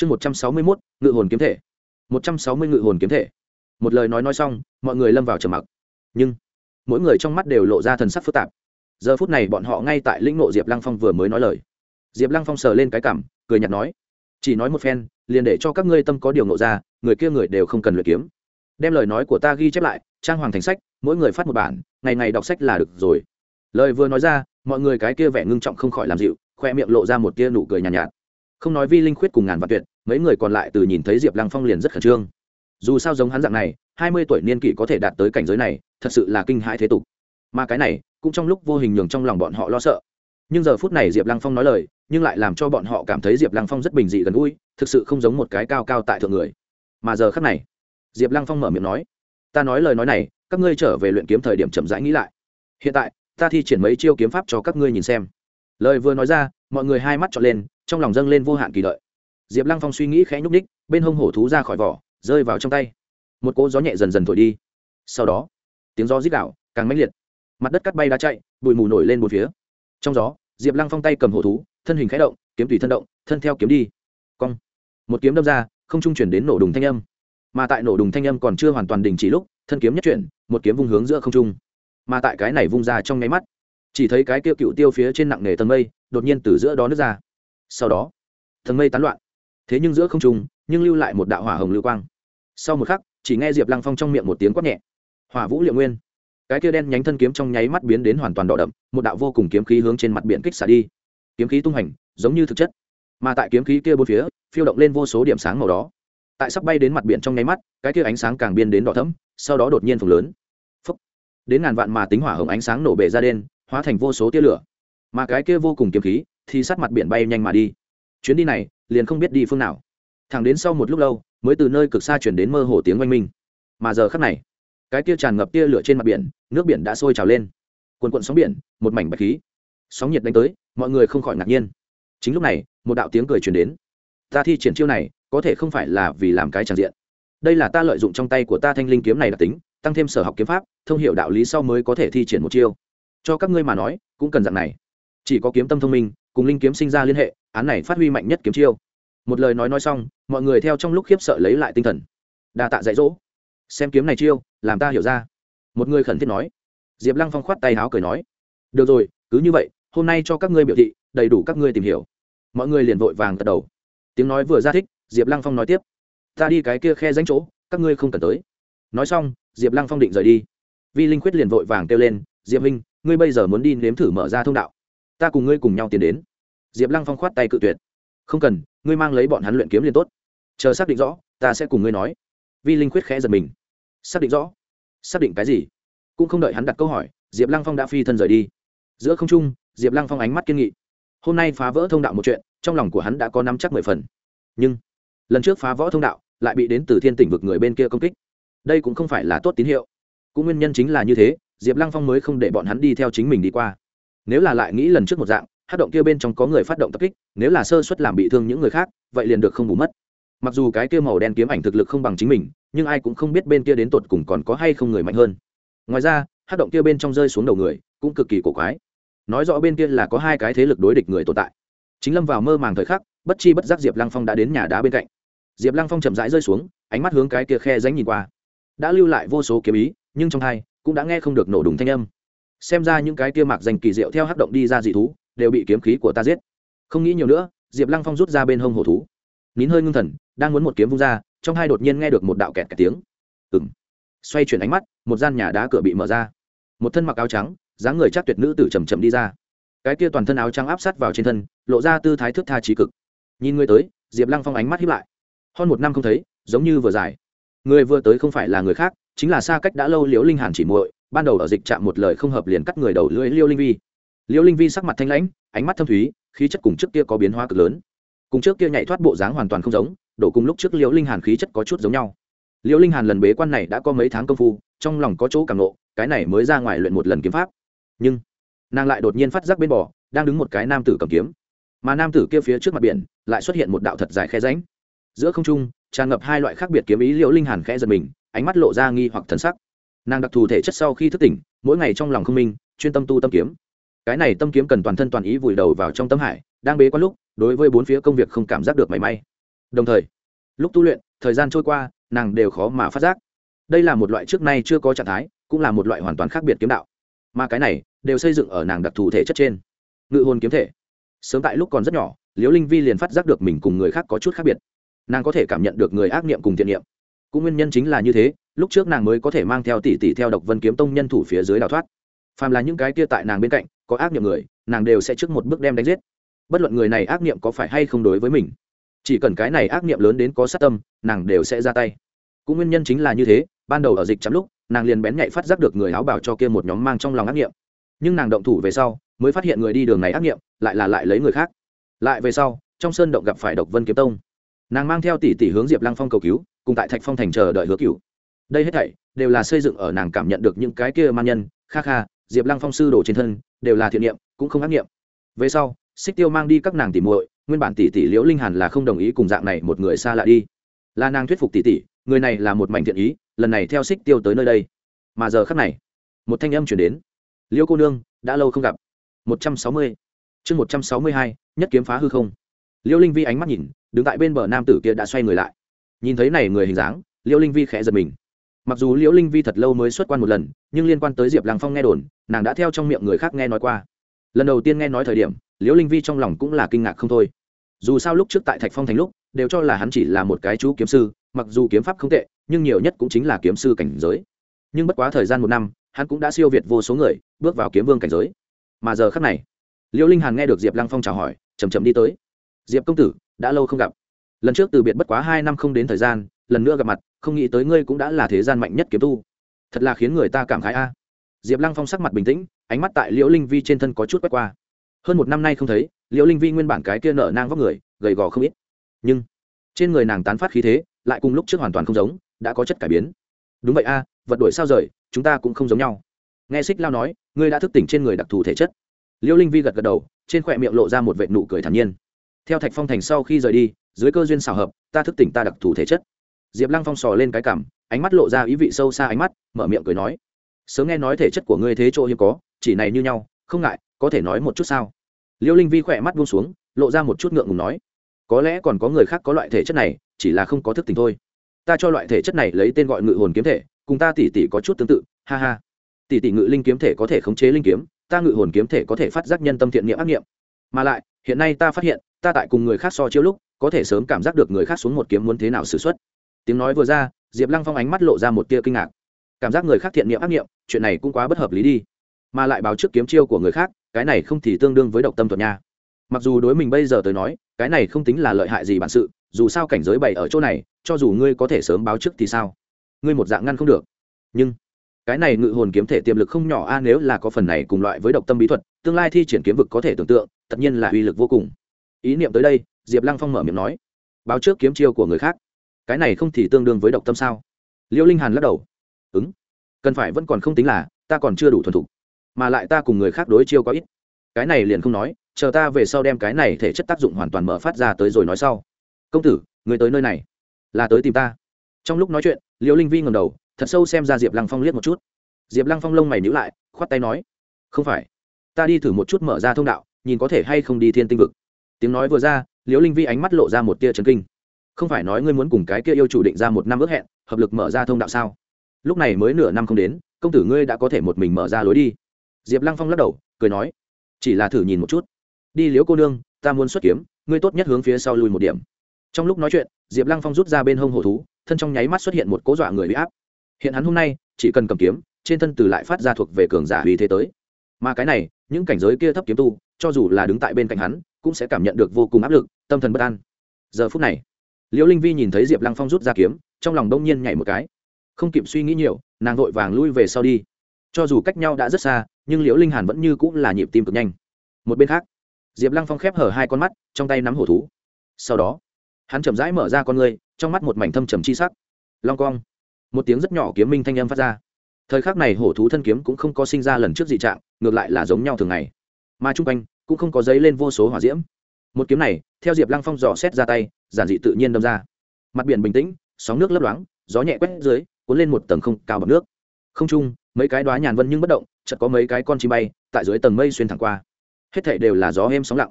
chương một trăm sáu mươi mốt ngự hồn kiếm thể. một trăm sáu mươi ngự hồn kiếm thể. Một lời nói nói xong mọi người lâm vào trầm mặc. Nhưng mỗi người trong mắt đều lộ ra thần sắc phức tạp. Giờ phút này bọn họ ngay tại lĩnh nộ diệp lăng phong vừa mới nói lời. Diệp lăng phong sờ lên cái cảm cười nhạt nói chỉ nói một phen liền để cho các ngươi tâm có điều nộ ra người kia người đều không cần luyện kiếm. Đem lời nói của ta ghi chép lại trang hoàng thành sách mỗi người phát một bản ngày ngày đọc sách là được rồi. Lời vừa nói ra mọi người cái kia vẻ ngưng trọng không khỏi làm dịu khoe miệng lộ ra một tia nụ cười nhàn nhạt, nhạt không nói vi linh khuyết cùng ngàn vạn tuyệt, mấy người còn lại từ nhìn thấy diệp lăng phong liền rất khẩn trương. Dù sao giống hắn dạng này, hai mươi tuổi niên kỷ có thể đạt tới cảnh giới này, thật sự là kinh hãi thế tục. Mà cái này, cũng trong lúc vô hình nhường trong lòng bọn họ lo sợ. Nhưng giờ phút này diệp lăng phong nói lời, nhưng lại làm cho bọn họ cảm thấy diệp lăng phong rất bình dị gần gũi, thực sự không giống một cái cao cao tại thượng người. Mà giờ khắc này, diệp lăng phong mở miệng nói, ta nói lời nói này, các ngươi trở về luyện kiếm thời điểm chậm rãi nghĩ lại. Hiện tại, ta thi triển mấy chiêu kiếm pháp cho các ngươi nhìn xem. Lời vừa nói ra mọi người hai mắt trọn lên, trong lòng dâng lên vô hạn kỳ đợi. Diệp lăng phong suy nghĩ khẽ nhúc ních bên hông hổ thú ra khỏi vỏ, rơi vào trong tay. Một cỗ gió nhẹ dần dần thổi đi. Sau đó, tiếng gió rít đảo càng mãnh liệt. Mặt đất cắt bay đá chạy, bụi mù nổi lên một phía. Trong gió, diệp lăng phong tay cầm hổ thú, thân hình khẽ động, kiếm tùy thân động, thân theo kiếm đi. Cong. Một kiếm đâm ra, không trung chuyển đến nổ đùng thanh âm. Mà tại nổ đùng thanh âm còn chưa hoàn toàn đình chỉ lúc, thân kiếm nhất chuyển, một kiếm vung hướng giữa không trung. Mà tại cái này vung ra trong nháy mắt, chỉ thấy cái kia cựu tiêu phía trên nặng nề tầng mây đột nhiên từ giữa đó nước ra. Sau đó thần mây tán loạn. Thế nhưng giữa không trùng, nhưng lưu lại một đạo hỏa hồng lưu quang. Sau một khắc chỉ nghe diệp lăng phong trong miệng một tiếng quát nhẹ. Hỏa vũ liệu nguyên. Cái kia đen nhánh thân kiếm trong nháy mắt biến đến hoàn toàn đỏ đậm một đạo vô cùng kiếm khí hướng trên mặt biển kích xả đi. Kiếm khí tung hành giống như thực chất. Mà tại kiếm khí kia bốn phía phiêu động lên vô số điểm sáng màu đó. Tại sắp bay đến mặt biển trong nháy mắt cái kia ánh sáng càng biên đến đỏ thẫm sau đó đột nhiên phồng lớn. Phúc. đến ngàn vạn mà tính hỏa hồng ánh sáng nổ bể ra đen hóa thành vô số tia lửa mà cái kia vô cùng kiếm khí thì sát mặt biển bay nhanh mà đi. Chuyến đi này, liền không biết đi phương nào. Thẳng đến sau một lúc lâu, mới từ nơi cực xa chuyển đến mơ hồ tiếng oanh minh. Mà giờ khắc này, cái kia tràn ngập tia lửa trên mặt biển, nước biển đã sôi trào lên. Quần quận sóng biển, một mảnh bạch khí. Sóng nhiệt đánh tới, mọi người không khỏi ngạc nhiên. Chính lúc này, một đạo tiếng cười truyền đến. Ta thi triển chiêu này, có thể không phải là vì làm cái tràn diện. Đây là ta lợi dụng trong tay của ta thanh linh kiếm này đặc tính, tăng thêm sở học kiếm pháp, thông hiểu đạo lý sau mới có thể thi triển một chiêu. Cho các ngươi mà nói, cũng cần dạng này chỉ có kiếm tâm thông minh, cùng linh kiếm sinh ra liên hệ, án này phát huy mạnh nhất kiếm chiêu. Một lời nói nói xong, mọi người theo trong lúc khiếp sợ lấy lại tinh thần. Đa tạ dạy dỗ. Xem kiếm này chiêu, làm ta hiểu ra. Một người khẩn thiết nói. Diệp lăng phong khoát tay áo cười nói. Được rồi, cứ như vậy, hôm nay cho các ngươi biểu thị, đầy đủ các ngươi tìm hiểu. Mọi người liền vội vàng gật đầu. Tiếng nói vừa ra thích, diệp lăng phong nói tiếp. Ta đi cái kia khe danh chỗ, các ngươi không cần tới. Nói xong, diệp lăng phong định rời đi. Vi linh quyết liền vội vàng kêu lên. Diệp minh, ngươi bây giờ muốn đi nếm thử mở ra thông đạo ta cùng ngươi cùng nhau tiến đến. Diệp lăng phong khoát tay cự tuyệt. Không cần, ngươi mang lấy bọn hắn luyện kiếm liền tốt. Chờ xác định rõ, ta sẽ cùng ngươi nói. Vi linh quyết khẽ giật mình. Xác định rõ? Xác định cái gì? Cũng không đợi hắn đặt câu hỏi, diệp lăng phong đã phi thân rời đi. Giữa không trung, diệp lăng phong ánh mắt kiên nghị. Hôm nay phá vỡ thông đạo một chuyện, trong lòng của hắn đã có năm chắc mười phần. Nhưng, lần trước phá vỡ thông đạo, lại bị đến từ thiên tỉnh vực người bên kia công kích. Đây cũng không phải là tốt tín hiệu. Cũng nguyên nhân chính là như thế, diệp lăng phong mới không để bọn hắn đi theo chính mình đi qua nếu là lại nghĩ lần trước một dạng, hát động kia bên trong có người phát động tập kích, nếu là sơ suất làm bị thương những người khác, vậy liền được không bù mất. Mặc dù cái kia màu đen kiếm ảnh thực lực không bằng chính mình, nhưng ai cũng không biết bên kia đến tột cùng còn có hay không người mạnh hơn. Ngoài ra, hát động kia bên trong rơi xuống đầu người, cũng cực kỳ cổ quái. Nói rõ bên kia là có hai cái thế lực đối địch người tồn tại. Chính lâm vào mơ màng thời khắc, bất chi bất giác diệp lăng phong đã đến nhà đá bên cạnh. Diệp lăng phong chậm rãi rơi xuống, ánh mắt hướng cái kia khe ránh nhìn qua. Đã lưu lại vô số kiếm ý, nhưng trong hai cũng đã nghe không được nổ đùng thanh âm xem ra những cái kia mạc dành kỳ diệu theo hắc động đi ra dị thú, đều bị kiếm khí của ta giết. Không nghĩ nhiều nữa, diệp lăng phong rút ra bên hông hổ thú. Nín hơi ngưng thần, đang muốn một kiếm vung ra, trong hai đột nhiên nghe được một đạo kẹt kẹt tiếng. Ừ m xoay chuyển ánh mắt, một gian nhà đá cửa bị mở ra. Một thân mặc áo trắng, dáng người chắc tuyệt nữ tử chầm chậm đi ra. Cái kia toàn thân áo trắng áp sát vào trên thân, lộ ra tư thái thước tha trí cực. Nhìn người tới, diệp lăng phong ánh mắt hiếp lại. Hơn một năm không thấy, giống như vừa dài. Người vừa tới không phải là người khác, chính là xa cách đã lâu liễu linh hàn chỉ muội ban đầu ở dịch trạm một lời không hợp liền cắt người đầu lưỡi liêu linh vi. Liêu linh vi sắc mặt thanh lãnh, ánh mắt thâm thúy, khí chất cùng trước kia có biến hóa cực lớn. Cùng trước kia nhảy thoát bộ dáng hoàn toàn không giống đổ cùng lúc trước liễu linh hàn khí chất có chút giống nhau. Liễu linh hàn lần bế quan này đã có mấy tháng công phu, trong lòng có chỗ càng nộ cái này mới ra ngoài luyện một lần kiếm pháp. Nhưng, nàng lại đột nhiên phát giác bên bò, đang đứng một cái nam tử cầm kiếm. Mà nam tử kia phía trước mặt biển, lại xuất hiện một đạo thật dài khe ránh giữa không trung, tràn ngập hai loại khác biệt kiếm ý liễu linh hàn khẽ giật mình, ánh mắt lộ ra nghi hoặc thần sắc nàng đặc thù thể chất sau khi thức tỉnh, mỗi ngày trong lòng không minh, chuyên tâm tu tâm kiếm. Cái này tâm kiếm cần toàn thân toàn ý vùi đầu vào trong tâm hải, đang bế quan lúc, đối với bốn phía công việc không cảm giác được mảy may. Đồng thời, lúc tu luyện, thời gian trôi qua, nàng đều khó mà phát giác. Đây là một loại trước nay chưa có trạng thái, cũng là một loại hoàn toàn khác biệt kiếm đạo. Mà cái này, đều xây dựng ở nàng đặc thù thể chất trên. Ngự hồn kiếm thể. Sớm tại lúc còn rất nhỏ, liễu linh vi liền phát giác được mình cùng người khác có chút khác biệt. Nàng có thể cảm nhận được người ác niệm cùng thiện niệm. Cũng nguyên nhân chính là như thế lúc trước nàng mới có thể mang theo tỷ tỷ theo độc vân kiếm tông nhân thủ phía dưới đào thoát. Phàm là những cái kia tại nàng bên cạnh, có ác niệm người, nàng đều sẽ trước một bước đem đánh giết. Bất luận người này ác niệm có phải hay không đối với mình, chỉ cần cái này ác niệm lớn đến có sát tâm, nàng đều sẽ ra tay. Cũng nguyên nhân chính là như thế, ban đầu ở dịch chắm lúc, nàng liền bén nhạy phát giác được người áo bảo cho kia một nhóm mang trong lòng ác niệm. Nhưng nàng động thủ về sau, mới phát hiện người đi đường này ác niệm, lại là lại lấy người khác. Lại về sau, trong sơn động gặp phải độc vân kiếm tông. Nàng mang theo tỷ tỷ hướng diệp lăng phong cầu cứu, cùng tại thạch phong thành chờ đợi hứa cửu đây hết thảy đều là xây dựng ở nàng cảm nhận được những cái kia man nhân, kha kha, diệp lăng phong sư đổ trên thân, đều là thiện niệm, cũng không ác niệm. Về sau, xích tiêu mang đi các nàng tỉ muội, nguyên bản tỷ tỷ liễu linh hàn là không đồng ý cùng dạng này một người xa lạ đi. Là nàng thuyết phục tỷ tỷ người này là một mảnh thiện ý, lần này theo xích tiêu tới nơi đây. Mà giờ khắc này, một thanh âm chuyển đến. Liễu cô nương, đã lâu không gặp. Một trăm sáu mươi. Chương một trăm sáu mươi hai, nhất kiếm phá hư không. Liễu linh vi ánh mắt nhìn, đứng tại bên bờ nam tử kia đã xoay người lại. Nhìn thấy này người hình dáng, liễu linh vi khẽ giật mình mặc dù liễu linh vi thật lâu mới xuất quan một lần, nhưng liên quan tới diệp lăng phong nghe đồn, nàng đã theo trong miệng người khác nghe nói qua. Lần đầu tiên nghe nói thời điểm, liễu linh vi trong lòng cũng là kinh ngạc không thôi. Dù sao lúc trước tại thạch phong thành lúc, đều cho là hắn chỉ là một cái chú kiếm sư, mặc dù kiếm pháp không tệ, nhưng nhiều nhất cũng chính là kiếm sư cảnh giới. Nhưng bất quá thời gian một năm, hắn cũng đã siêu việt vô số người, bước vào kiếm vương cảnh giới. Mà giờ khắc này, liễu linh hàn nghe được diệp lăng phong chào hỏi chầm chầm đi tới. Diệp công tử, đã lâu không gặp. Lần trước từ biệt bất quá hai năm không đến thời gian lần nữa gặp mặt, không nghĩ tới ngươi cũng đã là thế gian mạnh nhất kiếm tu. Thật là khiến người ta cảm khái a. Diệp lăng phong sắc mặt bình tĩnh, ánh mắt tại liễu linh vi trên thân có chút quét qua. Hơn một năm nay không thấy, liễu linh vi nguyên bản cái kia nở nang vóc người, gầy gò không ít. Nhưng, trên người nàng tán phát khí thế, lại cùng lúc trước hoàn toàn không giống, đã có chất cải biến. Đúng vậy a, vật đổi sao rời, chúng ta cũng không giống nhau. Nghe xích lao nói, ngươi đã thức tỉnh trên người đặc thù thể chất. Liễu linh vi gật gật đầu, trên khỏe miệng lộ ra một vệ nụ cười thản nhiên. Theo thạch phong thành sau khi rời đi, dưới cơ duyên xào hợp, ta thức tỉnh ta đặc thù thể chất diệp lăng phong sò lên cái cảm, ánh mắt lộ ra ý vị sâu xa ánh mắt, mở miệng cười nói, sớm nghe nói thể chất của ngươi thế chỗ hiếm có, chỉ này như nhau, không ngại, có thể nói một chút sao? Liêu linh vi khỏe mắt buông xuống, lộ ra một chút ngượng ngùng nói, có lẽ còn có người khác có loại thể chất này, chỉ là không có thức tỉnh thôi. Ta cho loại thể chất này lấy tên gọi ngự hồn kiếm thể, cùng ta tỉ tỉ có chút tương tự, ha ha. Tỉ tỉ ngự linh kiếm thể có thể khống chế linh kiếm, ta ngự hồn kiếm thể có thể phát giác nhân tâm thiện niệm ác nghiệm mà lại, hiện nay ta phát hiện, ta tại cùng người khác so chiếu lúc, có thể sớm cảm giác được người khác xuống một kiếm muốn thế nào xử suất tiếng nói vừa ra, diệp lăng phong ánh mắt lộ ra một tia kinh ngạc. Cảm giác người khác thiện niệm ác niệm, chuyện này cũng quá bất hợp lý đi. Mà lại báo trước kiếm chiêu của người khác, cái này không thì tương đương với độc tâm thuật nha. Mặc dù đối mình bây giờ tới nói, cái này không tính là lợi hại gì bản sự, dù sao cảnh giới bày ở chỗ này, cho dù ngươi có thể sớm báo trước thì sao? Ngươi một dạng ngăn không được. Nhưng, cái này ngự hồn kiếm thể tiềm lực không nhỏ a, nếu là có phần này cùng loại với độc tâm bí thuật, tương lai thi triển kiếm vực có thể tưởng tượng, tất nhiên là uy lực vô cùng. Ý niệm tới đây, diệp lăng phong mở miệng nói, báo trước kiếm chiêu của người khác cái này không thì tương đương với độc tâm sao? Liêu linh hàn lắc đầu. Ứng. Cần phải vẫn còn không tính là, ta còn chưa đủ thuần thục, mà lại ta cùng người khác đối chiêu có ít. Cái này liền không nói, chờ ta về sau đem cái này thể chất tác dụng hoàn toàn mở phát ra tới rồi nói sau. Công tử, người tới nơi này, là tới tìm ta. Trong lúc nói chuyện, liêu linh vi ngầm đầu, thật sâu xem ra diệp lăng phong liếc một chút. Diệp lăng phong lông mày nhữ lại, khoát tay nói, không phải, ta đi thử một chút mở ra thông đạo, nhìn có thể hay không đi thiên tinh vực. Tiếng nói vừa ra liễu linh vi ánh mắt lộ ra một tia trấn kinh không phải nói ngươi muốn cùng cái kia yêu chủ định ra một năm ước hẹn, hợp lực mở ra thông đạo sao? Lúc này mới nửa năm không đến, công tử ngươi đã có thể một mình mở ra lối đi. Diệp lăng phong lắc đầu, cười nói, chỉ là thử nhìn một chút. Đi liếu cô nương, ta muốn xuất kiếm, ngươi tốt nhất hướng phía sau lùi một điểm. Trong lúc nói chuyện, diệp lăng phong rút ra bên hông hổ thú, thân trong nháy mắt xuất hiện một cố dọa người bị áp. Hiện hắn hôm nay, chỉ cần cầm kiếm, trên thân từ lại phát ra thuộc về cường giả uy thế tới. Mà cái này, những cảnh giới kia thấp kiếm tu, cho dù là đứng tại bên cạnh hắn, cũng sẽ cảm nhận được vô cùng áp lực, tâm thần bất an. Giờ phút này liễu linh vi nhìn thấy diệp lăng phong rút ra kiếm, trong lòng đông nhiên nhảy một cái. Không kịp suy nghĩ nhiều, nàng vội vàng lui về sau đi. Cho dù cách nhau đã rất xa, nhưng liễu linh hàn vẫn như cũng là nhịp tim cực nhanh. Một bên khác, diệp lăng phong khép hở hai con mắt, trong tay nắm hổ thú. Sau đó, hắn chậm rãi mở ra con người trong mắt một mảnh thâm trầm chi sắc. Long cong một tiếng rất nhỏ kiếm minh thanh âm phát ra. Thời khắc này hổ thú thân kiếm cũng không có sinh ra lần trước dị trạng, ngược lại là giống nhau thường ngày. Mà chung quanh cũng không có giấy lên vô số hỏa diễm. Một kiếm này, theo diệp lăng phong dò xét ra tay giản dị tự nhiên đâm ra. Mặt biển bình tĩnh, sóng nước lấp loáng, gió nhẹ quét dưới, cuốn lên một tầng không, cao bằng nước. Không trung, mấy cái đoá nhàn vân nhưng bất động, chợt có mấy cái con chim bay tại dưới tầng mây xuyên thẳng qua. Hết thảy đều là gió êm sóng lặng.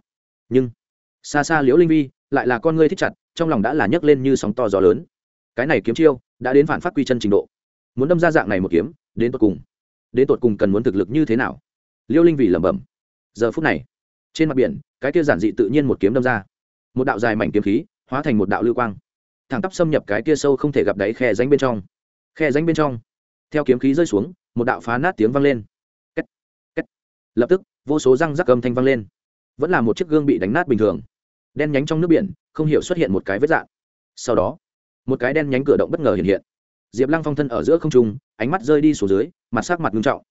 Nhưng, xa xa liễu linh vi lại là con ngươi thích chặt, trong lòng đã là nhấc lên như sóng to gió lớn. Cái này kiếm chiêu đã đến phản phát quy chân trình độ. Muốn đâm ra dạng này một kiếm, đến tột cùng, đến tột cùng cần muốn thực lực như thế nào? Liêu linh vì lẩm bẩm. Giờ phút này, trên mặt biển, cái kia giản dị tự nhiên một kiếm đâm ra. Một đạo dài mảnh kiếm khí hóa thành một đạo lưu quang. Thẳng tắp xâm nhập cái kia sâu không thể gặp đáy khe ránh bên trong. Khe ránh bên trong, theo kiếm khí rơi xuống, một đạo phá nát tiếng vang lên. Kết. Kết. lập tức, vô số răng rắc âm thanh vang lên. Vẫn là một chiếc gương bị đánh nát bình thường. Đen nhánh trong nước biển, không hiểu xuất hiện một cái vết dạng. Sau đó, một cái đen nhánh cửa động bất ngờ hiện hiện. Diệp lăng phong thân ở giữa không trung, ánh mắt rơi đi xuống dưới, mặt sắc mặt nghiêm trọng.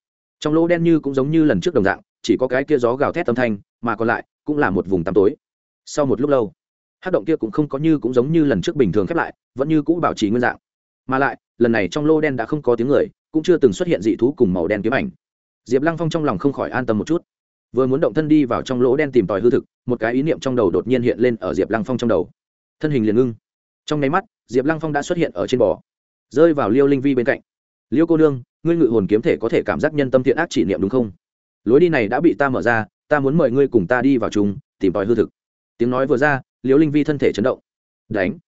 Trong lỗ đen như cũng giống như lần trước đồng dạng, chỉ có cái kia gió gào thét âm thanh, mà còn lại cũng là một vùng tăm tối. Sau một lúc lâu hát động kia cũng không có như cũng giống như lần trước bình thường khép lại vẫn như cũ bảo trì nguyên dạng. Mà lại lần này trong lô đen đã không có tiếng người cũng chưa từng xuất hiện dị thú cùng màu đen kiếm ảnh. Diệp lăng phong trong lòng không khỏi an tâm một chút. Vừa muốn động thân đi vào trong lỗ đen tìm tòi hư thực một cái ý niệm trong đầu đột nhiên hiện lên ở diệp lăng phong trong đầu. Thân hình liền ngưng. Trong nháy mắt diệp lăng phong đã xuất hiện ở trên bò rơi vào liêu linh vi bên cạnh. Liêu cô nương ngươi ngự hồn kiếm thể có thể cảm giác nhân tâm thiện ác chỉ niệm đúng không? Lối đi này đã bị ta mở ra ta muốn mời ngươi cùng ta đi vào chúng, tìm tòi hư thực. Tiếng nói vừa ra Liễu linh vi thân thể chấn động. Đánh.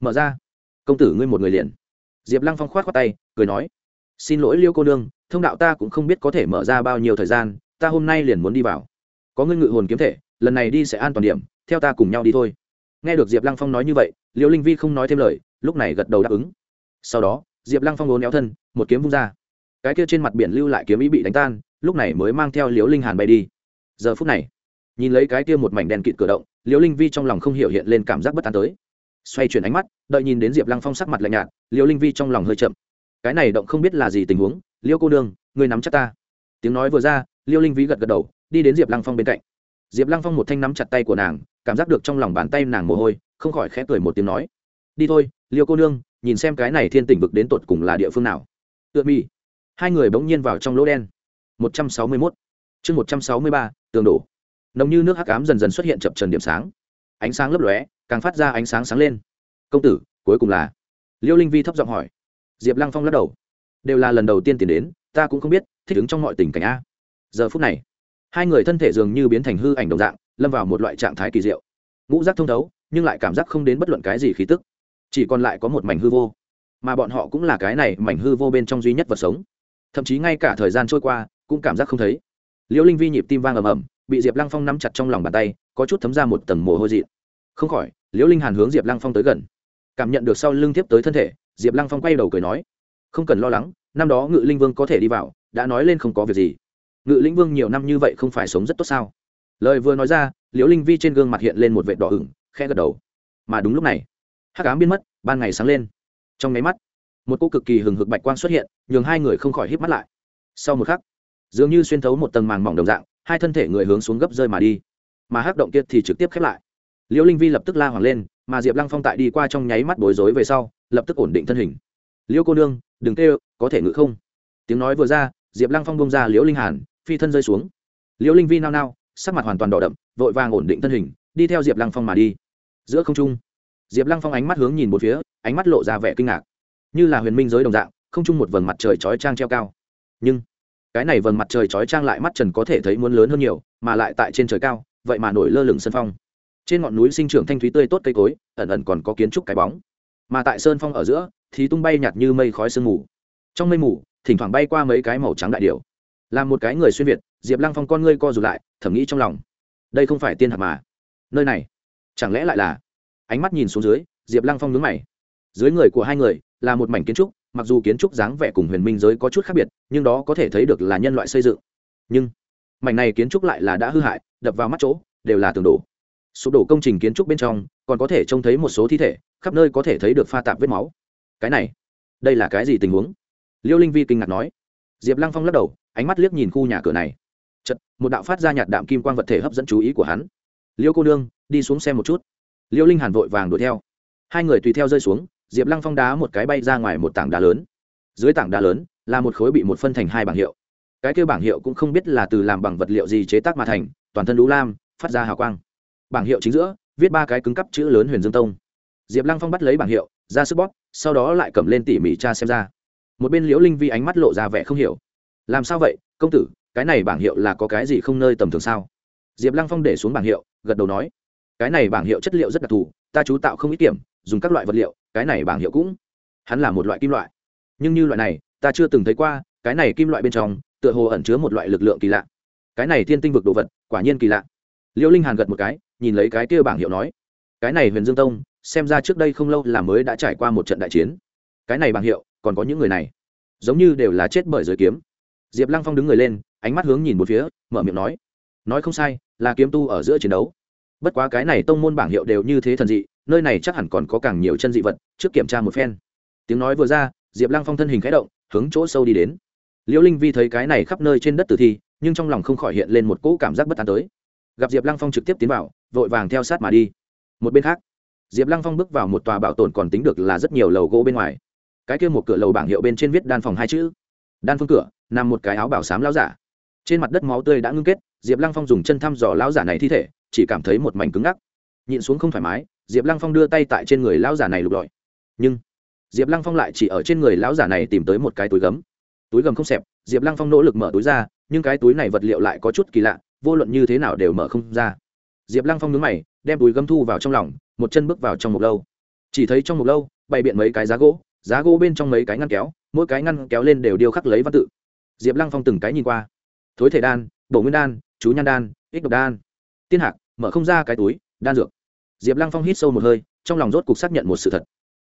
Mở ra. Công tử ngươi một người liền. Diệp lăng phong k h o á t khoác tay, cười nói. Xin lỗi liêu cô nương, thông đạo ta cũng không biết có thể mở ra bao nhiêu thời gian, ta hôm nay liền muốn đi vào. Có ngươi ngự hồn kiếm thể, lần này đi sẽ an toàn điểm, theo ta cùng nhau đi thôi. Nghe được diệp lăng phong nói như vậy, liễu linh vi không nói thêm lời, lúc này gật đầu đáp ứng. Sau đó, diệp lăng phong vốn éo thân, một kiếm vung ra. Cái kia trên mặt biển lưu lại kiếm ý bị đánh tan, lúc này mới mang theo liễu linh hàn bay đi. Giờ phút này nhìn lấy cái kia một mảnh đèn kịt cửa động, liễu linh vi trong lòng không hiểu hiện lên cảm giác bất an tới. Xoay chuyển ánh mắt, đợi nhìn đến diệp lăng phong sắc mặt lạnh nhạt, liễu linh vi trong lòng hơi chậm. Cái này động không biết là gì tình huống, liễu cô đương người nắm chắc ta. Tiếng nói vừa ra, liễu linh vi gật gật đầu, đi đến diệp lăng phong bên cạnh. Diệp lăng phong một thanh nắm chặt tay của nàng, cảm giác được trong lòng bàn tay nàng mồ hôi, không khỏi khẽ cười một tiếng nói, đi thôi liêu cô nương, nhìn xem cái này thiên tỉnh vực đến tột cùng là địa phương nào. Tựa mi hai người bỗng nhiên vào trong lỗ đen. Một trăm sáu mươi mốt. Chương một trăm sáu mươi ba, tường đổ nồng như nước hắc ám dần dần xuất hiện chập trần điểm sáng. Ánh sáng lấp lóe, càng phát ra ánh sáng sáng lên. Công tử, cuối cùng là? Liêu linh vi thấp giọng hỏi. Diệp lăng phong lắc đầu. Đều là lần đầu tiên tiến đến, ta cũng không biết, thích ứng trong mọi tình cảnh a. Giờ phút này, hai người thân thể dường như biến thành hư ảnh đồng dạng, lâm vào một loại trạng thái kỳ diệu. Ngũ giác thông thấu, nhưng lại cảm giác không đến bất luận cái gì khí tức. Chỉ còn lại có một mảnh hư vô. Mà bọn họ cũng là cái này mảnh hư vô bên trong duy nhất vật sống. Thậm chí ngay cả thời gian trôi qua, cũng cảm giác không thấy. Liễu linh vi nhịp tim vang ầm ầm bị diệp lăng phong nắm chặt trong lòng bàn tay, có chút thấm ra một tầng mồ hôi dị không khỏi, liễu linh hàn hướng diệp lăng phong tới gần. Cảm nhận được sau lưng tiếp tới thân thể, diệp lăng phong quay đầu cười nói, không cần lo lắng, năm đó ngự linh vương có thể đi vào, đã nói lên không có việc gì. Ngự linh vương nhiều năm như vậy không phải sống rất tốt sao? Lời vừa nói ra, liễu linh vi trên gương mặt hiện lên một vệt đỏ ửng khe gật đầu. Mà đúng lúc này hát cám biến mất, ban ngày sáng lên. Trong nháy mắt, một cô cực kỳ hừng hực bạch quang xuất hiện, nhường hai người không khỏi hít mắt lại. Sau một khắc, dường như xuyên thấu một tầng màng mỏng đồng dạng hai thân thể người hướng xuống gấp rơi mà đi. Mà hắc động kia thì trực tiếp khép lại. Liễu linh vi lập tức la hoàng lên, mà diệp lăng phong tại đi qua trong nháy mắt bối rối về sau, lập tức ổn định thân hình. Liễu cô nương, đừng kêu, có thể ngự không? Tiếng nói vừa ra, diệp lăng phong bông ra liễu linh hàn, phi thân rơi xuống. Liễu linh vi nao nao, sắc mặt hoàn toàn đỏ đậm, vội vàng ổn định thân hình, đi theo diệp lăng phong mà đi. Giữa không trung, diệp lăng phong ánh mắt hướng nhìn một phía, ánh mắt lộ ra vẻ kinh ngạc. Như là huyền minh giới đồng dạng, không chung một vầng mặt trời chói trang treo cao. Nhưng cái này vầng mặt trời chói trang lại mắt trần có thể thấy muốn lớn hơn nhiều, mà lại tại trên trời cao, vậy mà nổi lơ lửng sân phong. Trên ngọn núi sinh trưởng thanh thúy tươi tốt cây cối, ẩn ẩn còn có kiến trúc cái bóng. Mà tại sơn phong ở giữa, thì tung bay nhạt như mây khói sương mù. Trong mây mù, thỉnh thoảng bay qua mấy cái màu trắng đại điều là một cái người xuyên việt, diệp lăng phong con ngươi co rụt lại, thầm nghĩ trong lòng. Đây không phải tiên hạt mà. Nơi này, chẳng lẽ lại là? Ánh mắt nhìn xuống dưới, diệp lăng phong nhướng mày. Dưới người của hai người, là một mảnh kiến trúc mặc dù kiến trúc dáng vẻ cùng huyền minh giới có chút khác biệt, nhưng đó có thể thấy được là nhân loại xây dựng. Nhưng, mảnh này kiến trúc lại là đã hư hại, đập vào mắt chỗ, đều là tường đổ. Sụp đổ công trình kiến trúc bên trong, còn có thể trông thấy một số thi thể, khắp nơi có thể thấy được pha tạp vết máu. Cái này, đây là cái gì tình huống? Liêu linh vi kinh ngạc nói. Diệp lăng phong lắc đầu, ánh mắt liếc nhìn khu nhà cửa này. Chật một đạo phát ra nhạt đạm kim quang vật thể hấp dẫn chú ý của hắn. Liêu cô nương, đi xuống xem một chút. Liêu linh hàn vội vàng đuổi theo. Hai người tùy theo rơi xuống diệp lăng phong đá một cái bay ra ngoài một tảng đá lớn. Dưới tảng đá lớn là một khối bị một phân thành hai bảng hiệu. Cái kêu bảng hiệu cũng không biết là từ làm bằng vật liệu gì chế tác mà thành, toàn thân lũ lam, phát ra hào quang. Bảng hiệu chính giữa viết ba cái cứng cắp chữ lớn huyền dương tông. Diệp lăng phong bắt lấy bảng hiệu, ra sức bóp, sau đó lại cầm lên tỉ mỉ cha xem ra. Một bên liễu linh vi ánh mắt lộ ra vẻ không hiểu. Làm sao vậy, công tử, cái này bảng hiệu là có cái gì không nơi tầm thường sao? Diệp lăng phong để xuống bảng hiệu, gật đầu nói. Cái này bảng hiệu chất liệu rất đặc thù, ta chú tạo không ít kiểm, dùng các loại vật liệu cái này bảng hiệu cũng, hắn là một loại kim loại. Nhưng như loại này, ta chưa từng thấy qua, cái này kim loại bên trong, tựa hồ ẩn chứa một loại lực lượng kỳ lạ. Cái này thiên tinh vực đồ vật, quả nhiên kỳ lạ. Liễu linh hàn gật một cái, nhìn lấy cái kia bảng hiệu nói, cái này huyền dương tông, xem ra trước đây không lâu là mới đã trải qua một trận đại chiến. Cái này bảng hiệu, còn có những người này, giống như đều là chết bởi giới kiếm. Diệp lăng phong đứng người lên, ánh mắt hướng nhìn một phía, mở miệng nói nói không sai, là kiếm tu ở giữa chiến đấu. Bất quá cái này tông môn bảng hiệu đều như thế thần dị nơi này chắc hẳn còn có càng nhiều chân dị vật, trước kiểm tra một phen. Tiếng nói vừa ra, diệp lăng phong thân hình khẽ động, hướng chỗ sâu đi đến. Liễu linh vi thấy cái này khắp nơi trên đất tử thi, nhưng trong lòng không khỏi hiện lên một cỗ cảm giác bất an tới. Gặp diệp lăng phong trực tiếp tiến vào, vội vàng theo sát mà đi. Một bên khác, diệp lăng phong bước vào một tòa bảo tồn còn tính được là rất nhiều lầu gỗ bên ngoài. Cái kia một cửa lầu bảng hiệu bên trên viết đan phòng hai chữ. Đan phương cửa, nằm một cái áo bảo xám lao giả. Trên mặt đất máu tươi đã ngưng kết, diệp lăng phong dùng chân thăm dò lao giả này thi thể, chỉ cảm thấy một mảnh cứng ngắc. Nhịn xuống không thoải mái diệp lăng phong đưa tay tại trên người lão giả này lục lọi. Nhưng, diệp lăng phong lại chỉ ở trên người lão giả này tìm tới một cái túi gấm. Túi gấm không xẹp, diệp lăng phong nỗ lực mở túi ra, nhưng cái túi này vật liệu lại có chút kỳ lạ, vô luận như thế nào đều mở không ra. Diệp lăng phong nhớ mày, đem túi gấm thu vào trong lòng, một chân bước vào trong một lâu. Chỉ thấy trong một lâu, bày biện mấy cái giá gỗ giá gỗ bên trong mấy cái ngăn kéo, mỗi cái ngăn kéo lên đều điêu khắc lấy văn tự. Diệp lăng phong từng cái nhìn qua. Thối thể đan, bổ nguyên đan, chú nhan đan, ích độc đan. Tiên hạc, mở không ra cái túi, đan dược diệp lăng phong hít sâu một hơi, trong lòng rốt cục xác nhận một sự thật.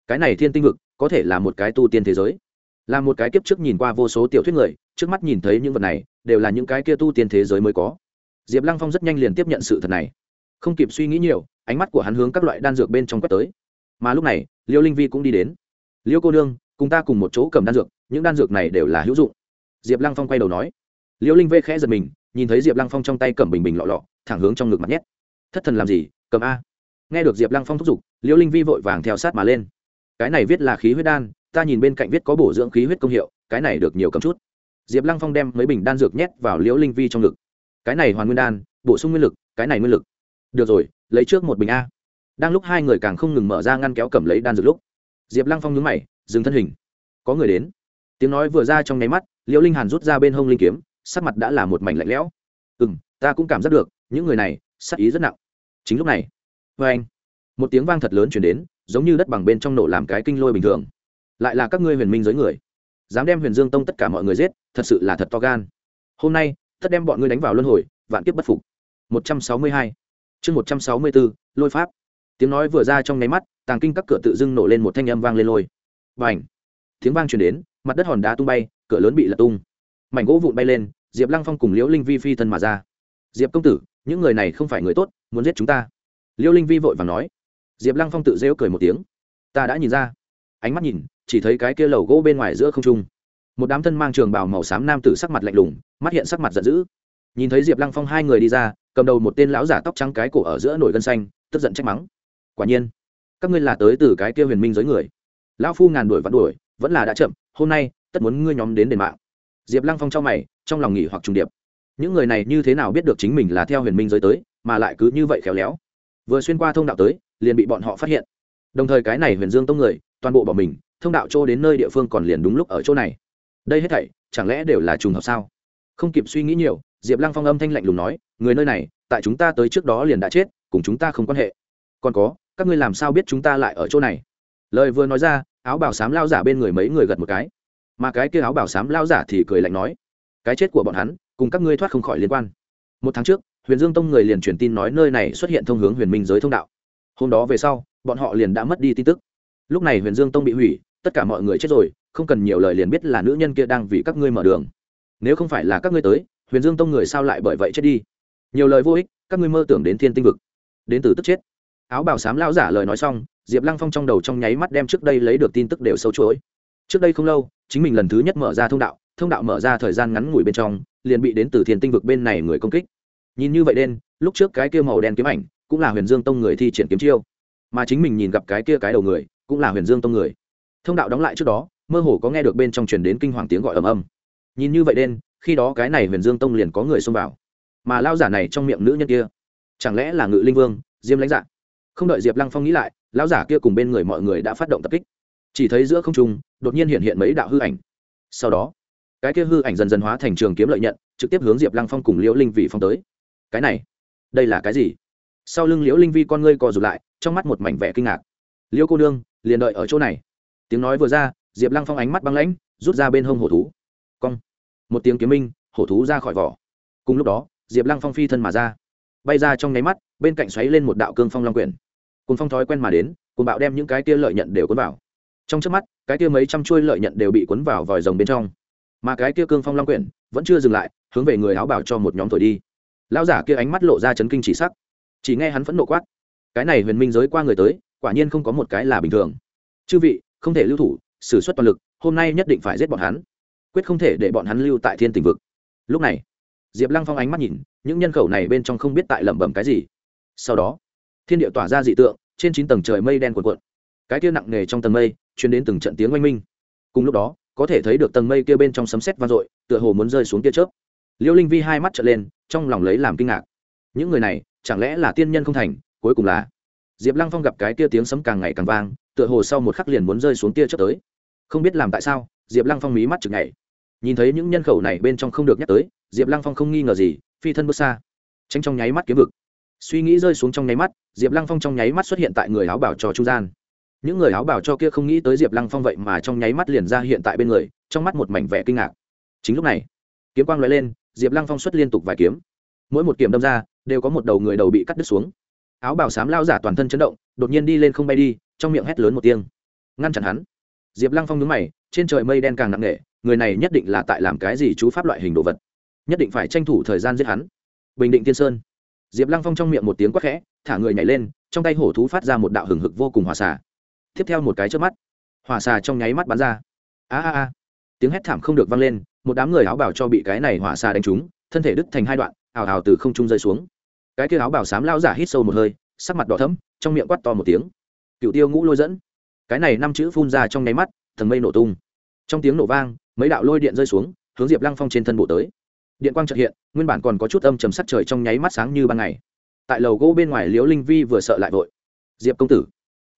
Cái này thiên tinh vực, có thể là một cái tu tiên thế giới. Là một cái kiếp trước nhìn qua vô số tiểu thuyết người, trước mắt nhìn thấy những vật này, đều là những cái kia tu tiên thế giới mới có. Diệp lăng phong rất nhanh liền tiếp nhận sự thật này. Không kịp suy nghĩ nhiều, ánh mắt của hắn hướng các loại đan dược bên trong quét tới. Mà lúc này, liêu linh vi cũng đi đến. Liêu cô nương, cùng ta cùng một chỗ cầm đan dược, những đan dược này đều là hữu dụng. Diệp lăng phong quay đầu nói. Liêu linh vê khẽ giật mình, nhìn thấy diệp lăng phong trong tay cầm bình bình lọ lọ, thẳng hướng trong ngực mặt nhét. Thất thần làm gì, cầm a? Nghe được diệp lăng phong thúc giục Liễu linh vi vội vàng theo sát mà lên. Cái này viết là khí huyết đan, ta nhìn bên cạnh viết có bổ dưỡng khí huyết công hiệu, cái này được nhiều cầm chút. Diệp lăng phong đem mấy bình đan dược nhét vào liễu linh vi trong ngực. Cái này hoàn nguyên đan, bổ sung nguyên lực, cái này nguyên lực. Được rồi, lấy trước một bình a. Đang lúc hai người càng không ngừng mở ra ngăn kéo cầm lấy đan dược lúc, diệp lăng phong nhúng mày, dừng thân hình. Có người đến. Tiếng nói vừa ra trong nháy mắt liễu linh hàn rút ra bên hông linh kiếm, sắc mặt đã là một mảnh lạnh lẽo. Ừ m ta cũng cảm giác được, những người này sắc ý rất nặng. Chính lúc này vê anh, một tiếng vang thật lớn chuyển đến, giống như đất bằng bên trong nổ làm cái kinh lôi bình thường. Lại là các ngươi huyền minh giới người. Dám đem huyền dương tông tất cả mọi người giết, thật sự là thật to gan. Hôm nay tất đem bọn ngươi đánh vào luân hồi, vạn kiếp bất phục. Một trăm sáu mươi hai. Chương một trăm sáu mươi bốn lôi pháp. Tiếng nói vừa ra trong nháy mắt, tàng kinh các cửa tự dưng nổ lên một thanh âm vang lên lôi. Và ảnh tiếng vang truyền đến, mặt đất hòn đá tung bay, cửa lớn bị lật tung. Mảnh gỗ vụn bay lên, diệp lăng phong cùng liễu linh vi phi thân mà ra. Diệp công tử, những người này không phải người tốt, muốn giết chúng ta. Liêu linh vi vội và nói. Diệp lăng phong tự rêu cười một tiếng. Ta đã nhìn ra. Ánh mắt nhìn, chỉ thấy cái kia lầu gỗ bên ngoài giữa không trung. Một đám thân mang trường bào màu xám nam tử sắc mặt lạnh lùng, mắt hiện sắc mặt giận dữ. Nhìn thấy diệp lăng phong hai người đi ra, cầm đầu một tên lão giả tóc trắng cái cổ ở giữa nổi gân xanh, tức giận trách mắng. Quả nhiên, các ngươi là tới từ cái kia huyền minh giới người. Lão phu ngàn đuổi vẫn đuổi, vẫn là đã chậm, hôm nay, tất muốn ngươi nhóm đến đền mạng. Diệp lăng phong trong mày, trong lòng nghỉ hoặc trùng điệp. Những người này như thế nào biết được chính mình là theo huyền minh giới tới, mà lại cứ như vậy khéo léo? Vừa xuyên qua thông đạo tới, liền bị bọn họ phát hiện. Đồng thời cái này huyền dương tông người, toàn bộ bỏ mình, thông đạo chỗ đến nơi địa phương còn liền đúng lúc ở chỗ này. Đây hết thảy, chẳng lẽ đều là trùng hợp sao? Không kịp suy nghĩ nhiều, diệp lăng phong âm thanh lạnh lùng nói, người nơi này, tại chúng ta tới trước đó liền đã chết, cùng chúng ta không quan hệ. Còn có, các ngươi làm sao biết chúng ta lại ở chỗ này? Lời vừa nói ra, áo bảo sám lao giả bên người mấy người gật một cái. Mà cái kia áo bảo sám lao giả thì cười lạnh nói, cái chết của bọn hắn, cùng các ngươi thoát không khỏi liên quan. Một tháng trước huyền dương tông người liền truyền tin nói nơi này xuất hiện thông hướng huyền minh giới thông đạo. Hôm đó về sau, bọn họ liền đã mất đi tin tức. Lúc này huyền dương tông bị hủy, tất cả mọi người chết rồi, không cần nhiều lời liền biết là nữ nhân kia đang vì các ngươi mở đường. Nếu không phải là các ngươi tới, huyền dương tông người sao lại bởi vậy chết đi? Nhiều lời vô ích, các ngươi mơ tưởng đến thiên tinh vực, đến từ tức chết. Áo bào xám lao giả lời nói xong, diệp lăng phong trong đầu trong nháy mắt đem trước đây lấy được tin tức đều sâu chuỗi. Trước đây không lâu, chính mình lần thứ nhất mở ra thông đạo thông đạo mở ra thời gian ngắn ngủi bên trong, liền bị đến từ thiên tinh vực bên này người công kích nhìn như vậy đen, lúc trước cái kia màu đen kiếm ảnh, cũng là huyền dương tông người thi triển kiếm chiêu. Mà chính mình nhìn gặp cái kia cái đầu người, cũng là huyền dương tông người. Thông đạo đóng lại trước đó, mơ hồ có nghe được bên trong truyền đến kinh hoàng tiếng gọi ầm ầm. Nhìn như vậy đen, khi đó cái này huyền dương tông liền có người xông vào. Mà lao giả này trong miệng nữ nhân kia, chẳng lẽ là ngự linh vương, diêm lãnh dạ? Không đợi diệp lăng phong nghĩ lại, lão giả kia cùng bên người mọi người đã phát động tập kích. Chỉ thấy giữa không trung, đột nhiên hiện hiện mấy đạo hư ảnh. Sau đó, cái kia hư ảnh dần dần hóa thành trường kiếm lợi nhận, trực tiếp hướng diệp lăng phong cùng liễu linh vị phong tới cái này, đây là cái gì? Sau lưng liễu linh vi con ngươi co rụt lại, trong mắt một mảnh vẻ kinh ngạc. Liễu cô nương, liền đợi ở chỗ này. Tiếng nói vừa ra, diệp lăng phong ánh mắt băng lãnh, rút ra bên hông hổ thú. Cong. Một tiếng kiếm minh, hổ thú ra khỏi vỏ. Cùng lúc đó, diệp lăng phong phi thân mà ra. Bay ra trong nháy mắt, bên cạnh xoáy lên một đạo cương phong long quyển. Cùng phong thói quen mà đến cùng bạo đem những cái kia lợi nhận đều cuốn vào. Trong trước mắt, cái kia mấy trăm chuôi lợi nhận đều bị cuốn vào vòi rồng bên trong. Mà cái kia cương phong long quyển vẫn chưa dừng lại, hướng về người áo bảo cho một nhóm thổi đi lão giả kia ánh mắt lộ ra chấn kinh chỉ sắc. Chỉ nghe hắn phẫn nộ quát, cái này huyền minh giới qua người tới, quả nhiên không có một cái là bình thường. Chư vị, không thể lưu thủ xử suất toàn lực, hôm nay nhất định phải giết bọn hắn. Quyết không thể để bọn hắn lưu tại thiên tình vực. Lúc này, diệp lăng phong ánh mắt nhìn, những nhân khẩu này bên trong không biết tại lẩm bẩm cái gì. Sau đó, thiên địa tỏa ra dị tượng, trên chín tầng trời mây đen cuộn cuộn. Cái kia nặng nề trong tầng mây chuyến đến từng trận tiếng oanh minh. Cùng lúc đó, có thể thấy được tầng mây kia bên trong sấm sét vang dội, tựa hồ muốn rơi xuống tia chớp. Liêu linh vi hai mắt trở lên trong lòng lấy làm kinh ngạc. Những người này, chẳng lẽ là tiên nhân không thành, cuối cùng là? Diệp lăng phong gặp cái tia tiếng sấm càng ngày càng vang, tựa hồ sau một khắc liền muốn rơi xuống tia chớp tới. Không biết làm tại sao, diệp lăng phong mí mắt chực nhảy. Nhìn thấy những nhân khẩu này bên trong không được nhắc tới, diệp lăng phong không nghi ngờ gì, phi thân bước xa. Tránh trong nháy mắt kiếm vực. Suy nghĩ rơi xuống trong nháy mắt, diệp lăng phong trong nháy mắt xuất hiện tại người áo bảo trò trung gian. Những người áo bảo cho kia không nghĩ tới diệp lăng phong vậy mà trong nháy mắt liền ra hiện tại bên người, trong mắt một mảnh vẻ kinh ngạc. Chính lúc này, kiếm quang l lên diệp lăng phong xuất liên tục vài kiếm. Mỗi một kiếm đâm ra, đều có một đầu người đầu bị cắt đứt xuống. Áo bào sám lao giả toàn thân chấn động, đột nhiên đi lên không bay đi, trong miệng hét lớn một tiếng. Ngăn chặn hắn. Diệp lăng phong nhướng mày, trên trời mây đen càng nặng nề, người này nhất định là tại làm cái gì chú pháp loại hình đồ vật. Nhất định phải tranh thủ thời gian giết hắn. Bình định tiên sơn. Diệp lăng phong trong miệng một tiếng quát khẽ, thả người nhảy lên, trong tay hổ thú phát ra một đạo hừng hực vô cùng hòa xà. tiếp theo một cái trước mắt, hỏa xà trong nháy mắt bắn ra. A a a. Tiếng hét thảm không được vang lên một đám người áo bảo cho bị cái này hỏa xa đánh trúng, thân thể đứt thành hai đoạn, ào ào từ không trung rơi xuống. Cái kia áo bảo xám lao giả hít sâu một hơi, sắc mặt đỏ thẫm, trong miệng quát to một tiếng. Cựu tiêu ngũ lôi dẫn. Cái này năm chữ phun ra trong nháy mắt, thần mây nổ tung. Trong tiếng nổ vang, mấy đạo lôi điện rơi xuống, hướng diệp lăng phong trên thân bộ tới. Điện quang trợ hiện, nguyên bản còn có chút âm chầm sắc trời trong nháy mắt sáng như ban ngày. Tại lầu gỗ bên ngoài liễu linh vi vừa sợ lại vội. Diệp công tử.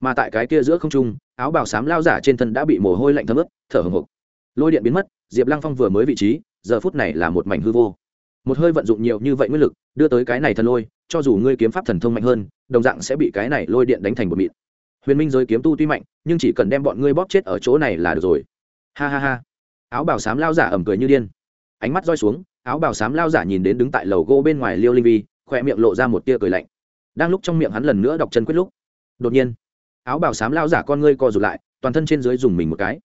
Mà tại cái kia giữa không trung, áo bào xám lao giả trên thân đã bị mồ hôi lạnh thấm ướt, thở hồng hộc. Lôi điện biến mất diệp lăng phong vừa mới vị trí, giờ phút này là một mảnh hư vô. Một hơi vận dụng nhiều như vậy nguyên lực, đưa tới cái này thần lôi, cho dù ngươi kiếm pháp thần thông mạnh hơn, đồng dạng sẽ bị cái này lôi điện đánh thành một mịn. Huyền minh giới kiếm tu tuy mạnh, nhưng chỉ cần đem bọn ngươi bóp chết ở chỗ này là được rồi. Ha ha ha. Áo bào xám lao giả ẩm cười như điên. Ánh mắt roi xuống, áo bào xám lao giả nhìn đến đứng tại lầu gỗ bên ngoài liêu linh vi khoe miệng lộ ra một tia cười lạnh. Đang lúc trong miệng hắn lần nữa đọc chân quyết lúc, đột nhiên, áo bào xám lao giả con ngươi co rụt lại, toàn thân trên dưới dùng mình một cái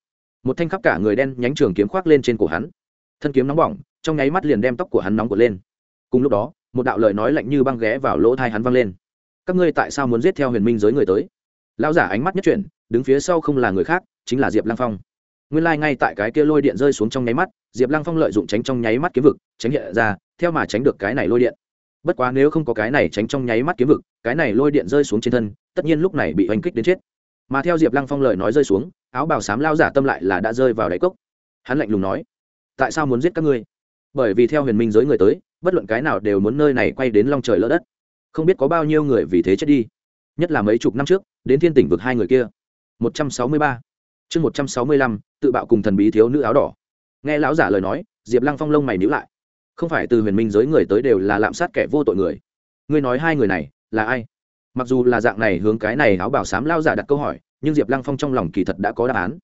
một thanh khắp cả người đen nhánh trường kiếm khoác lên trên cổ hắn. Thân kiếm nóng bỏng, trong nháy mắt liền đem tóc của hắn nóng cột lên. Cùng lúc đó, một đạo lời nói lạnh như băng ghé vào lỗ thai hắn văng lên. Các ngươi tại sao muốn giết theo huyền minh giới người tới? Lão giả ánh mắt nhất chuyển, đứng phía sau không là người khác, chính là diệp lăng phong. Nguyên lai、like、ngay tại cái kia lôi điện rơi xuống trong nháy mắt, diệp lăng phong lợi dụng tránh trong nháy mắt kiếm vực, tránh hiện ra, theo mà tránh được cái này lôi điện. Bất quá nếu không có cái này tránh trong nháy mắt kiếm vực, cái này lôi điện rơi xuống trên thân, tất nhiên lúc này bị oanh kích đến chết mà theo diệp lăng phong lời nói rơi xuống, áo bào xám lao giả tâm lại là đã rơi vào đáy cốc. Hắn lạnh lùng nói, tại sao muốn giết các ngươi? Bởi vì theo huyền minh giới người tới, bất luận cái nào đều muốn nơi này quay đến long trời lỡ đất. Không biết có bao nhiêu người vì thế chết đi. Nhất là mấy chục năm trước, đến thiên tỉnh vực hai người kia. Một trăm sáu mươi ba. Chương một trăm sáu mươi lăm, tự bạo cùng thần bí thiếu nữ áo đỏ. Nghe lão giả lời nói, diệp lăng phong lông mày níu lại. Không phải từ huyền minh giới người tới đều là lạm sát kẻ vô tội người. Ngươi nói hai người này là ai? Mặc dù là dạng này hướng cái này áo bảo sám lao giả đặt câu hỏi, nhưng diệp lăng phong trong lòng kỳ thật đã có đáp án.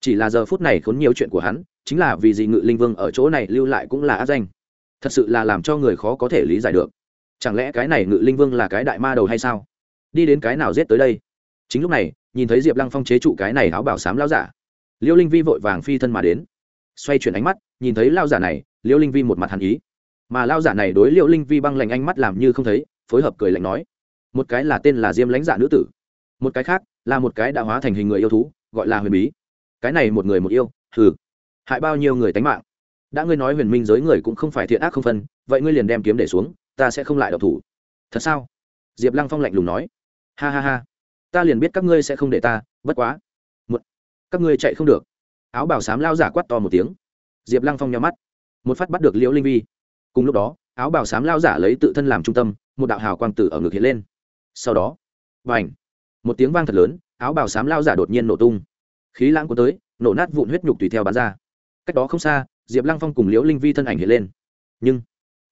Chỉ là giờ phút này khốn nhiều chuyện của hắn, chính là vì gì ngự linh vương ở chỗ này lưu lại cũng là áp danh. Thật sự là làm cho người khó có thể lý giải được. Chẳng lẽ cái này ngự linh vương là cái đại ma đầu hay sao? Đi đến cái nào giết tới đây? Chính lúc này, nhìn thấy diệp lăng phong chế trụ cái này áo bảo sám lao giả, liêu linh vi vội vàng phi thân mà đến. Xoay chuyển ánh mắt, nhìn thấy lao giả này, liêu linh vi một mặt hàn ý. Mà lao giả này đối liêu linh vi băng lạnh ánh mắt làm như không thấy, phối hợp cười lạnh nói một cái là tên là diêm lãnh dạ nữ tử, một cái khác là một cái đã hóa thành hình người yêu thú, gọi là huyền bí. Cái này một người một yêu, hừ, hại bao nhiêu người tánh mạng. Đã ngươi nói huyền minh giới người cũng không phải thiện ác không phân, vậy ngươi liền đem kiếm để xuống, ta sẽ không lại độc thủ. Thật sao? Diệp lăng phong lạnh lùng nói. Ha ha ha, ta liền biết các ngươi sẽ không để ta, bất quá. Một, các ngươi chạy không được. Áo bảo sám lao giả quắt to một tiếng. Diệp lăng phong nhắm mắt. Một phát bắt được liễu linh vi. Cùng lúc đó, áo bảo sám lao giả lấy tự thân làm trung tâm, một đạo hào quang tử ở ngực hiện lên sau đó và ảnh một tiếng vang thật lớn, áo bào xám lao giả đột nhiên nổ tung. Khí lãng cuốn tới, nổ nát vụn huyết nhục tùy theo bắn ra. Cách đó không xa, diệp lăng phong cùng liễu linh vi thân ảnh hiện lên. Nhưng,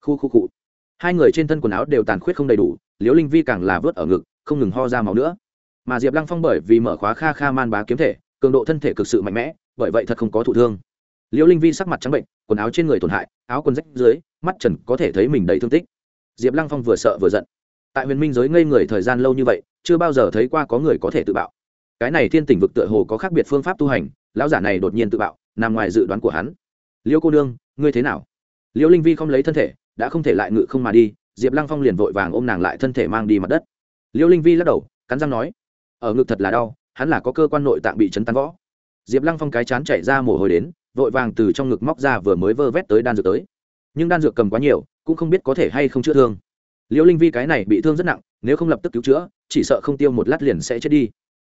khu khu cụ hai người trên thân quần áo đều tàn khuyết không đầy đủ, liễu linh vi càng là vớt ở ngực, không ngừng ho ra máu nữa. Mà diệp lăng phong bởi vì mở khóa kha kha man bá kiếm thể, cường độ thân thể cực sự mạnh mẽ, bởi vậy thật không có thụ thương. Liễu linh vi sắc mặt trắng bệnh, quần áo trên người tổn hại, áo quần rách dưới, mắt trần có thể thấy mình đầy thương tích. Diệp lăng phong vừa sợ vừa giận tại huyền minh giới ngây người thời gian lâu như vậy, chưa bao giờ thấy qua có người có thể tự bạo. Cái này thiên tỉnh vực tựa hồ có khác biệt phương pháp tu hành, lão giả này đột nhiên tự bạo, nằm ngoài dự đoán của hắn. Liêu cô nương, ngươi thế nào? Liêu linh vi không lấy thân thể, đã không thể lại ngự không mà đi, diệp lăng phong liền vội vàng ôm nàng lại thân thể mang đi mặt đất. Liêu linh vi lắc đầu, cắn răng nói, ở ngực thật là đau, hắn là có cơ quan nội tạng bị chấn tán võ. Diệp lăng phong cái chán chạy ra mồ hôi đến, vội vàng từ trong ngực móc ra vừa mới vơ vét tới đan dược tới. Nhưng đan dược cầm quá nhiều, cũng không biết có thể hay không chữa thương. Liễu linh vi cái này bị thương rất nặng, nếu không lập tức cứu chữa, chỉ sợ không tiêu một lát liền sẽ chết đi.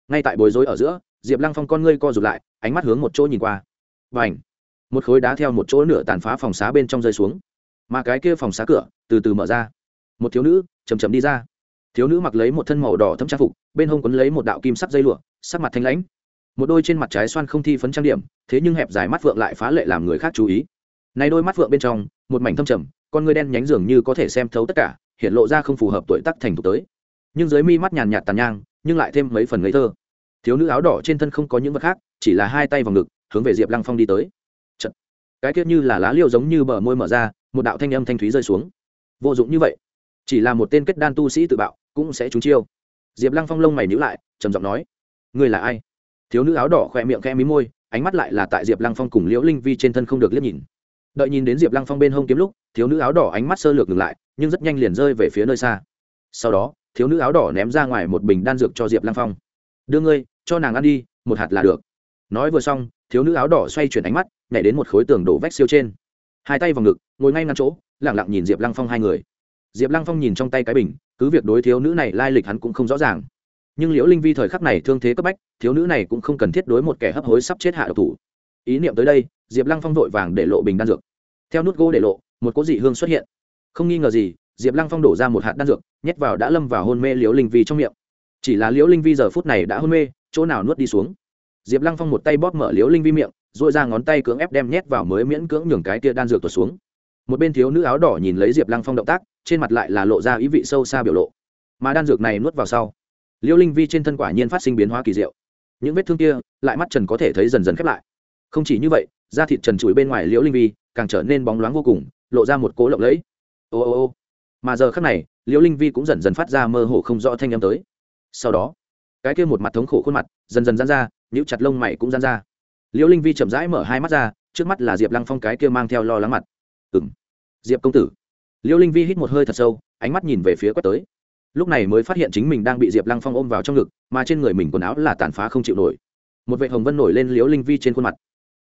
Ngay tại bối rối ở giữa, diệp lăng phong con ngươi co rụt lại, ánh mắt hướng một chỗ nhìn qua. Và ảnh một khối đá theo một chỗ nửa tàn phá phòng xá bên trong rơi xuống. Mà cái kia phòng xá cửa, từ từ mở ra. Một thiếu nữ chầm chầm đi ra. Thiếu nữ mặc lấy một thân màu đỏ thâm trang phục, bên hông quấn lấy một đạo kim sắc dây lụa, sắc mặt thanh lãnh. Một đôi trên mặt trái xoan không thi phấn trang điểm, thế nhưng hẹp dài mắt phượng lại phá lệ làm người khác chú ý. Nay đôi mắt phượng bên trong, một mảnh thâm trầm, con ngươi đen nhánh dường như có thể xem thấu tất cả hiện lộ ra không phù hợp tuổi tác thành thục tới. Nhưng dưới mi mắt nhàn nhạt tàn nhang, nhưng lại thêm mấy phần ngây thơ. Thiếu nữ áo đỏ trên thân không có những vật khác, chỉ là hai tay vào ngực, hướng về diệp lăng phong đi tới. Chật. cái tiết như là lá liêu giống như bờ môi mở ra, một đạo thanh âm thanh thúy rơi xuống. Vô dụng như vậy, chỉ là một tên kết đan tu sĩ tự bạo, cũng sẽ trúng chiêu. Diệp lăng phong lông mày nhữ lại, trầm giọng nói người là ai? Thiếu nữ áo đỏ khỏe miệng khe mí môi, ánh mắt lại là tại diệp lăng phong cùng liễu linh vi trên thân không được liếc nhìn đợi nhìn đến diệp lăng phong bên hông kiếm lúc, thiếu nữ áo đỏ ánh mắt sơ lược ngừng lại, nhưng rất nhanh liền rơi về phía nơi xa. Sau đó, thiếu nữ áo đỏ ném ra ngoài một bình đan dược cho diệp lăng phong. Đưa ngươi, cho nàng ăn đi, một hạt là được. Nói vừa xong, thiếu nữ áo đỏ xoay chuyển ánh mắt, nhảy đến một khối tường đổ vách siêu trên. Hai tay vào ngực, ngồi ngay ngăn chỗ lẳng lặng nhìn diệp lăng phong hai người. Diệp lăng phong nhìn trong tay cái bình, cứ việc đối thiếu nữ này lai lịch hắn cũng không rõ ràng. Nhưng liễu linh vi thời khắc này thương thế cấp bách, thiếu nữ này cũng không cần thiết đối một kẻ hấp hối sắp chết hạ độc thủ. Ý niệm tới đây, diệp lăng phong vội vàng để lộ bình đan dược theo nút gỗ để lộ, một cỗ dị hương xuất hiện. Không nghi ngờ gì, diệp lăng phong đổ ra một hạt đan dược, nhét vào đã lâm vào hôn mê liễu linh vi trong miệng. Chỉ là liễu linh vi giờ phút này đã hôn mê, chỗ nào nuốt đi xuống. Diệp lăng phong một tay bóp mở liễu linh vi miệng dội ra ngón tay cưỡng ép đem nhét vào mới miễn cưỡng nhường cái tia đan dược tuột xuống. Một bên thiếu nữ áo đỏ nhìn lấy diệp lăng phong động tác, trên mặt lại là lộ ra ý vị sâu xa biểu lộ. Mà đan dược này nuốt vào sau, liễu linh vi trên thân quả nhiên phát sinh biến hóa kỳ diệu. Những vết thương kia, lại mắt trần có thể thấy dần dần khép lại. Không chỉ như vậy da thịt trần trụi bên ngoài liễu linh vi, càng trở nên bóng loáng vô cùng, lộ ra một cố lộng lẫy. Ô ô ô. Mà giờ khác này, liễu linh vi cũng dần dần phát ra mơ hồ không rõ thanh âm tới. Sau đó, cái kia một mặt thống khổ khuôn mặt dần dần dán ra, nhíu chặt lông mày cũng dán ra. Liễu linh vi chậm rãi mở hai mắt ra, trước mắt là diệp lăng phong cái kia mang theo lo lắng mặt. Ừ m diệp công tử. Liễu linh vi hít một hơi thật sâu, ánh mắt nhìn về phía quét tới. Lúc này mới phát hiện chính mình đang bị diệp lăng phong ôm vào trong ngực, mà trên người mình quần áo là tàn phá không chịu nổi. Một vệ hồng vân nổi lên liễu linh vi trên khuôn mặt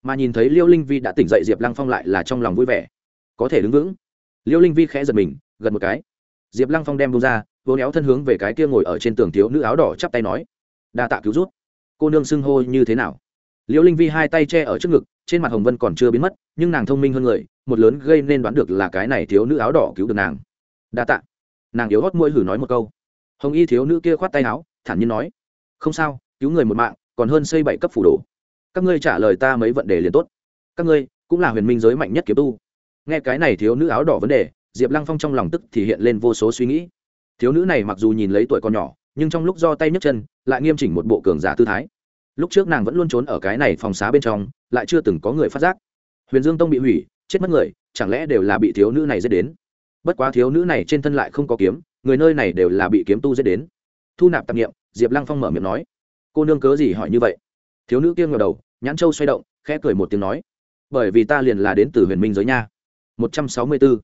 mà nhìn thấy liêu linh vi đã tỉnh dậy, diệp lăng phong lại là trong lòng vui vẻ. Có thể đứng vững. Liêu linh vi khẽ giật mình gần một cái. Diệp lăng phong đem bông ra, vô néo thân hướng về cái kia ngồi ở trên tường thiếu nữ áo đỏ chắp tay nói, đa tạ cứu rút cô nương xưng hô như thế nào? Liễu linh vi hai tay che ở trước ngực, trên mặt hồng vân còn chưa biến mất, nhưng nàng thông minh hơn người, một lớn gây nên đoán được là cái này thiếu nữ áo đỏ cứu được nàng. Đa tạ. Nàng yếu hót môi hử nói một câu. Hồng y thiếu nữ kia khoát tay áo, thản nhiên nói, không sao, cứu người một mạng, còn hơn xây bảy cấp phủ đồ các ngươi trả lời ta mấy vấn đề liền tốt. Các ngươi cũng là huyền minh giới mạnh nhất kiếm tu. Nghe cái này thiếu nữ áo đỏ vấn đề, diệp lăng phong trong lòng tức thì hiện lên vô số suy nghĩ. Thiếu nữ này mặc dù nhìn lấy tuổi còn nhỏ, nhưng trong lúc do tay nhấc chân, lại nghiêm chỉnh một bộ cường giả tư thái. Lúc trước nàng vẫn luôn trốn ở cái này phòng xá bên trong, lại chưa từng có người phát giác. Huyền dương tông bị hủy, chết mất người, chẳng lẽ đều là bị thiếu nữ này giết đến? Bất quá thiếu nữ này trên thân lại không có kiếm, người nơi này đều là bị kiếm tu giết đến. Thu nạp tạp nghiệm diệp lăng phong mở miệng nói. Cô nương cớ gì hỏi như vậy? Thiếu nữ kia ngờ đầu nhãn châu xoay động, khẽ cười một tiếng nói, bởi vì ta liền là đến từ huyền minh giới nha. Một trăm sáu mươi bốn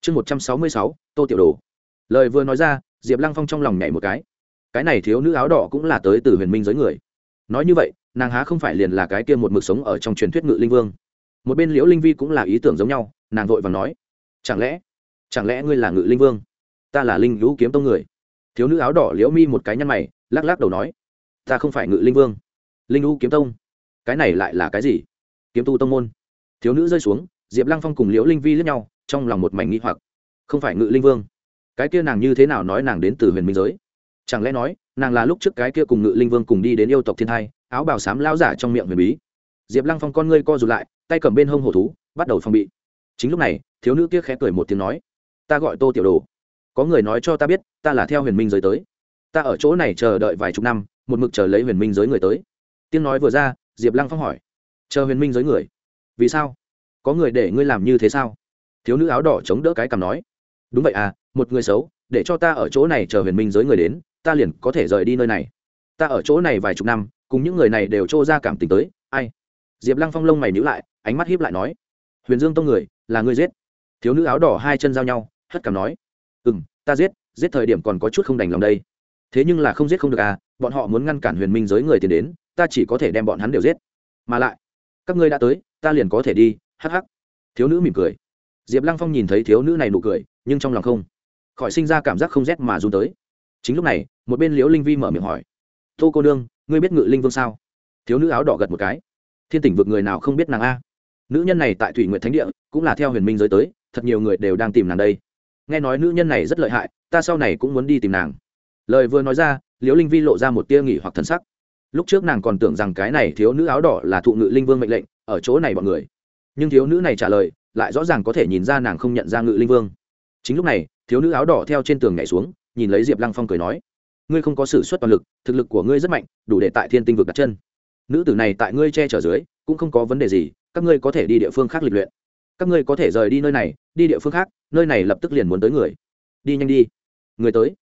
chương một trăm sáu mươi sáu, tô tiểu đồ. Lời vừa nói ra, diệp lăng phong trong lòng nhảy một cái. Cái này thiếu nữ áo đỏ cũng là tới từ huyền minh giới người. Nói như vậy, nàng há không phải liền là cái kia một mực sống ở trong truyền thuyết ngự linh vương. Một bên liễu linh vi cũng là ý tưởng giống nhau, nàng vội và nói, chẳng lẽ chẳng lẽ ngươi là ngự linh vương? Ta là linh lũ kiếm tông người. Thiếu nữ áo đỏ liễu mi một cái nhăn mày, lắc lắc đầu nói, ta không phải ngự linh vương. Linh lũ kiếm tông cái này lại là cái gì? Kiếm tu tông môn. Thiếu nữ rơi xuống, diệp lăng phong cùng liễu linh vi lướt nhau, trong lòng một mảnh nghĩ hoặc. Không phải ngự linh vương. Cái kia nàng như thế nào nói nàng đến từ huyền minh giới? Chẳng lẽ nói, nàng là lúc trước cái kia cùng ngự linh vương cùng đi đến yêu tộc thiên hai áo bào xám lao giả trong miệng huyền bí. Diệp lăng phong con ngươi co rụt lại, tay cầm bên hông hổ thú, bắt đầu phong bị. Chính lúc này, thiếu nữ kia khẽ cười một tiếng nói, ta gọi tô tiểu đồ. Có người nói cho ta biết, ta là theo huyền minh giới tới. Ta ở chỗ này chờ đợi vài chục năm, một mực chờ lấy huyền minh giới người tới. Tiếng nói vừa ra diệp lăng phong hỏi. Chờ huyền minh giới người. Vì sao? Có người để ngươi làm như thế sao? Thiếu nữ áo đỏ chống đỡ cái cằm nói. Đúng vậy à một người xấu, để cho ta ở chỗ này chờ huyền minh giới người đến, ta liền có thể rời đi nơi này. Ta ở chỗ này vài chục năm, cùng những người này đều trô ra cảm tình tới, ai? Diệp lăng phong lông mày nhữ lại, ánh mắt hiếp lại nói. Huyền dương tông người, là ngươi giết. Thiếu nữ áo đỏ hai chân giao nhau, hất cảm nói. Ừ m ta giết giết thời điểm còn có chút không đành lòng đây. Thế nhưng là không giết không được à bọn họ muốn ngăn cản huyền minh giới người tiền đến ta chỉ có thể đem bọn hắn đều giết. Mà lại, các ngươi đã tới, ta liền có thể đi, hắc hắc. Thiếu nữ mỉm cười. Diệp lăng phong nhìn thấy thiếu nữ này nụ cười, nhưng trong lòng không khỏi sinh ra cảm giác không rét mà run tới. Chính lúc này, một bên liễu linh vi mở miệng hỏi, tô cô nương, ngươi biết ngự linh vương sao? Thiếu nữ áo đỏ gật một cái. Thiên tỉnh vực người nào không biết nàng a? Nữ nhân này tại thủy nguyện thánh địa, cũng là theo huyền minh giới tới, thật nhiều người đều đang tìm nàng đây. Nghe nói nữ nhân này rất lợi hại, ta sau này cũng muốn đi tìm nàng. Lời vừa nói ra, liễu linh vi lộ ra một tia nghỉ hoặc thân sắc lúc trước nàng còn tưởng rằng cái này thiếu nữ áo đỏ là thụ ngự linh vương mệnh lệnh, ở chỗ này bọn người. Nhưng thiếu nữ này trả lời, lại rõ ràng có thể nhìn ra nàng không nhận ra ngự linh vương. Chính lúc này, thiếu nữ áo đỏ theo trên tường nhảy xuống, nhìn lấy diệp lăng phong cười nói, ngươi không có s ử suất toàn lực, thực lực của ngươi rất mạnh, đủ để tại thiên tinh vực đặt chân. Nữ tử này tại ngươi che chở dưới, cũng không có vấn đề gì, các ngươi có thể đi địa phương khác lịch luyện. Các ngươi có thể rời đi nơi này, đi địa phương khác, nơi này lập tức liền muốn tới người. Đi nhanh đi. Người tới.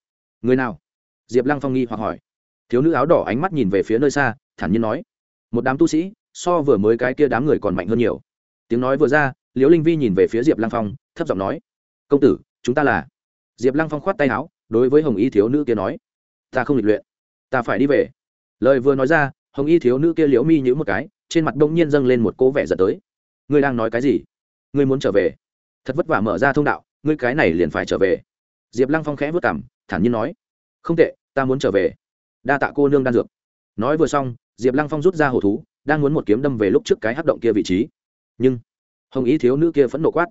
Người nào? Diệp lăng phong nghi hoặc hỏi thiếu nữ áo đỏ ánh mắt nhìn về phía nơi xa, thản nhiên nói, một đám tu sĩ, so vừa mới cái kia đám người còn mạnh hơn nhiều. Tiếng nói vừa ra, liễu linh vi nhìn về phía diệp lăng phong, thấp giọng nói, công tử, chúng ta là diệp lăng phong khoát tay áo, đối với hồng y thiếu nữ kia nói, ta không lịch luyện, ta phải đi về. Lời vừa nói ra, hồng y thiếu nữ kia liễu mi nhữ một cái, trên mặt đông nhiên dâng lên một cố vẻ giật tới. Ngươi đang nói cái gì? Ngươi muốn trở về? Thật vất vả mở ra thông đạo, ngươi cái này liền phải trở về. Diệp lăng phong khẽ vất cảm thản nhiên nói, không tệ, ta muốn trở về đa tạ cô nương đan dược. Nói vừa xong, diệp lăng phong rút ra hổ thú, đang muốn một kiếm đâm về lúc trước cái hắc động kia vị trí. Nhưng, hồng ý thiếu nữ kia phẫn nộ quát.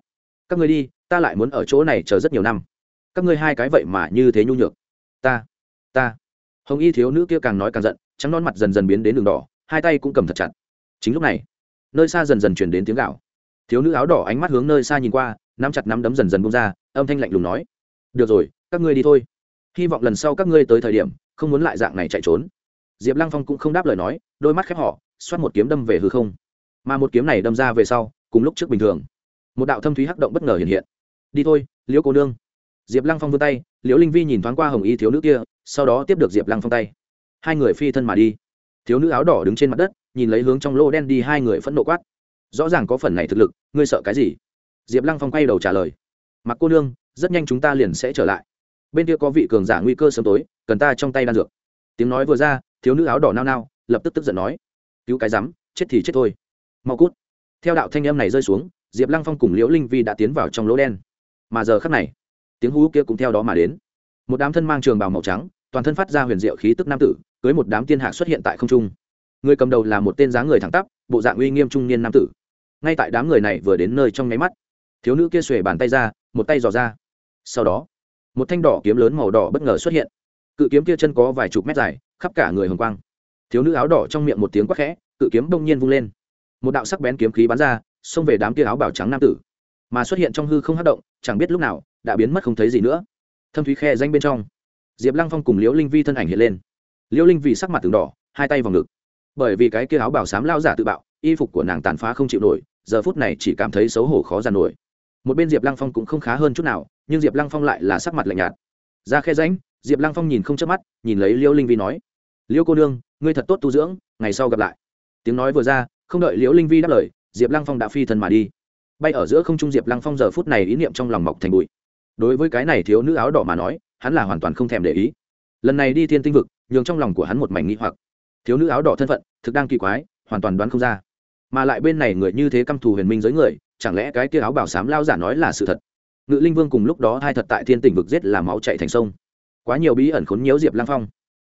Các ngươi đi, ta lại muốn ở chỗ này chờ rất nhiều năm. Các ngươi hai cái vậy mà như thế nhu nhược. Ta ta. Hồng y thiếu nữ kia càng nói càng giận, trắng non mặt dần dần biến đến đường đỏ, hai tay cũng cầm thật chặt. Chính lúc này, nơi xa dần dần chuyển đến tiếng gạo thiếu nữ áo đỏ ánh mắt hướng nơi xa nhìn qua, nắm chặt nắm đấm dần dần bung ra, âm thanh lạnh lùng nói. Được rồi, các ngươi đi thôi. Hy vọng lần sau các ngươi tới thời điểm không muốn lại dạng này chạy trốn. Diệp lăng phong cũng không đáp lời nói, đôi mắt khép họ xoát một kiếm đâm về hư không. Mà một kiếm này đâm ra về sau, cùng lúc trước bình thường, một đạo thâm thúy hắc động bất ngờ hiện hiện. Đi thôi, liễu cô nương. Diệp lăng phong vươn tay, liễu linh vi nhìn thoáng qua hồng y thiếu nữ kia, sau đó tiếp được diệp lăng phong tay. Hai người phi thân mà đi. Thiếu nữ áo đỏ đứng trên mặt đất, nhìn lấy hướng trong lô đen đi, hai người phẫn nộ quát. Rõ ràng có phần này thực lực, ngươi sợ cái gì? Diệp lăng phong quay đầu trả lời. Mặc cô nương, rất nhanh chúng ta liền sẽ trở lại. Bên kia có vị cường giả nguy cơ sớm tối cần ta trong tay đan dược. Tiếng nói vừa ra, thiếu nữ áo đỏ nao nao, lập tức tức giận nói, cứu cái rắm, chết thì chết thôi. Mau cút. Theo đạo thanh âm này rơi xuống, diệp lăng phong cùng liễu linh vi đã tiến vào trong lỗ đen. Mà giờ khắc này, tiếng hú kia cũng theo đó mà đến. Một đám thân mang trường bào màu trắng, toàn thân phát ra huyền diệu khí tức nam tử, cưới một đám tiên hạc xuất hiện tại không trung. Người cầm đầu là một tên dáng người thẳng tắp, bộ dạng uy nghiêm trung niên nam tử. Ngay tại đám người này vừa đến nơi trong nháy mắt, thiếu nữ kia xuề bàn tay ra, một tay dò ra. Sau đó, một thanh đỏ kiếm lớn màu đỏ bất ngờ xuất hiện cự kiếm kia chân có vài chục mét dài, khắp cả người hồng quang. Thiếu nữ áo đỏ trong miệng một tiếng quắc khẽ, cự kiếm đông nhiên vung lên. Một đạo sắc bén kiếm khí bắn ra, xông về đám kia áo bảo trắng nam tử. Mà xuất hiện trong hư không hát động, chẳng biết lúc nào, đã biến mất không thấy gì nữa. Thâm thúy khe danh bên trong, diệp lăng phong cùng liễu linh vi thân ảnh hiện lên. Liễu linh vi sắc mặt từng đỏ, hai tay vào ngực. Bởi vì cái kia áo bảo xám lao giả tự bạo, y phục của nàng tàn phá không chịu nổi, giờ phút này chỉ cảm thấy xấu hổ khó giàn nổi. Một bên diệp lăng phong cũng không khá hơn chút nào, nhưng diệp lăng phong lại là sắc mặt lạnh nhạt. Ra khe ránh diệp lăng phong nhìn không chớp mắt, nhìn lấy liễu linh vi nói, liễu cô nương, ngươi thật tốt tu dưỡng, ngày sau gặp lại. Tiếng nói vừa ra, không đợi liễu linh vi đáp lời, diệp lăng phong đã phi thân mà đi. Bay ở giữa không trung diệp lăng phong giờ phút này ý niệm trong lòng mọc thành bụi. Đối với cái này thiếu nữ áo đỏ mà nói, hắn là hoàn toàn không thèm để ý. Lần này đi thiên tinh vực, nhường trong lòng của hắn một mảnh nghi hoặc. Thiếu nữ áo đỏ thân phận, thực đang kỳ quái, hoàn toàn đoán không ra. Mà lại bên này người như thế căm thù huyền minh giới người, chẳng lẽ cái kia áo bảo sám lao giả nói là sự thật? Ngự linh vương cùng lúc đó hai thật tại thiên tỉnh vực giết là máu chạy thành sông quá nhiều bí ẩn khốn nhiễu diệp lăng phong.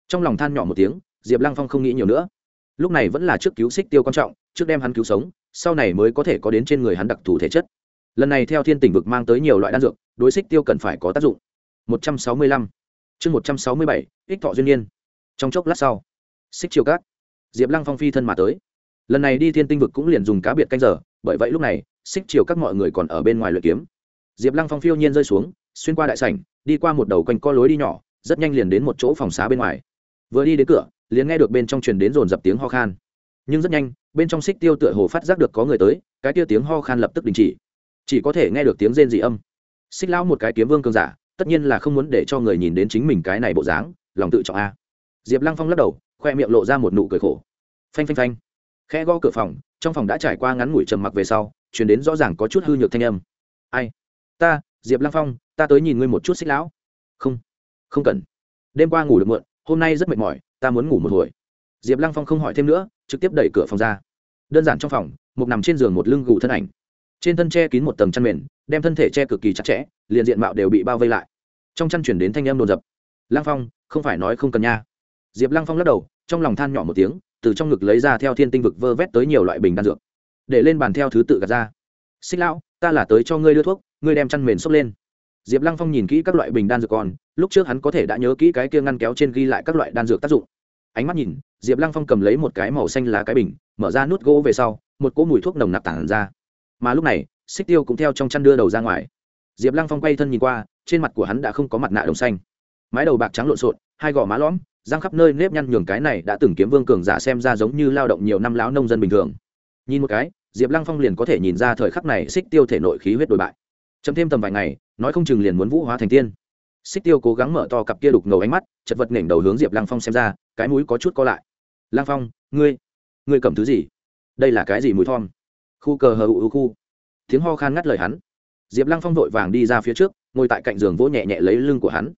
Trong lòng than nhỏ một tiếng, diệp lăng phong không nghĩ nhiều nữa. Lúc này vẫn là trước cứu xích tiêu quan trọng, trước đem hắn cứu sống, sau này mới có thể có đến trên người hắn đặc thù thể chất. Lần này theo thiên tỉnh vực mang tới nhiều loại đan dược, đối xích tiêu cần phải có tác dụng. Một trăm sáu mươi lăm. Chương một trăm sáu mươi bảy, ích thọ duyên nhiên trong chốc lát sau xích chiều cát diệp lăng phong phi thân mà tới. Lần này đi thiên tinh vực cũng liền dùng cá biệt canh giờ, bởi vậy lúc này xích chiều các mọi người còn ở bên ngoài luyện kiếm. Diệp lăng phong phiêu nhiên rơi xuống, xuyên qua đại sảnh đi qua một đầu quanh co lối đi nhỏ, rất nhanh liền đến một chỗ phòng xá bên ngoài. Vừa đi đến cửa, liền nghe được bên trong truyền đến dồn dập tiếng ho khan. Nhưng rất nhanh, bên trong xích tiêu tựa hồ phát giác được có người tới, cái kia tiếng ho khan lập tức đình chỉ. Chỉ có thể nghe được tiếng rên dị âm. Xích lão một cái kiếm vương cường giả, tất nhiên là không muốn để cho người nhìn đến chính mình cái này bộ dáng, lòng tự trọng a. Diệp lăng phong lắc đầu, khoe miệng lộ ra một nụ cười khổ. Phanh phanh phanh. Khe go cửa phòng, trong phòng đã trải qua ngắn ngủi trầm mặc về sau chuyển đến rõ ràng có chút hư nhược thanh âm. Ai? Ta, diệp lăng phong ta tới nhìn ngươi một chút xích lão. Không không cần. Đêm qua ngủ được muộn, hôm nay rất mệt mỏi, ta muốn ngủ một hồi. Diệp lăng phong không hỏi thêm nữa, trực tiếp đẩy cửa phòng ra. Đơn giản trong phòng mục nằm trên giường một lưng gù thân ảnh. Trên thân che kín một tầng chăn mền, đem thân thể che cực kỳ chặt chẽ, liền diện mạo đều bị bao vây lại. Trong chăn chuyển đến thanh âm đồn dập. Lăng phong, không phải nói không cần nha. Diệp lăng phong lắc đầu, trong lòng than nhỏ một tiếng, từ trong ngực lấy ra theo thiên tinh vực vơ vét tới nhiều loại bình đan dược. Để lên bàn theo thứ tự gạt ra. Xích lão, ta là tới cho ngươi đưa thuốc, ngươi đem chăn mền xốc lên diệp lăng phong nhìn kỹ các loại bình đan dược còn lúc trước hắn có thể đã nhớ kỹ cái kia ngăn kéo trên ghi lại các loại đan dược tác dụng. Ánh mắt nhìn, diệp lăng phong cầm lấy một cái màu xanh lá cái bình, mở ra nút gỗ về sau, một cỗ mùi thuốc nồng nặc tản ra. Mà lúc này, xích tiêu cũng theo trong chăn đưa đầu ra ngoài. Diệp lăng phong quay thân nhìn qua, trên mặt của hắn đã không có mặt nạ đồng xanh. Mái đầu bạc trắng lộn xộn, hai gò má lõm, răng khắp nơi nếp nhăn nhường cái này đã từng kiếm vương cường giả xem ra giống như lao động nhiều năm lão nông dân bình thường. Nhìn một cái, diệp lăng phong liền có thể nhìn ra thời khắc này xích tiêu thể nội khí huyết đổi bại chấm thêm tầm vài ngày, nói không chừng liền muốn vũ hóa thành tiên. Xích tiêu cố gắng mở to cặp kia đục ngầu ánh mắt, chật vật nghển đầu hướng diệp lăng phong xem ra, cái mũi có chút co lại. Lăng phong, ngươi ngươi cầm thứ gì? Đây là cái gì mùi thom? Khu cờ hờ ụ khu. Tiếng ho khan ngắt lời hắn. Diệp lăng phong vội vàng đi ra phía trước, ngồi tại cạnh giường vỗ nhẹ nhẹ lấy lưng của hắn.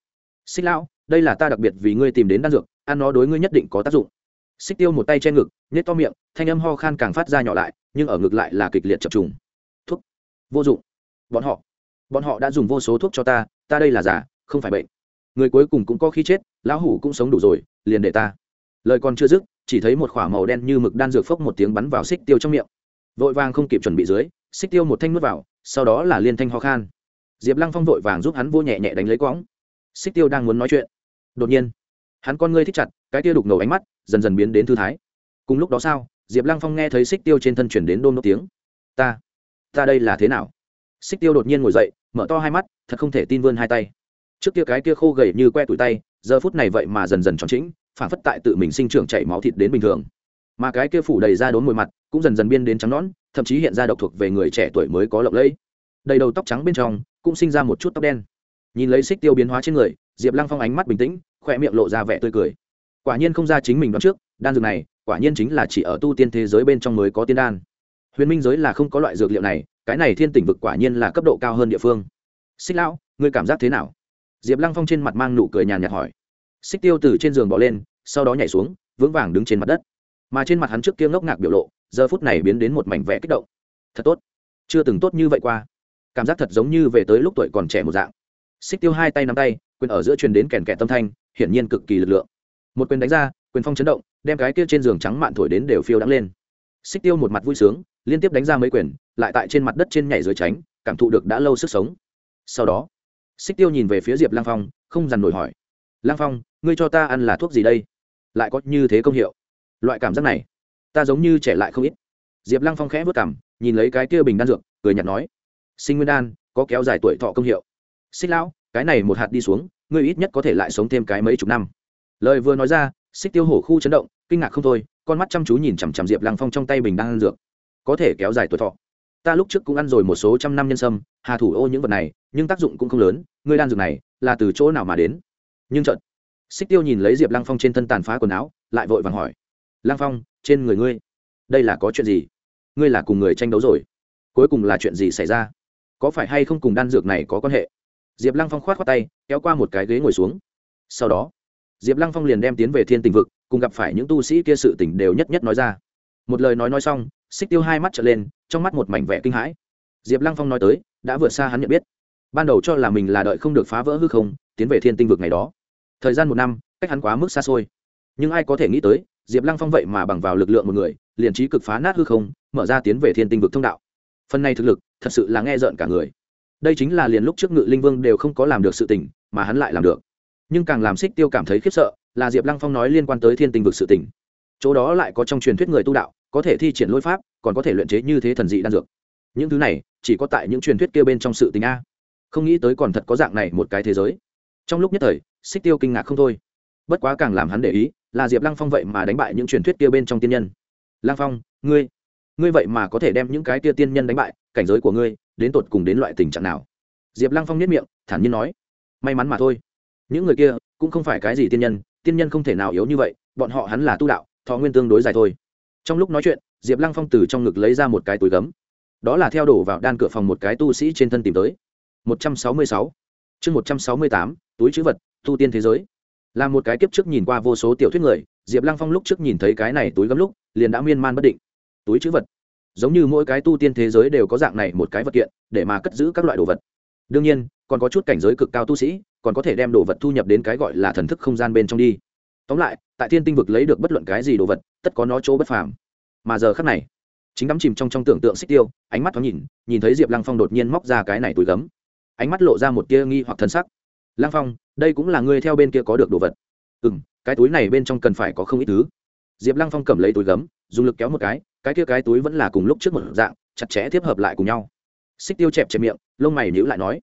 Xích lão, đây là ta đặc biệt vì ngươi tìm đến đan dược, ăn nó đối ngươi nhất định có tác dụng. Xích tiêu một tay che ngực nhét to miệng, thanh âm ho khan càng phát ra nhỏ lại, nhưng ở ngực lại là kịch liệt chập trùng. Thuốc vô dụng. Bọn họ bọn họ đã dùng vô số thuốc cho ta ta đây là giả, không phải bệnh. Người cuối cùng cũng có khi chết, lão hủ cũng sống đủ rồi, liền để ta. Lời còn chưa dứt, chỉ thấy một k h ỏ a màu đen như mực đan dược phốc một tiếng bắn vào xích tiêu trong miệng. Vội vàng không kịp chuẩn bị dưới, xích tiêu một thanh n u ố t vào, sau đó là liên thanh ho khan. Diệp lăng phong vội vàng giúp hắn vô nhẹ nhẹ đánh lấy quõng. Xích tiêu đang muốn nói chuyện, đột nhiên, hắn con ngươi thích chặt, cái tiêu đục ngầu ánh mắt dần dần biến đến thư thái. Cùng lúc đó sao, diệp lăng phong nghe thấy xích tiêu trên thân chuyển đến đôn nốt tiếng. Ta ta đây là thế nào? Xích tiêu đột nhiên ngồi dậy, mở to hai mắt, thật không thể tin vươn hai tay. Trước kia cái kia khô gầy như que tủi tay, giờ phút này vậy mà dần dần tròn chính phản phất tại tự mình sinh trưởng chảy máu thịt đến bình thường. Mà cái kia phủ đầy ra đốn mùi mặt, cũng dần dần biên đến trắng nón thậm chí hiện ra độc thuộc về người trẻ tuổi mới có lộng lẫy. Đầy đầu tóc trắng bên trong, cũng sinh ra một chút tóc đen. Nhìn lấy xích tiêu biến hóa trên người, diệp lăng phong ánh mắt bình tĩnh khoe miệng lộ ra vẻ tươi cười. Quả nhiên không ra chính mình đoán trước, đan dược này, quả nhiên chính là chỉ ở tu tiên thế giới bên trong mới có tiên đan. Huyền minh giới là không có loại dược liệu này cái này thiên tỉnh vực quả nhiên là cấp độ cao hơn địa phương. Xích lão, ngươi cảm giác thế nào? Diệp lăng phong trên mặt mang nụ cười nhàn nhạt hỏi. Xích tiêu từ trên giường bỏ lên, sau đó nhảy xuống, vững vàng đứng trên mặt đất. Mà trên mặt hắn trước kia ngốc ngạc biểu lộ, giờ phút này biến đến một mảnh vẽ kích động. Thật tốt. Chưa từng tốt như vậy qua. Cảm giác thật giống như về tới lúc tuổi còn trẻ một dạng. Xích tiêu hai tay nắm tay, quyền ở giữa truyền đến kèn kẹt tâm thanh, hiển nhiên cực kỳ lực lượng. Một quyền đánh ra, quyền phong chấn động, đem cái kia trên giường trắng mạn thổi đến đều phiêu đắng lên. Xích tiêu một mặt vui sướng, liên tiếp đánh ra mấy quyền lại tại trên mặt đất trên nhảy dưới tránh, cảm thụ được đã lâu sức sống. Sau đó, xích tiêu nhìn về phía diệp lang phong, không dằn nổi hỏi lang phong, ngươi cho ta ăn là thuốc gì đây? Lại có như thế công hiệu. Loại cảm giác này, ta giống như trẻ lại không ít. Diệp lăng phong khẽ vất cảm nhìn lấy cái kia bình đan dược, cười nhạt nói, sinh nguyên đan, có kéo dài tuổi thọ công hiệu. Xích lão, cái này một hạt đi xuống, ngươi ít nhất có thể lại sống thêm cái mấy chục năm. Lời vừa nói ra, xích tiêu hổ khu chấn động, kinh ngạc không thôi, con mắt chăm chú nhìn chằm chằm diệp lăng phong trong tay bình đan dược. Có thể kéo dài tuổi thọ ta lúc trước cũng ăn rồi một số trăm năm nhân sâm, hà thủ ô những vật này, nhưng tác dụng cũng không lớn, ngươi đan dược này là từ chỗ nào mà đến? Nhưng trận xích tiêu nhìn lấy diệp lăng phong trên thân tàn phá quần áo, lại vội vàng hỏi. Lăng phong, trên người ngươi, đây là có chuyện gì? Ngươi là cùng người tranh đấu rồi. Cuối cùng là chuyện gì xảy ra? Có phải hay không cùng đan dược này có quan hệ? Diệp lăng phong k h o á t khoác tay, kéo qua một cái ghế ngồi xuống. Sau đó, diệp lăng phong liền đem tiến về thiên tình vực, cùng gặp phải những tu sĩ kia sự tỉnh đều nhất nhất nói ra. Một lời nói nói xong xích tiêu hai mắt trở lên, trong mắt một mảnh vẻ kinh hãi. Diệp lăng phong nói tới, đã vượt xa hắn nhận biết. Ban đầu cho là mình là đợi không được phá vỡ hư không, tiến về thiên tinh vực ngày đó. Thời gian một năm, cách hắn quá mức xa xôi. Nhưng ai có thể nghĩ tới, diệp lăng phong vậy mà bằng vào lực lượng một người, liền trí cực phá nát hư không, mở ra tiến về thiên tinh vực thông đạo. Phần này thực lực, thật sự là nghe rợn cả người. Đây chính là liền lúc trước ngự linh vương đều không có làm được sự tình, mà hắn lại làm được. Nhưng càng làm xích tiêu cảm thấy khiếp sợ, là diệp lăng phong nói liên quan tới thiên tinh vực sự tình. Chỗ đó lại có trong truyền thuyết người tu đạo có thể thi triển lôi pháp, còn có thể luyện chế như thế thần dị đan dược. Những thứ này, chỉ có tại những truyền thuyết kia bên trong sự tình a. Không nghĩ tới còn thật có dạng này một cái thế giới. Trong lúc nhất thời, xích tiêu kinh ngạc không thôi. Bất quá càng làm hắn để ý, là diệp lăng phong vậy mà đánh bại những truyền thuyết kia bên trong tiên nhân. Lăng phong, ngươi ngươi vậy mà có thể đem những cái kia tiên nhân đánh bại, cảnh giới của ngươi, đến tột cùng đến loại tình trạng nào? Diệp lăng phong nhất miệng, thản nhiên nói, may mắn mà thôi. Những người kia cũng không phải cái gì tiên nhân tiên nhân không thể nào yếu như vậy, bọn họ hắn là tu đạo, thọ nguyên tương đối dài thôi trong lúc nói chuyện, diệp lăng phong từ trong ngực lấy ra một cái túi gấm. Đó là theo đổ vào đan cửa phòng một cái tu sĩ trên thân tìm tới. Một trăm sáu mươi sáu. Chương một trăm sáu mươi tám, túi chữ vật, tu tiên thế giới. Là một cái kiếp trước nhìn qua vô số tiểu thuyết người, diệp lăng phong lúc trước nhìn thấy cái này túi gấm lúc, liền đã miên man bất định. Túi chữ vật. Giống như mỗi cái tu tiên thế giới đều có dạng này một cái vật kiện, để mà cất giữ các loại đồ vật. Đương nhiên, còn có chút cảnh giới cực cao tu sĩ, còn có thể đem đồ vật thu nhập đến cái gọi là thần thức không gian bên trong đi tóm lại, tại thiên tinh vực lấy được bất luận cái gì đồ vật, tất có nó chỗ bất phàm. Mà giờ khắc này, chính đắm chìm trong trong tưởng tượng xích tiêu, ánh mắt thoáng nhìn nhìn thấy diệp lăng phong đột nhiên móc ra cái này túi gấm. Ánh mắt lộ ra một tia nghi hoặc thân sắc. Lăng phong, đây cũng là ngươi theo bên kia có được đồ vật. Ừ m cái túi này bên trong cần phải có không ít thứ. Diệp lăng phong cầm lấy túi gấm, dùng lực kéo một cái cái kia cái túi vẫn là cùng lúc trước một dạng, chặt chẽ tiếp hợp lại cùng nhau. Xích tiêu chẹp chẹp miệng, lông mày nhữ lại nói,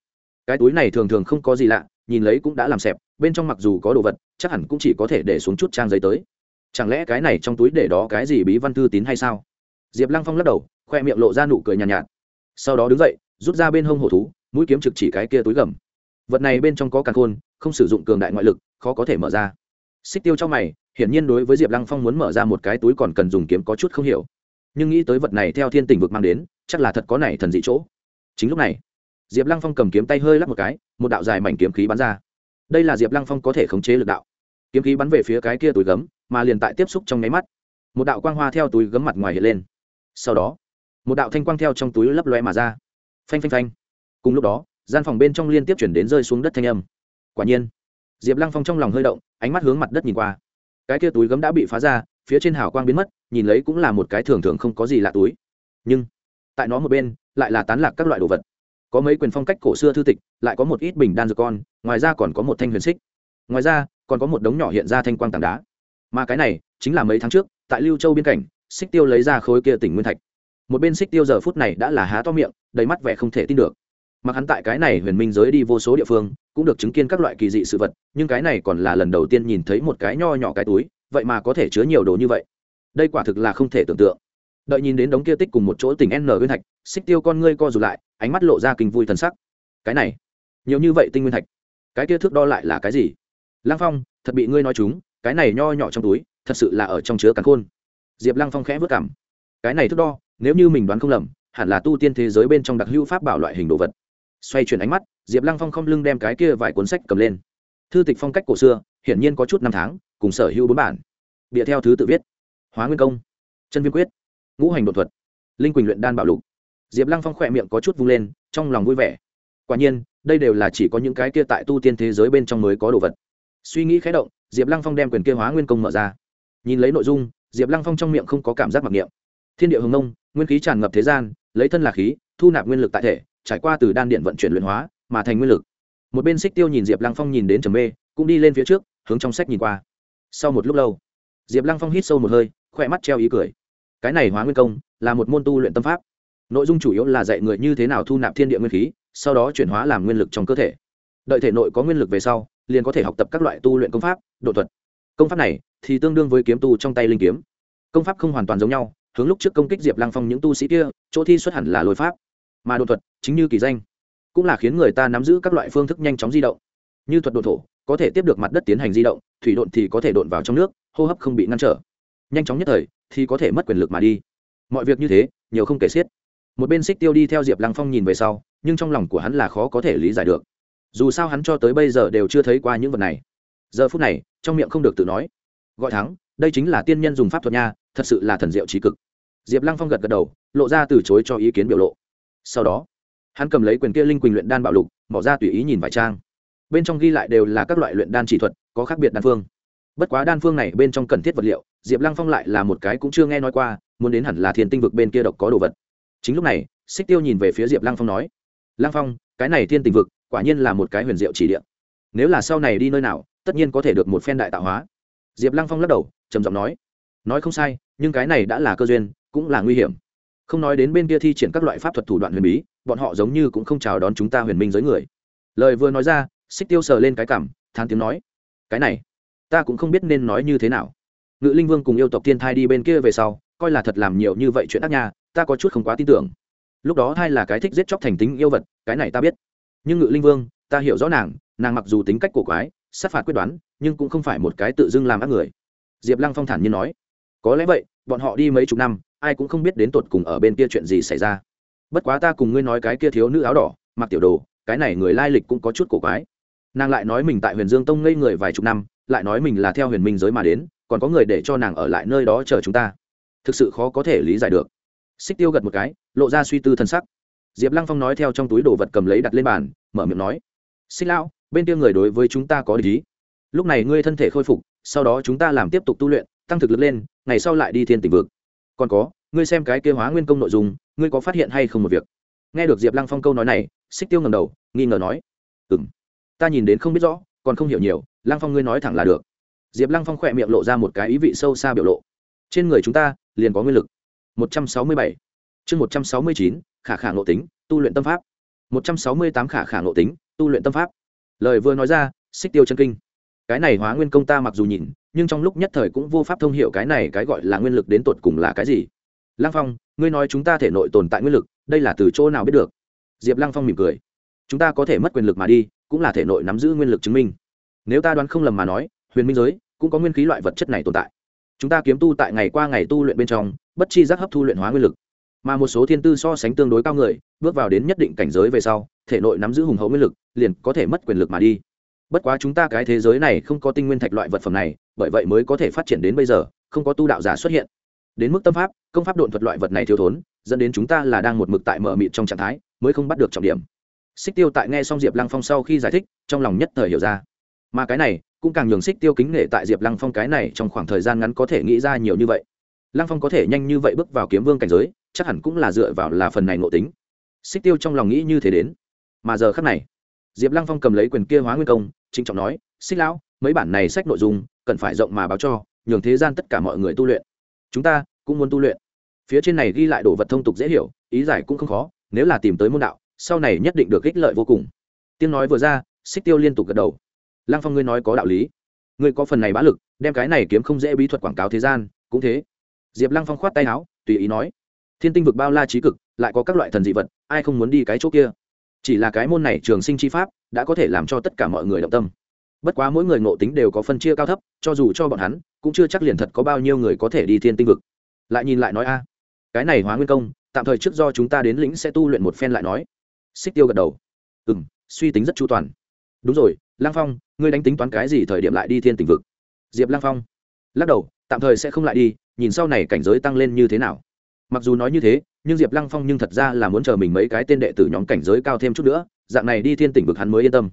cái túi này thường thường không có gì lạ nhìn lấy cũng đã làm xẹp bên trong mặc dù có đồ vật chắc hẳn cũng chỉ có thể để xuống chút trang giấy tới. Chẳng lẽ cái này trong túi để đó cái gì bí văn thư tín hay sao? Diệp lăng phong lắc đầu khoe miệng lộ ra nụ cười nhàn nhạt, nhạt. Sau đó đứng dậy rút ra bên hông hổ thú mũi kiếm trực chỉ cái kia túi gầm. Vật này bên trong có càng khôn không sử dụng cường đại ngoại lực khó có thể mở ra. Xích tiêu trong mày hiển nhiên đối với diệp lăng phong muốn mở ra một cái túi còn cần dùng kiếm có chút không hiểu. Nhưng nghĩ tới vật này theo thiên tình vực mang đến chắc là thật có này thần dị chỗ. Chính lúc này diệp lăng phong cầm kiếm tay hơi lắp một cái, một đạo dài mảnh kiếm khí bắn ra. Đây là diệp lăng phong có thể khống chế lực đạo. Kiếm khí bắn về phía cái kia túi gấm, mà liền tại tiếp xúc trong nháy mắt, một đạo quang hoa theo túi gấm mặt ngoài hiện lên. Sau đó, một đạo thanh quang theo trong túi lấp loe mà ra. Phanh phanh phanh. Cùng lúc đó, gian phòng bên trong liên tiếp chuyển đến rơi xuống đất thanh âm. Quả nhiên, diệp lăng phong trong lòng hơi động, ánh mắt hướng mặt đất nhìn qua. Cái kia túi gấm đã bị phá ra, phía trên hào quang biến mất, nhìn lấy cũng là một cái thường thường không có gì lạ túi. Nhưng, tại nó một bên, lại là tán lạc các loại đồ vật có mấy quyền phong cách cổ xưa thư tịch, lại có một ít bình đan dược con, ngoài ra còn có một thanh huyền xích. Ngoài ra, còn có một đống nhỏ hiện ra thanh quang tảng đá. Mà cái này, chính là mấy tháng trước, tại lưu châu biên cảnh, xích tiêu lấy ra khối kia tỉnh nguyên thạch. Một bên xích tiêu giờ phút này đã là há to miệng, đầy mắt vẻ không thể tin được. Mặc hắn tại cái này huyền minh giới đi vô số địa phương, cũng được chứng kiến các loại kỳ dị sự vật, nhưng cái này còn là lần đầu tiên nhìn thấy một cái nho nhỏ cái túi, vậy mà có thể chứa nhiều đồ như vậy. Đây quả thực là không thể tưởng tượng. Đợi nhìn đến đống kia tích cùng một chỗ tỉnh n nguyên thạch, xích tiêu con ngươi co rụt lại ánh mắt lộ ra kinh vui thần sắc. Cái này, nhiều như vậy tinh nguyên thạch, cái kia thước đo lại là cái gì? Lăng phong, thật bị ngươi nói chúng, cái này nho nhỏ trong túi, thật sự là ở trong chứa cắn khôn. Diệp lăng phong khẽ vất cảm. Cái này thước đo, nếu như mình đoán không lầm, hẳn là tu tiên thế giới bên trong đặc hữu pháp bảo loại hình đồ vật. Xoay chuyển ánh mắt, diệp lăng phong không lưng đem cái kia vài cuốn sách cầm lên. Thư tịch phong cách cổ xưa, hiển nhiên có chút năm tháng, cùng sở hữu bốn bản. Bịa theo thứ tự viết. Hóa nguyên công. Chân viêm quyết. Ngũ hành đột thuật. Linh quỳnh luyện đan bảo lục diệp lăng phong khỏe miệng có chút vung lên, trong lòng vui vẻ. Quả nhiên, đây đều là chỉ có những cái kia tại tu tiên thế giới bên trong mới có đồ vật. Suy nghĩ khé động, diệp lăng phong đem quyền kia hóa nguyên công mở ra. Nhìn lấy nội dung, diệp lăng phong trong miệng không có cảm giác mặc niệm. Thiên địa hồng nông nguyên khí tràn ngập thế gian, lấy thân là khí, thu nạp nguyên lực tại thể, trải qua từ đan điện vận chuyển luyện hóa, mà thành nguyên lực. Một bên xích tiêu nhìn diệp lăng phong nhìn đến trầm mê, cũng đi lên phía trước, hướng trong sách nhìn qua. Sau một lúc lâu, diệp lăng phong hít sâu một hơi, khỏe mắt treo ý cười. Cái này hóa nguyên công, là một môn tu luyện tâm pháp nội dung chủ yếu là dạy người như thế nào thu nạp thiên địa nguyên khí, sau đó chuyển hóa làm nguyên lực trong cơ thể. Đợi thể nội có nguyên lực về sau, liền có thể học tập các loại tu luyện công pháp, độ thuật. Công pháp này thì tương đương với kiếm tu trong tay linh kiếm. Công pháp không hoàn toàn giống nhau, hướng lúc trước công kích diệp lăng phong những tu sĩ kia, chỗ thi xuất hẳn là lôi pháp. Mà độ thuật chính như kỳ danh, cũng là khiến người ta nắm giữ các loại phương thức nhanh chóng di động. Như thuật độ thổ, có thể tiếp được mặt đất tiến hành di động, thủy độn thì có thể độn vào trong nước, hô hấp không bị ngăn trở. Nhanh chóng nhất thời thì có thể mất quyền lực mà đi. Mọi việc như thế, nhiều không kể xiết một bên xích tiêu đi theo diệp lăng phong nhìn về sau nhưng trong lòng của hắn là khó có thể lý giải được dù sao hắn cho tới bây giờ đều chưa thấy qua những vật này giờ phút này trong miệng không được tự nói gọi thắng đây chính là tiên nhân dùng pháp thuật nha thật sự là thần diệu trí cực diệp lăng phong gật gật đầu lộ ra từ chối cho ý kiến biểu lộ sau đó hắn cầm lấy quyền kia linh quỳnh luyện đan bạo lục bỏ ra tùy ý nhìn vài trang bên trong ghi lại đều là các loại luyện đan chỉ thuật có khác biệt đan phương bất quá đan phương này bên trong cần thiết vật liệu diệp lăng phong lại là một cái cũng chưa nghe nói qua muốn đến hẳn là thiên tinh vực bên kia độc có đồ vật chính lúc này, xích tiêu nhìn về phía diệp lăng phong nói, lăng phong, cái này thiên tinh vực quả nhiên là một cái huyền diệu chỉ địa. Nếu là sau này đi nơi nào, tất nhiên có thể được một phen đại tạo hóa. Diệp lăng phong lắc đầu, trầm giọng nói nói không sai, nhưng cái này đã là cơ duyên, cũng là nguy hiểm. Không nói đến bên kia thi triển các loại pháp thuật thủ đoạn huyền bí, bọn họ giống như cũng không chào đón chúng ta huyền minh giới người. Lời vừa nói ra, xích tiêu sờ lên cái cảm thán tiếng nói, cái này, ta cũng không biết nên nói như thế nào. Ngự linh vương cùng yêu tộc thiên thai đi bên kia về sau, coi là thật làm nhiều như vậy chuyện ác nha ta có chút không quá tin tưởng. Lúc đó thai là cái thích giết chóc thành tính yêu vật, cái này ta biết. Nhưng ngự linh vương, ta hiểu rõ nàng nàng mặc dù tính cách cổ quái, sát phạt quyết đoán, nhưng cũng không phải một cái tự dưng làm ác người. Diệp lăng phong thản nhiên nói, có lẽ vậy, bọn họ đi mấy chục năm, ai cũng không biết đến tột cùng ở bên kia chuyện gì xảy ra. Bất quá ta cùng ngươi nói cái kia thiếu nữ áo đỏ, mặc tiểu đồ, cái này người lai lịch cũng có chút cổ quái. Nàng lại nói mình tại huyền dương tông ngây người vài chục năm, lại nói mình là theo huyền minh giới mà đến, còn có người để cho nàng ở lại nơi đó chờ chúng ta. Thực sự khó có thể lý giải được xích tiêu gật một cái, lộ ra suy tư thân sắc. Diệp lăng phong nói theo trong túi đồ vật cầm lấy đặt lên bàn, mở miệng nói, xích lão, bên kia người đối với chúng ta có lý lúc này ngươi thân thể khôi phục, sau đó chúng ta làm tiếp tục tu luyện, tăng thực lực lên, ngày sau lại đi thiên tình vực. Còn có, ngươi xem cái kia hóa nguyên công nội dung, ngươi có phát hiện hay không một việc? Nghe được diệp lăng phong câu nói này, xích tiêu ngầm đầu, nghi ngờ nói ừ m ta nhìn đến không biết rõ, còn không hiểu nhiều, lăng phong ngươi nói thẳng là được. Diệp lăng phong khỏe miệng lộ ra một cái ý vị sâu xa biểu lộ. Trên người chúng ta, liền có nguyên lực một trăm sáu mươi bảy. Chương một trăm sáu mươi chín, khả khả ngộ tính, tu luyện tâm pháp. một trăm sáu mươi tám khả khả ngộ tính, tu luyện tâm pháp. Lời vừa nói ra, xích tiêu chân kinh. Cái này hóa nguyên công ta mặc dù nhìn, nhưng trong lúc nhất thời cũng vô pháp thông hiểu cái này cái gọi là nguyên lực đến tột cùng là cái gì. Lăng phong, ngươi nói chúng ta thể nội tồn tại nguyên lực, đây là từ chỗ nào biết được? Diệp lăng phong mỉm cười. Chúng ta có thể mất quyền lực mà đi, cũng là thể nội nắm giữ nguyên lực chứng minh. Nếu ta đoán không lầm mà nói, huyền minh giới cũng có nguyên khí loại vật chất này tồn tại chúng ta kiếm tu tại ngày qua ngày tu luyện bên trong, bất chi giác hấp thu luyện hóa nguyên lực. Mà một số thiên tư so sánh tương đối cao người, bước vào đến nhất định cảnh giới về sau, thể nội nắm giữ hùng hậu nguyên lực, liền có thể mất quyền lực mà đi. Bất quá chúng ta cái thế giới này không có tinh nguyên thạch loại vật phẩm này, bởi vậy mới có thể phát triển đến bây giờ, không có tu đạo giả xuất hiện. Đến mức tâm pháp, công pháp độn thuật loại vật này thiếu thốn, dẫn đến chúng ta là đang một mực tại mở mịt trong trạng thái, mới không bắt được trọng điểm. Xích tiêu tại nghe xong diệp lăng phong sau khi giải thích, trong lòng nhất thời hiểu ra. Mà cái này cũng càng nhường xích tiêu kính nể tại diệp lăng phong cái này trong khoảng thời gian ngắn có thể nghĩ ra nhiều như vậy. Lăng phong có thể nhanh như vậy bước vào kiếm vương cảnh giới, chắc hẳn cũng là dựa vào là phần này ngộ tính. Xích tiêu trong lòng nghĩ như thế đến. Mà giờ khắc này, diệp lăng phong cầm lấy quyền kia hóa nguyên công, trịnh trọng nói, xích lão, mấy bản này sách nội dung, cần phải rộng mà báo cho, nhường thế gian tất cả mọi người tu luyện. Chúng ta cũng muốn tu luyện. Phía trên này ghi lại đồ vật thông tục dễ hiểu, ý giải cũng không khó, nếu là tìm tới môn đạo, sau này nhất định được ích lợi vô cùng. Tiếng nói vừa ra, xích tiêu liên tục gật đầu lăng phong ngươi nói có đạo lý. Ngươi có phần này bá lực, đem cái này kiếm không dễ bí thuật quảng cáo thế gian, cũng thế. Diệp lăng phong khoát tay áo, tùy ý nói, thiên tinh vực bao la trí cực, lại có các loại thần dị vật, ai không muốn đi cái chỗ kia? Chỉ là cái môn này trường sinh chi pháp, đã có thể làm cho tất cả mọi người động tâm. Bất quá mỗi người ngộ tính đều có phân chia cao thấp, cho dù cho bọn hắn, cũng chưa chắc liền thật có bao nhiêu người có thể đi thiên tinh vực. Lại nhìn lại nói a, cái này hóa nguyên công, tạm thời trước do chúng ta đến lĩnh sẽ tu luyện một phen lại nói. Xích tiêu gật đầu. Ừ m suy tính rất chu toàn. Đúng rồi lang phong, ngươi đánh tính toán cái gì thời điểm lại đi thiên tình vực? Diệp lang phong, lắc đầu, tạm thời sẽ không lại đi, nhìn sau này cảnh giới tăng lên như thế nào. Mặc dù nói như thế, nhưng diệp lăng phong nhưng thật ra là muốn chờ mình mấy cái tên đệ tử nhóm cảnh giới cao thêm chút nữa, dạng này đi thiên tỉnh vực hắn mới yên tâm.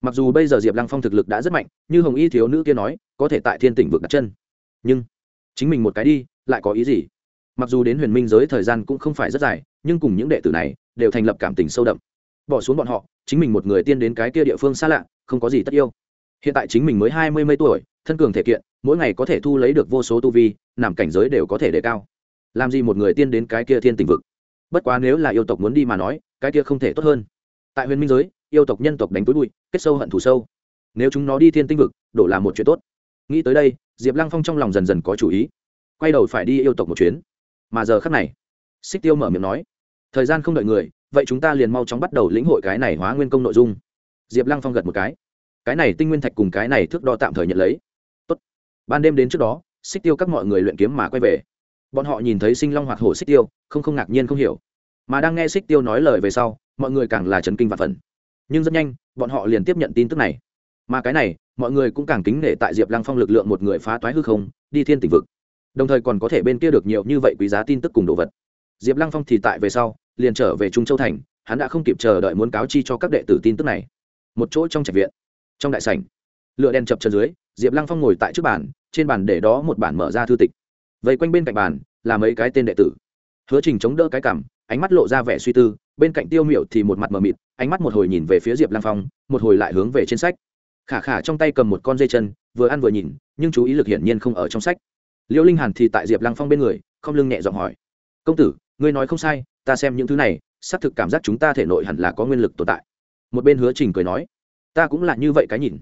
Mặc dù bây giờ diệp lăng phong thực lực đã rất mạnh, như hồng y thiếu nữ kia nói, có thể tại thiên tỉnh vực đặt chân. Nhưng, chính mình một cái đi, lại có ý gì? Mặc dù đến huyền minh giới thời gian cũng không phải rất dài, nhưng cùng những đệ tử này đều thành lập cảm tình sâu đậm. Bỏ xuống bọn họ, chính mình một người tiên đến cái kia địa phương xa lạ không có gì tất yêu. Hiện tại chính mình mới hai mươi mấy tuổi, thân cường thể kiện, mỗi ngày có thể thu lấy được vô số tu vi, nằm cảnh giới đều có thể đề cao. Làm gì một người tiên đến cái kia thiên tình vực? Bất quá nếu là yêu tộc muốn đi mà nói, cái kia không thể tốt hơn. Tại huyền minh giới, yêu tộc nhân tộc đánh túi bụi, kết sâu hận thù sâu. Nếu chúng nó đi thiên tinh vực, đổ là một chuyện tốt. Nghĩ tới đây, diệp lăng phong trong lòng dần dần có chủ ý. Quay đầu phải đi yêu tộc một chuyến. Mà giờ khắc này, xích tiêu mở miệng nói, thời gian không đợi người, vậy chúng ta liền mau chóng bắt đầu lĩnh hội cái này hóa nguyên công nội dung. Diệp lăng phong gật một cái cái này tinh nguyên thạch cùng cái này thước đo tạm thời nhận lấy. Tốt. ban đêm đến trước đó, xích tiêu các mọi người luyện kiếm mà quay về. Bọn họ nhìn thấy sinh long hoạt hổ xích tiêu, không không ngạc nhiên không hiểu. Mà đang nghe xích tiêu nói lời về sau, mọi người càng là chấn kinh và phần nhưng rất nhanh, bọn họ liền tiếp nhận tin tức này. Mà cái này, mọi người cũng càng kính nể tại diệp lăng phong lực lượng một người phá toái hư không, đi thiên tỉnh vực. Đồng thời còn có thể bên kia được nhiều như vậy quý giá tin tức cùng đồ vật. Diệp lăng phong thì tại về sau, liền trở về trung châu thành, hắn đã không kịp chờ đợi muốn cáo chi cho các đệ tử tin tức này. Một chỗ trong trạch viện trong đại sảnh. Lựa đèn chập chân dưới, diệp lăng phong ngồi tại trước bàn, trên bàn để đó một bản mở ra thư tịch. Vây quanh bên cạnh bàn, là mấy cái tên đệ tử. Hứa trình chống đỡ cái cảm ánh mắt lộ ra vẻ suy tư, bên cạnh tiêu miệu thì một mặt mờ mịt, ánh mắt một hồi nhìn về phía diệp lăng phong, một hồi lại hướng về trên sách. Khả khả trong tay cầm một con dây chân, vừa ăn vừa nhìn, nhưng chú ý lực hiển nhiên không ở trong sách. Liêu linh hàn thì tại diệp lăng phong bên người, không lưng nhẹ giọng hỏi. Công tử, ngươi nói không sai, ta xem những thứ này, xác thực cảm giác chúng ta thể nội hẳn là có nguyên lực tồn tại. Một bên hứa trình cười nói ta cũng là như vậy cái nhìn.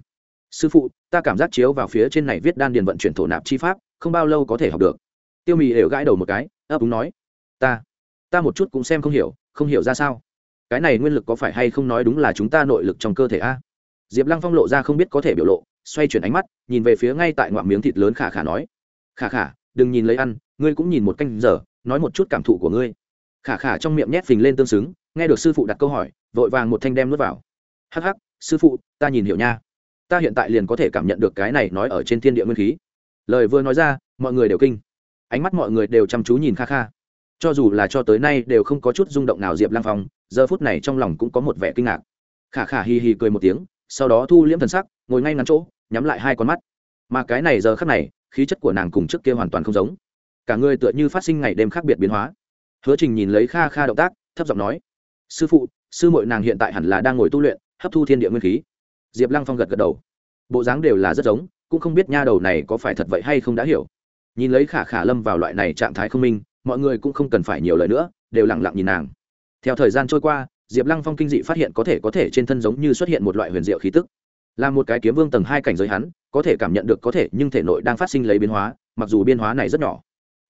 Sư phụ, ta cảm giác chiếu vào phía trên này viết đan điền vận chuyển thổ nạp chi pháp, không bao lâu có thể học được. Tiêu mì đều gãi đầu một cái, ấp úng nói, ta ta một chút cũng xem không hiểu không hiểu ra sao? Cái này nguyên lực có phải hay không nói đúng là chúng ta nội lực trong cơ thể a? Diệp lăng phong lộ ra không biết có thể biểu lộ, xoay chuyển ánh mắt, nhìn về phía ngay tại ngoạm miếng thịt lớn khả khả nói, khả khả, đừng nhìn lấy ăn, ngươi cũng nhìn một canh giờ, nói một chút cảm thụ của ngươi. Khả khả trong miệng nhét phình lên tương xứng, nghe được sư phụ đặt câu hỏi, vội vàng một thanh đem nuốt vào. Hắc hắc sư phụ, ta nhìn hiểu nha. Ta hiện tại liền có thể cảm nhận được cái này nói ở trên thiên địa nguyên khí. Lời vừa nói ra, mọi người đều kinh. Ánh mắt mọi người đều chăm chú nhìn kha kha. Cho dù là cho tới nay đều không có chút rung động nào diệp lang phong, giờ phút này trong lòng cũng có một vẻ kinh ngạc. Khả khả hì hì cười một tiếng, sau đó thu liễm thần sắc, ngồi ngay ngắn chỗ, nhắm lại hai con mắt. Mà cái này giờ khắc này, khí chất của nàng cùng trước kia hoàn toàn không giống. Cả người tựa như phát sinh ngày đêm khác biệt biến hóa. Hứa trình nhìn lấy kha kha động tác, thấp giọng nói, sư phụ, sư mội nàng hiện tại hẳn là đang ngồi tu luyện hấp thu thiên địa nguyên khí. Diệp lăng phong gật gật đầu. Bộ dáng đều là rất giống, cũng không biết nha đầu này có phải thật vậy hay không đã hiểu. Nhìn lấy khả khả lâm vào loại này trạng thái không minh, mọi người cũng không cần phải nhiều lời nữa, đều lẳng lặng nhìn nàng. Theo thời gian trôi qua, diệp lăng phong kinh dị phát hiện có thể có thể trên thân giống như xuất hiện một loại huyền diệu khí tức. Là một cái kiếm vương tầng hai cảnh giới hắn, có thể cảm nhận được có thể, nhưng thể nội đang phát sinh lấy biến hóa, mặc dù biến hóa này rất nhỏ.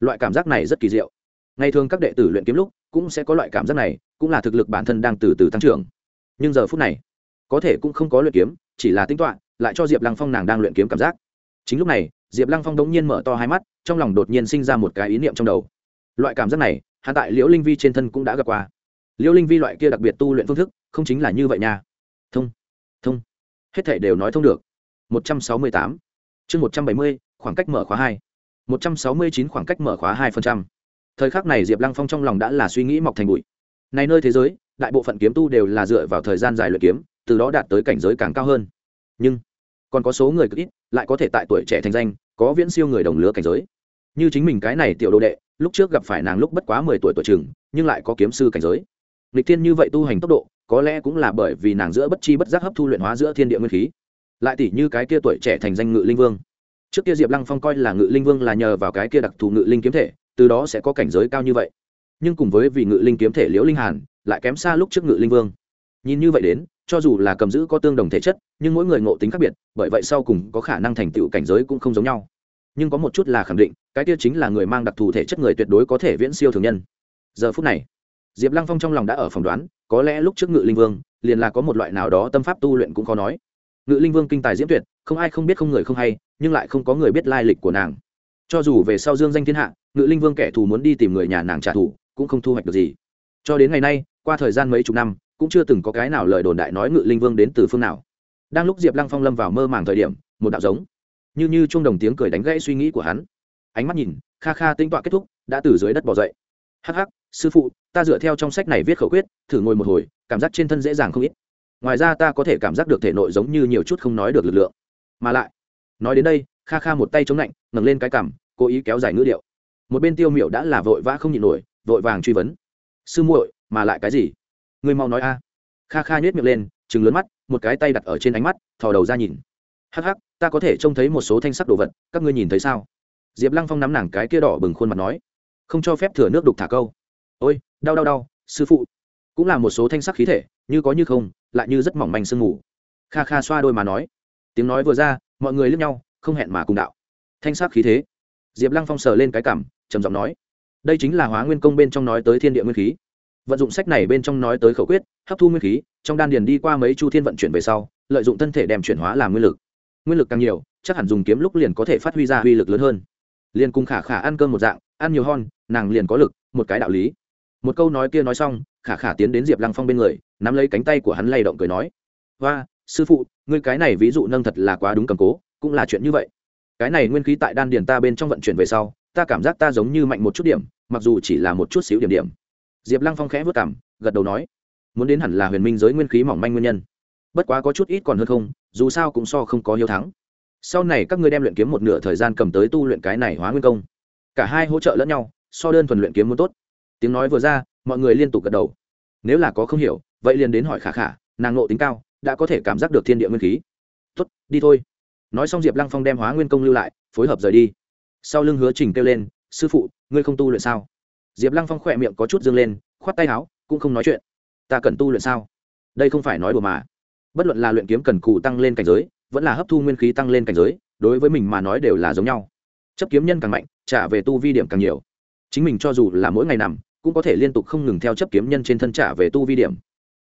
Loại cảm giác này rất kỳ diệu. Ngày thường các đệ tử luyện kiếm lúc, cũng sẽ có loại cảm giác này, cũng là thực lực bản thân đang từ từ tăng trưởng. Nhưng giờ phút này có thể cũng không có luyện kiếm, chỉ là tính toạ lại cho diệp lăng phong nàng đang luyện kiếm cảm giác. Chính lúc này, diệp lăng phong đống nhiên mở to hai mắt, trong lòng đột nhiên sinh ra một cái ý niệm trong đầu. Loại cảm giác này hạ tại liễu linh vi trên thân cũng đã gặp qua. Liễu linh vi loại kia đặc biệt tu luyện phương thức, không chính là như vậy nha. Thông thông. Hết thể đều nói thông được. một trăm sáu mươi tám. Chương một trăm bảy mươi, khoảng cách mở khóa hai. một trăm sáu mươi chín khoảng cách mở khóa hai phần trăm. Thời khắc này diệp lăng phong trong lòng đã là suy nghĩ mọc thành bụi. Này nơi thế giới, đại bộ phận kiếm tu đều là dựa vào thời gian dài luyện kiếm từ đó đạt tới cảnh giới càng cao hơn. Nhưng, còn có số người cực ít, lại có thể tại tuổi trẻ thành danh, có viễn siêu người đồng lứa cảnh giới. Như chính mình cái này tiểu đồ đệ, lúc trước gặp phải nàng lúc bất quá mười tuổi tuổi chừng nhưng lại có kiếm sư cảnh giới. Lịch thiên như vậy tu hành tốc độ, có lẽ cũng là bởi vì nàng giữa bất chi bất giác hấp thu luyện hóa giữa thiên địa nguyên khí. Lại tỷ như cái kia tuổi trẻ thành danh ngự linh vương. Trước kia diệp lăng phong coi là ngự linh vương là nhờ vào cái kia đặc thù ngự linh kiếm thể, từ đó sẽ có cảnh giới cao như vậy. Nhưng cùng với vì ngự linh kiếm thể liễu linh hàn, lại kém xa lúc trước ngự linh vương. Nhìn như vậy đến cho dù là cầm giữ có tương đồng thể chất, nhưng mỗi người ngộ tính khác biệt, bởi vậy sau cùng có khả năng thành tựu cảnh giới cũng không giống nhau. Nhưng có một chút là khẳng định, cái tiêu chính là người mang đặc thù thể chất người tuyệt đối có thể viễn siêu thường nhân. Giờ phút này, diệp lăng phong trong lòng đã ở phòng đoán, có lẽ lúc trước ngự linh vương, liền là có một loại nào đó tâm pháp tu luyện cũng khó nói. Ngự linh vương kinh tài diễm tuyệt, không ai không biết không người không hay, nhưng lại không có người biết lai lịch của nàng. Cho dù về sau dương danh thiên hạ, ngự linh vương kẻ thù muốn đi tìm người nhà nàng trả thù, cũng không thu hoạch được gì. Cho đến ngày nay, qua thời gian mấy chục năm cũng chưa từng có cái nào lời đồn đại nói ngự linh vương đến từ phương nào. Đang lúc diệp lăng phong lâm vào mơ màng thời điểm, một đạo giống, như như chuông đồng tiếng cười đánh gãy suy nghĩ của hắn. Ánh mắt nhìn, kha kha tinh tọa kết thúc, đã từ dưới đất bỏ dậy. Hắc hắc, sư phụ, ta dựa theo trong sách này viết khẩu quyết, thử ngồi một hồi, cảm giác trên thân dễ dàng không ít. Ngoài ra ta có thể cảm giác được thể nội giống như nhiều chút không nói được lực lượng. Mà lại, nói đến đây, kha kha một tay chống lạnh, ngẩng lên cái cằm, cố ý kéo dài ngữ điệu. Một bên tiêu miệu đã là vội vã không nhịn nổi, vội vàng truy vấn. Sư muội, mà lại cái gì? Ngươi mau nói a. Kha kha nhếch miệng lên chừng lớn mắt, một cái tay đặt ở trên ánh mắt, thò đầu ra nhìn. Hắc hắc, ta có thể trông thấy một số thanh sắc đồ vật, các ngươi nhìn thấy sao? Diệp lăng phong nắm nàng cái kia đỏ bừng khuôn mặt nói. Không cho phép thừa nước đục thả câu. Ôi, đau đau đau, sư phụ. Cũng là một số thanh sắc khí thể, như có như không, lại như rất mỏng manh sương mù. Kha kha xoa đôi mà nói. Tiếng nói vừa ra, mọi người lướt nhau, không hẹn mà cùng đạo. Thanh sắc khí thế. Diệp lăng phong sờ lên cái cảm trầm giọng nói. Đây chính là hóa nguyên công bên trong nói tới thiên địa nguyên khí vận dụng sách này bên trong nói tới khẩu quyết, hấp thu nguyên khí, trong đan điền đi qua mấy chu thiên vận chuyển về sau, lợi dụng thân thể đem chuyển hóa làm nguyên lực. Nguyên lực càng nhiều, chắc hẳn dùng kiếm lúc liền có thể phát huy ra uy lực lớn hơn. Liền cùng khả khả ăn cơm một dạng, ăn nhiều hon, nàng liền có lực, một cái đạo lý. Một câu nói kia nói xong, khả khả tiến đến diệp lăng phong bên người, nắm lấy cánh tay của hắn lay động cười nói và sư phụ, ngươi cái này ví dụ nâng thật là quá đúng cầm cố, cũng là chuyện như vậy. Cái này nguyên khí tại đan điền ta bên trong vận chuyển về sau, ta cảm giác ta giống như mạnh một chút điểm, mặc dù chỉ là một chút xíu điểm điểm diệp lăng phong khẽ vất cảm gật đầu nói, muốn đến hẳn là huyền minh giới nguyên khí mỏng manh nguyên nhân. Bất quá có chút ít còn hơn không, dù sao cũng so không có hiếu thắng. Sau này các ngươi đem luyện kiếm một nửa thời gian cầm tới tu luyện cái này hóa nguyên công. Cả hai hỗ trợ lẫn nhau, so đơn thuần luyện kiếm muốn tốt. Tiếng nói vừa ra, mọi người liên tục gật đầu. Nếu là có không hiểu, vậy liền đến hỏi khả khả, nàng nộ tính cao, đã có thể cảm giác được thiên địa nguyên khí. Tốt, đi thôi. Nói xong diệp lăng phong đem hóa nguyên công lưu lại, phối hợp rời đi. Sau lưng hứa trình kêu lên, sư phụ, ngươi không tu luyện sao? Diệp lăng phong khỏe miệng có chút dương lên, khoát tay áo, cũng không nói chuyện. Ta cần tu luyện sao? Đây không phải nói đùa mà. Bất luận là luyện kiếm cần cù tăng lên cảnh giới, vẫn là hấp thu nguyên khí tăng lên cảnh giới, đối với mình mà nói đều là giống nhau. Chấp kiếm nhân càng mạnh, trả về tu vi điểm càng nhiều. Chính mình cho dù là mỗi ngày nằm, cũng có thể liên tục không ngừng theo chấp kiếm nhân trên thân trả về tu vi điểm.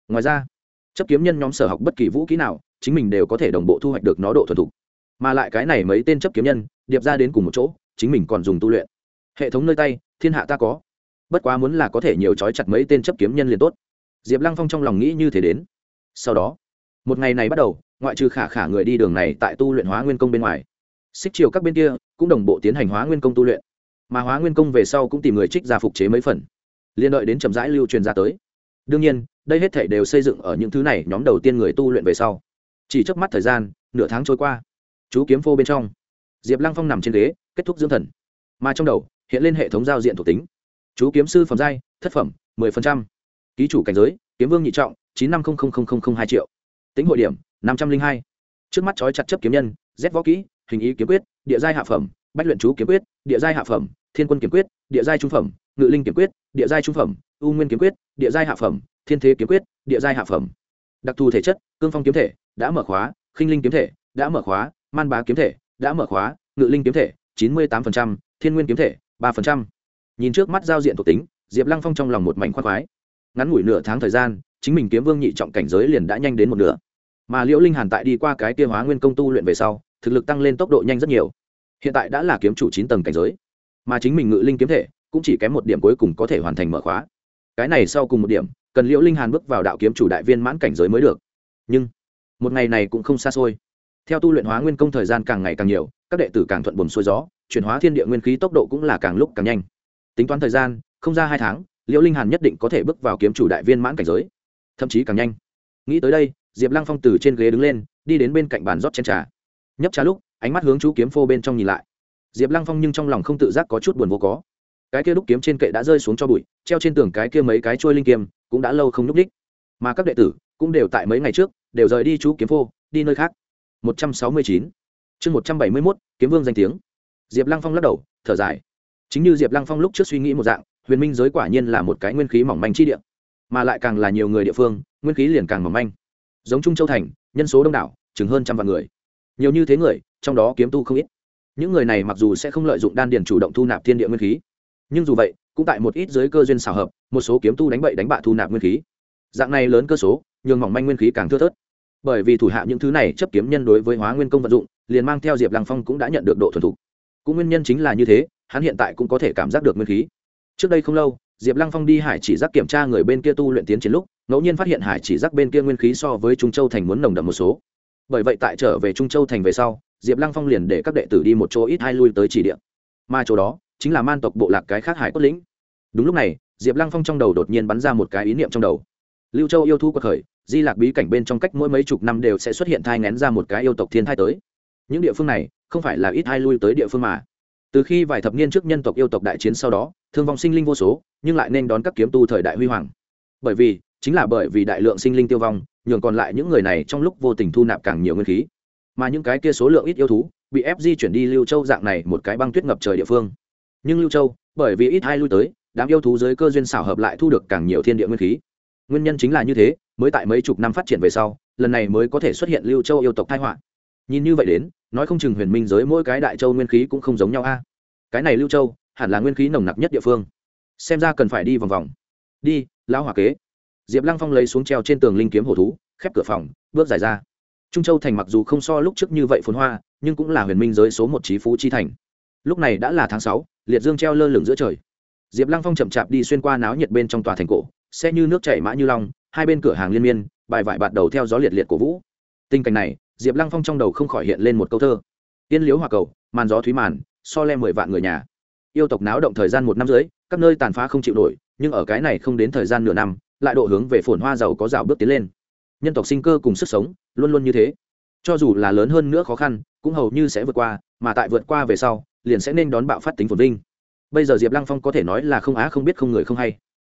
Ngoài ra, chấp kiếm nhân nhóm sở học bất kỳ vũ kỹ nào, chính mình đều có thể đồng bộ thu hoạch được nó độ thuần thục. Mà lại cái này mấy tên chấp kiếm nhân, điệp ra đến cùng một chỗ, chính mình còn dùng tu luyện. Hệ thống nơi tay, thiên hạ ta có bất quá muốn là có thể nhiều trói chặt mấy tên chấp kiếm nhân liền tốt. Diệp lăng phong trong lòng nghĩ như thế đến. Sau đó, một ngày này bắt đầu, ngoại trừ khả khả người đi đường này tại tu luyện hóa nguyên công bên ngoài, xích chiều các bên kia cũng đồng bộ tiến hành hóa nguyên công tu luyện. Mà hóa nguyên công về sau cũng tìm người trích ra phục chế mấy phần liên đợi đến chậm rãi lưu truyền ra tới. Đương nhiên, đây hết thể đều xây dựng ở những thứ này nhóm đầu tiên người tu luyện về sau. Chỉ trước mắt thời gian, nửa tháng trôi qua. Chú kiếm phô bên trong, diệp lăng phong nằm trên ghế, kết thúc dưỡng thần. Mà trong đầu, hiện lên hệ thống giao diện thuộc tính chú kiếm sư phẩm giai, thất phẩm, mười phần trăm. Ký chủ cảnh giới, kiếm vương nhị trọng, chín năm không không không không hai triệu. Tính hội điểm, năm trăm linh hai. Trước mắt trói chặt chấp kiếm nhân, z võ kỹ, hình ý kiếm quyết, địa giai hạ phẩm, bách luyện chú kiếm quyết, địa giai hạ phẩm, thiên quân kiếm quyết, địa giai trung phẩm, ngự linh kiếm quyết, địa giai trung phẩm, u nguyên kiếm quyết, địa giai hạ phẩm, thiên thế kiếm quyết, địa giai hạ phẩm. Đặc thù thể chất, cương phong kiếm thể, đã mở khóa, khinh linh kiếm thể, đã mở khóa, man bá kiếm thể, đã mở khóa, ngự linh kiếm thể, chín mươi tám thiên nguyên kiếm thể, ba nhìn trước mắt giao diện thuộc tính, diệp lăng phong trong lòng một mảnh khoác khoái. Ngắn ngủi nửa tháng thời gian, chính mình kiếm vương nhị trọng cảnh giới liền đã nhanh đến một nửa. Mà liễu linh hàn tại đi qua cái tiêu hóa nguyên công tu luyện về sau, thực lực tăng lên tốc độ nhanh rất nhiều. Hiện tại đã là kiếm chủ chín tầng cảnh giới. Mà chính mình ngự linh kiếm thể, cũng chỉ kém một điểm cuối cùng có thể hoàn thành mở khóa. Cái này sau cùng một điểm, cần liễu linh hàn bước vào đạo kiếm chủ đại viên mãn cảnh giới mới được. Nhưng, một ngày này cũng không xa xôi. Theo tu luyện hóa nguyên công thời gian càng ngày càng nhiều, các đệ tử càng thuận buồn xuôi gió, chuyển hóa thiên địa nguyên khí tốc độ cũng là càng lúc càng nhanh tính toán thời gian, không ra hai tháng, liễu linh hàn nhất định có thể bước vào kiếm chủ đại viên mãn cảnh giới. Thậm chí càng nhanh. Nghĩ tới đây, diệp lăng phong từ trên ghế đứng lên, đi đến bên cạnh bàn rót chen trà. Nhấp trà lúc, ánh mắt hướng chú kiếm phô bên trong nhìn lại. Diệp lăng phong nhưng trong lòng không tự giác có chút buồn vô có. Cái kia đúc kiếm trên kệ đã rơi xuống cho bụi, treo trên tường cái kia mấy cái trôi linh kiêm cũng đã lâu không n ú c đích. Mà các đệ tử, cũng đều tại mấy ngày trước, đều rời đi chú kiếm phô, đi nơi khác. Một trăm sáu mươi chín. Chương một trăm bảy mươi mốt, kiếm vương danh tiếng. Diệp lăng phong lắc đầu, thở dài chính như diệp lăng phong lúc trước suy nghĩ một dạng, huyền minh giới quả nhiên là một cái nguyên khí mỏng manh chi địa, mà lại càng là nhiều người địa phương, nguyên khí liền càng mỏng manh. Giống trung châu thành, nhân số đông đảo, chừng hơn trăm vạn người. Nhiều như thế người, trong đó kiếm tu không ít. Những người này mặc dù sẽ không lợi dụng đan điền chủ động thu nạp thiên địa nguyên khí, nhưng dù vậy, cũng tại một ít giới cơ duyên xảo hợp, một số kiếm tu đánh bậy đánh bạ thu nạp nguyên khí. Dạng này lớn cơ số, nhường mỏng manh nguyên khí càng thưa thớt. Bởi vì thủ hạ những thứ này chấp kiếm nhân đối với hóa nguyên công vận dụng, liền mang theo diệp lăng phong cũng đã nhận được độ thuần thục. Cũng nguyên nhân chính là như thế hắn hiện tại cũng có thể cảm giác được nguyên khí. Trước đây không lâu, diệp lăng phong đi hải chỉ giác kiểm tra người bên kia tu luyện tiến chiến lúc, ngẫu nhiên phát hiện hải chỉ giác bên kia nguyên khí so với trung châu thành muốn nồng đậm một số. Bởi vậy tại trở về trung châu thành về sau, diệp lăng phong liền để các đệ tử đi một chỗ ít hai lui tới chỉ địa. Mà chỗ đó, chính là man tộc bộ lạc cái khác hải cốt lĩnh. Đúng lúc này, diệp lăng phong trong đầu đột nhiên bắn ra một cái ý niệm trong đầu. Lưu châu yêu thu quật khởi, di lạc bí cảnh bên trong cách mỗi mấy chục năm đều sẽ xuất hiện thai ngén ra một cái yêu tộc thiên thai tới. Những địa phương này, không phải là ít hai lui tới địa phương mà từ khi vài thập niên trước nhân tộc yêu tộc đại chiến sau đó, thương vong sinh linh vô số, nhưng lại nên đón các kiếm tu thời đại huy hoàng. Bởi vì, chính là bởi vì đại lượng sinh linh tiêu vong, nhường còn lại những người này trong lúc vô tình thu nạp càng nhiều nguyên khí. Mà những cái kia số lượng ít yêu thú, bị ép di chuyển đi lưu châu dạng này một cái băng tuyết ngập trời địa phương. Nhưng lưu châu, bởi vì ít hai lui tới, đám yêu thú dưới cơ duyên xảo hợp lại thu được càng nhiều thiên địa nguyên khí. Nguyên nhân chính là như thế, mới tại mấy chục năm phát triển về sau, lần này mới có thể xuất hiện lưu châu yêu tộc thai họa nhìn như vậy đến, nói không chừng huyền minh giới mỗi cái đại châu nguyên khí cũng không giống nhau a. Cái này lưu châu, hẳn là nguyên khí nồng nặc nhất địa phương. Xem ra cần phải đi vòng vòng. Đi, lão hỏa kế. Diệp lăng phong lấy xuống treo trên tường linh kiếm hổ thú, khép cửa phòng, bước dài ra. Trung châu thành mặc dù không so lúc trước như vậy phồn hoa, nhưng cũng là huyền minh giới số một trí phú chi thành. Lúc này đã là tháng sáu, liệt dương treo lơ lửng giữa trời. Diệp lăng phong chậm chạp đi xuyên qua náo nhiệt bên trong tòa thành cổ, xe như nước chảy mã như long, hai bên cửa hàng liên miên, bài vải bạt đầu theo gió liệt liệt của vũ tình cảnh này, diệp lăng phong trong đầu không khỏi hiện lên một câu thơ. Tiên liếu hòa cầu, màn gió thúy màn, so le mười vạn người nhà. Yêu tộc náo động thời gian một năm dưới các nơi tàn phá không chịu nổi, nhưng ở cái này không đến thời gian nửa năm, lại độ hướng về phồn hoa giàu có rào bước tiến lên. Nhân tộc sinh cơ cùng sức sống, luôn luôn như thế. Cho dù là lớn hơn nữa khó khăn, cũng hầu như sẽ vượt qua, mà tại vượt qua về sau, liền sẽ nên đón bạo phát tính phồn vinh. Bây giờ diệp lăng phong có thể nói là không á không biết không người không hay.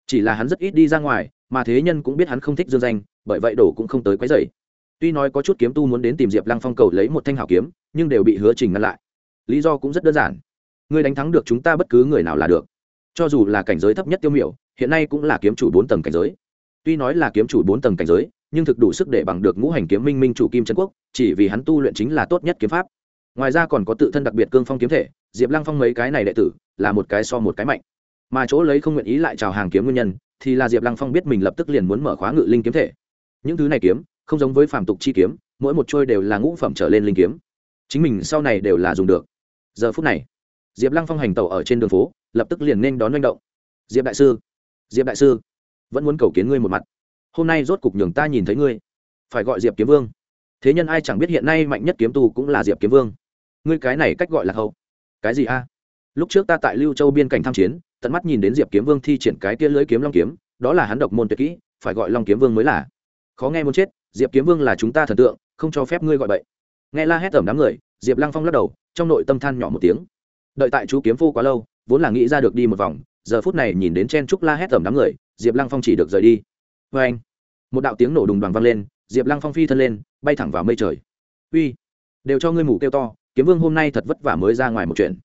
Chỉ là hắn rất ít đi ra ngoài, mà thế nhân cũng biết hắn không thích dương danh, bởi vậy đổ cũng không tới quấy dày tuy nói có chút kiếm tu muốn đến tìm diệp lăng phong cầu lấy một thanh hảo kiếm, nhưng đều bị hứa trình ngăn lại. Lý do cũng rất đơn giản. Người đánh thắng được chúng ta bất cứ người nào là được. Cho dù là cảnh giới thấp nhất tiêu miểu, hiện nay cũng là kiếm chủ bốn tầng cảnh giới. Tuy nói là kiếm chủ bốn tầng cảnh giới, nhưng thực đủ sức để bằng được ngũ hành kiếm minh minh chủ kim trấn quốc, chỉ vì hắn tu luyện chính là tốt nhất kiếm pháp. Ngoài ra còn có tự thân đặc biệt cương phong kiếm thể, diệp lăng phong mấy cái này đệ tử, là một cái so một cái mạnh. Mà chỗ lấy không nguyện ý lại chào hàng kiếm nguyên nhân, thì là diệp lăng phong biết mình lập tức liền muốn mở khóa ngự linh kiếm thể. Những thứ này kiếm không giống với phàm tục chi kiếm, mỗi một trôi đều là ngũ phẩm trở lên linh kiếm. Chính mình sau này đều là dùng được. Giờ phút này, diệp lăng phong hành tàu ở trên đường phố, lập tức liền nên đón manh động. Diệp đại sư, diệp đại sư, vẫn muốn cầu kiến ngươi một mặt. Hôm nay rốt cục nhường ta nhìn thấy ngươi. Phải gọi diệp kiếm vương. Thế nhân ai chẳng biết hiện nay mạnh nhất kiếm tu cũng là diệp kiếm vương. Ngươi cái này cách gọi là hậu. Cái gì a? Lúc trước ta tại lưu châu biên cảnh tham chiến, tận mắt nhìn đến diệp kiếm vương thi triển cái kia lưới kiếm long kiếm, đó là hắn độc môn tuyệt kỹ, phải gọi long kiếm vương mới là. Khó nghe muốn chết diệp kiếm vương là chúng ta thần tượng, không cho phép ngươi gọi vậy nghe la hét tẩm đám người, diệp lăng phong lắc đầu, trong nội tâm than nhỏ một tiếng. Đợi tại chú kiếm phu quá lâu, vốn là nghĩ ra được đi một vòng, giờ phút này nhìn đến chen trúc la hét tẩm đám người, diệp lăng phong chỉ được rời đi. Vê anh, một đạo tiếng nổ đùng đoàn vang lên, diệp lăng phong phi thân lên, bay thẳng vào mây trời. Uy, đều cho ngươi mủ kêu to, kiếm vương hôm nay thật vất vả mới ra ngoài một chuyện.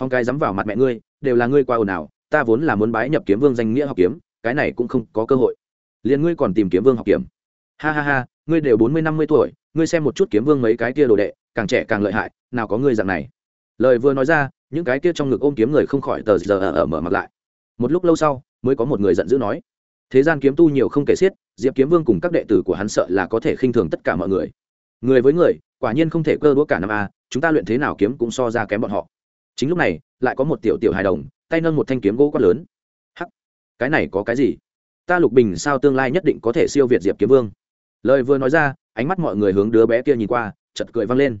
Phong cái dám vào mặt mẹ ngươi, đều là ngươi qua ồn ào, ta vốn là muốn bái nhập kiếm vương danh nghĩa học kiếm, cái này cũng không có cơ hội. Liền ngươi còn tìm kiếm vương học kiếm. Ha ha ha ngươi đều bốn mươi, năm mươi tuổi, ngươi xem một chút kiếm vương mấy cái kia đồ đệ, càng trẻ càng lợi hại, nào có ngươi dạng này. Lời vừa nói ra, những cái kia trong ngực ôm kiếm người không khỏi tờ giờ ở mở mặt lại. Một lúc lâu sau, mới có một người giận dữ nói, thế gian kiếm tu nhiều không kể xiết, diệp kiếm vương cùng các đệ tử của hắn sợ là có thể khinh thường tất cả mọi người. Người với người, quả nhiên không thể cơ đũa cả năm a, chúng ta luyện thế nào kiếm cũng so ra kém bọn họ. Chính lúc này, lại có một tiểu tiểu hài đồng, tay nâng một thanh kiếm gỗ quát lớn. Hắc, cái này có cái gì? Ta lục bình sao tương lai nhất định có thể siêu việt diệp kiếm vương? Lời vừa nói ra, ánh mắt mọi người hướng đứa bé kia nhìn qua chật cười vang lên.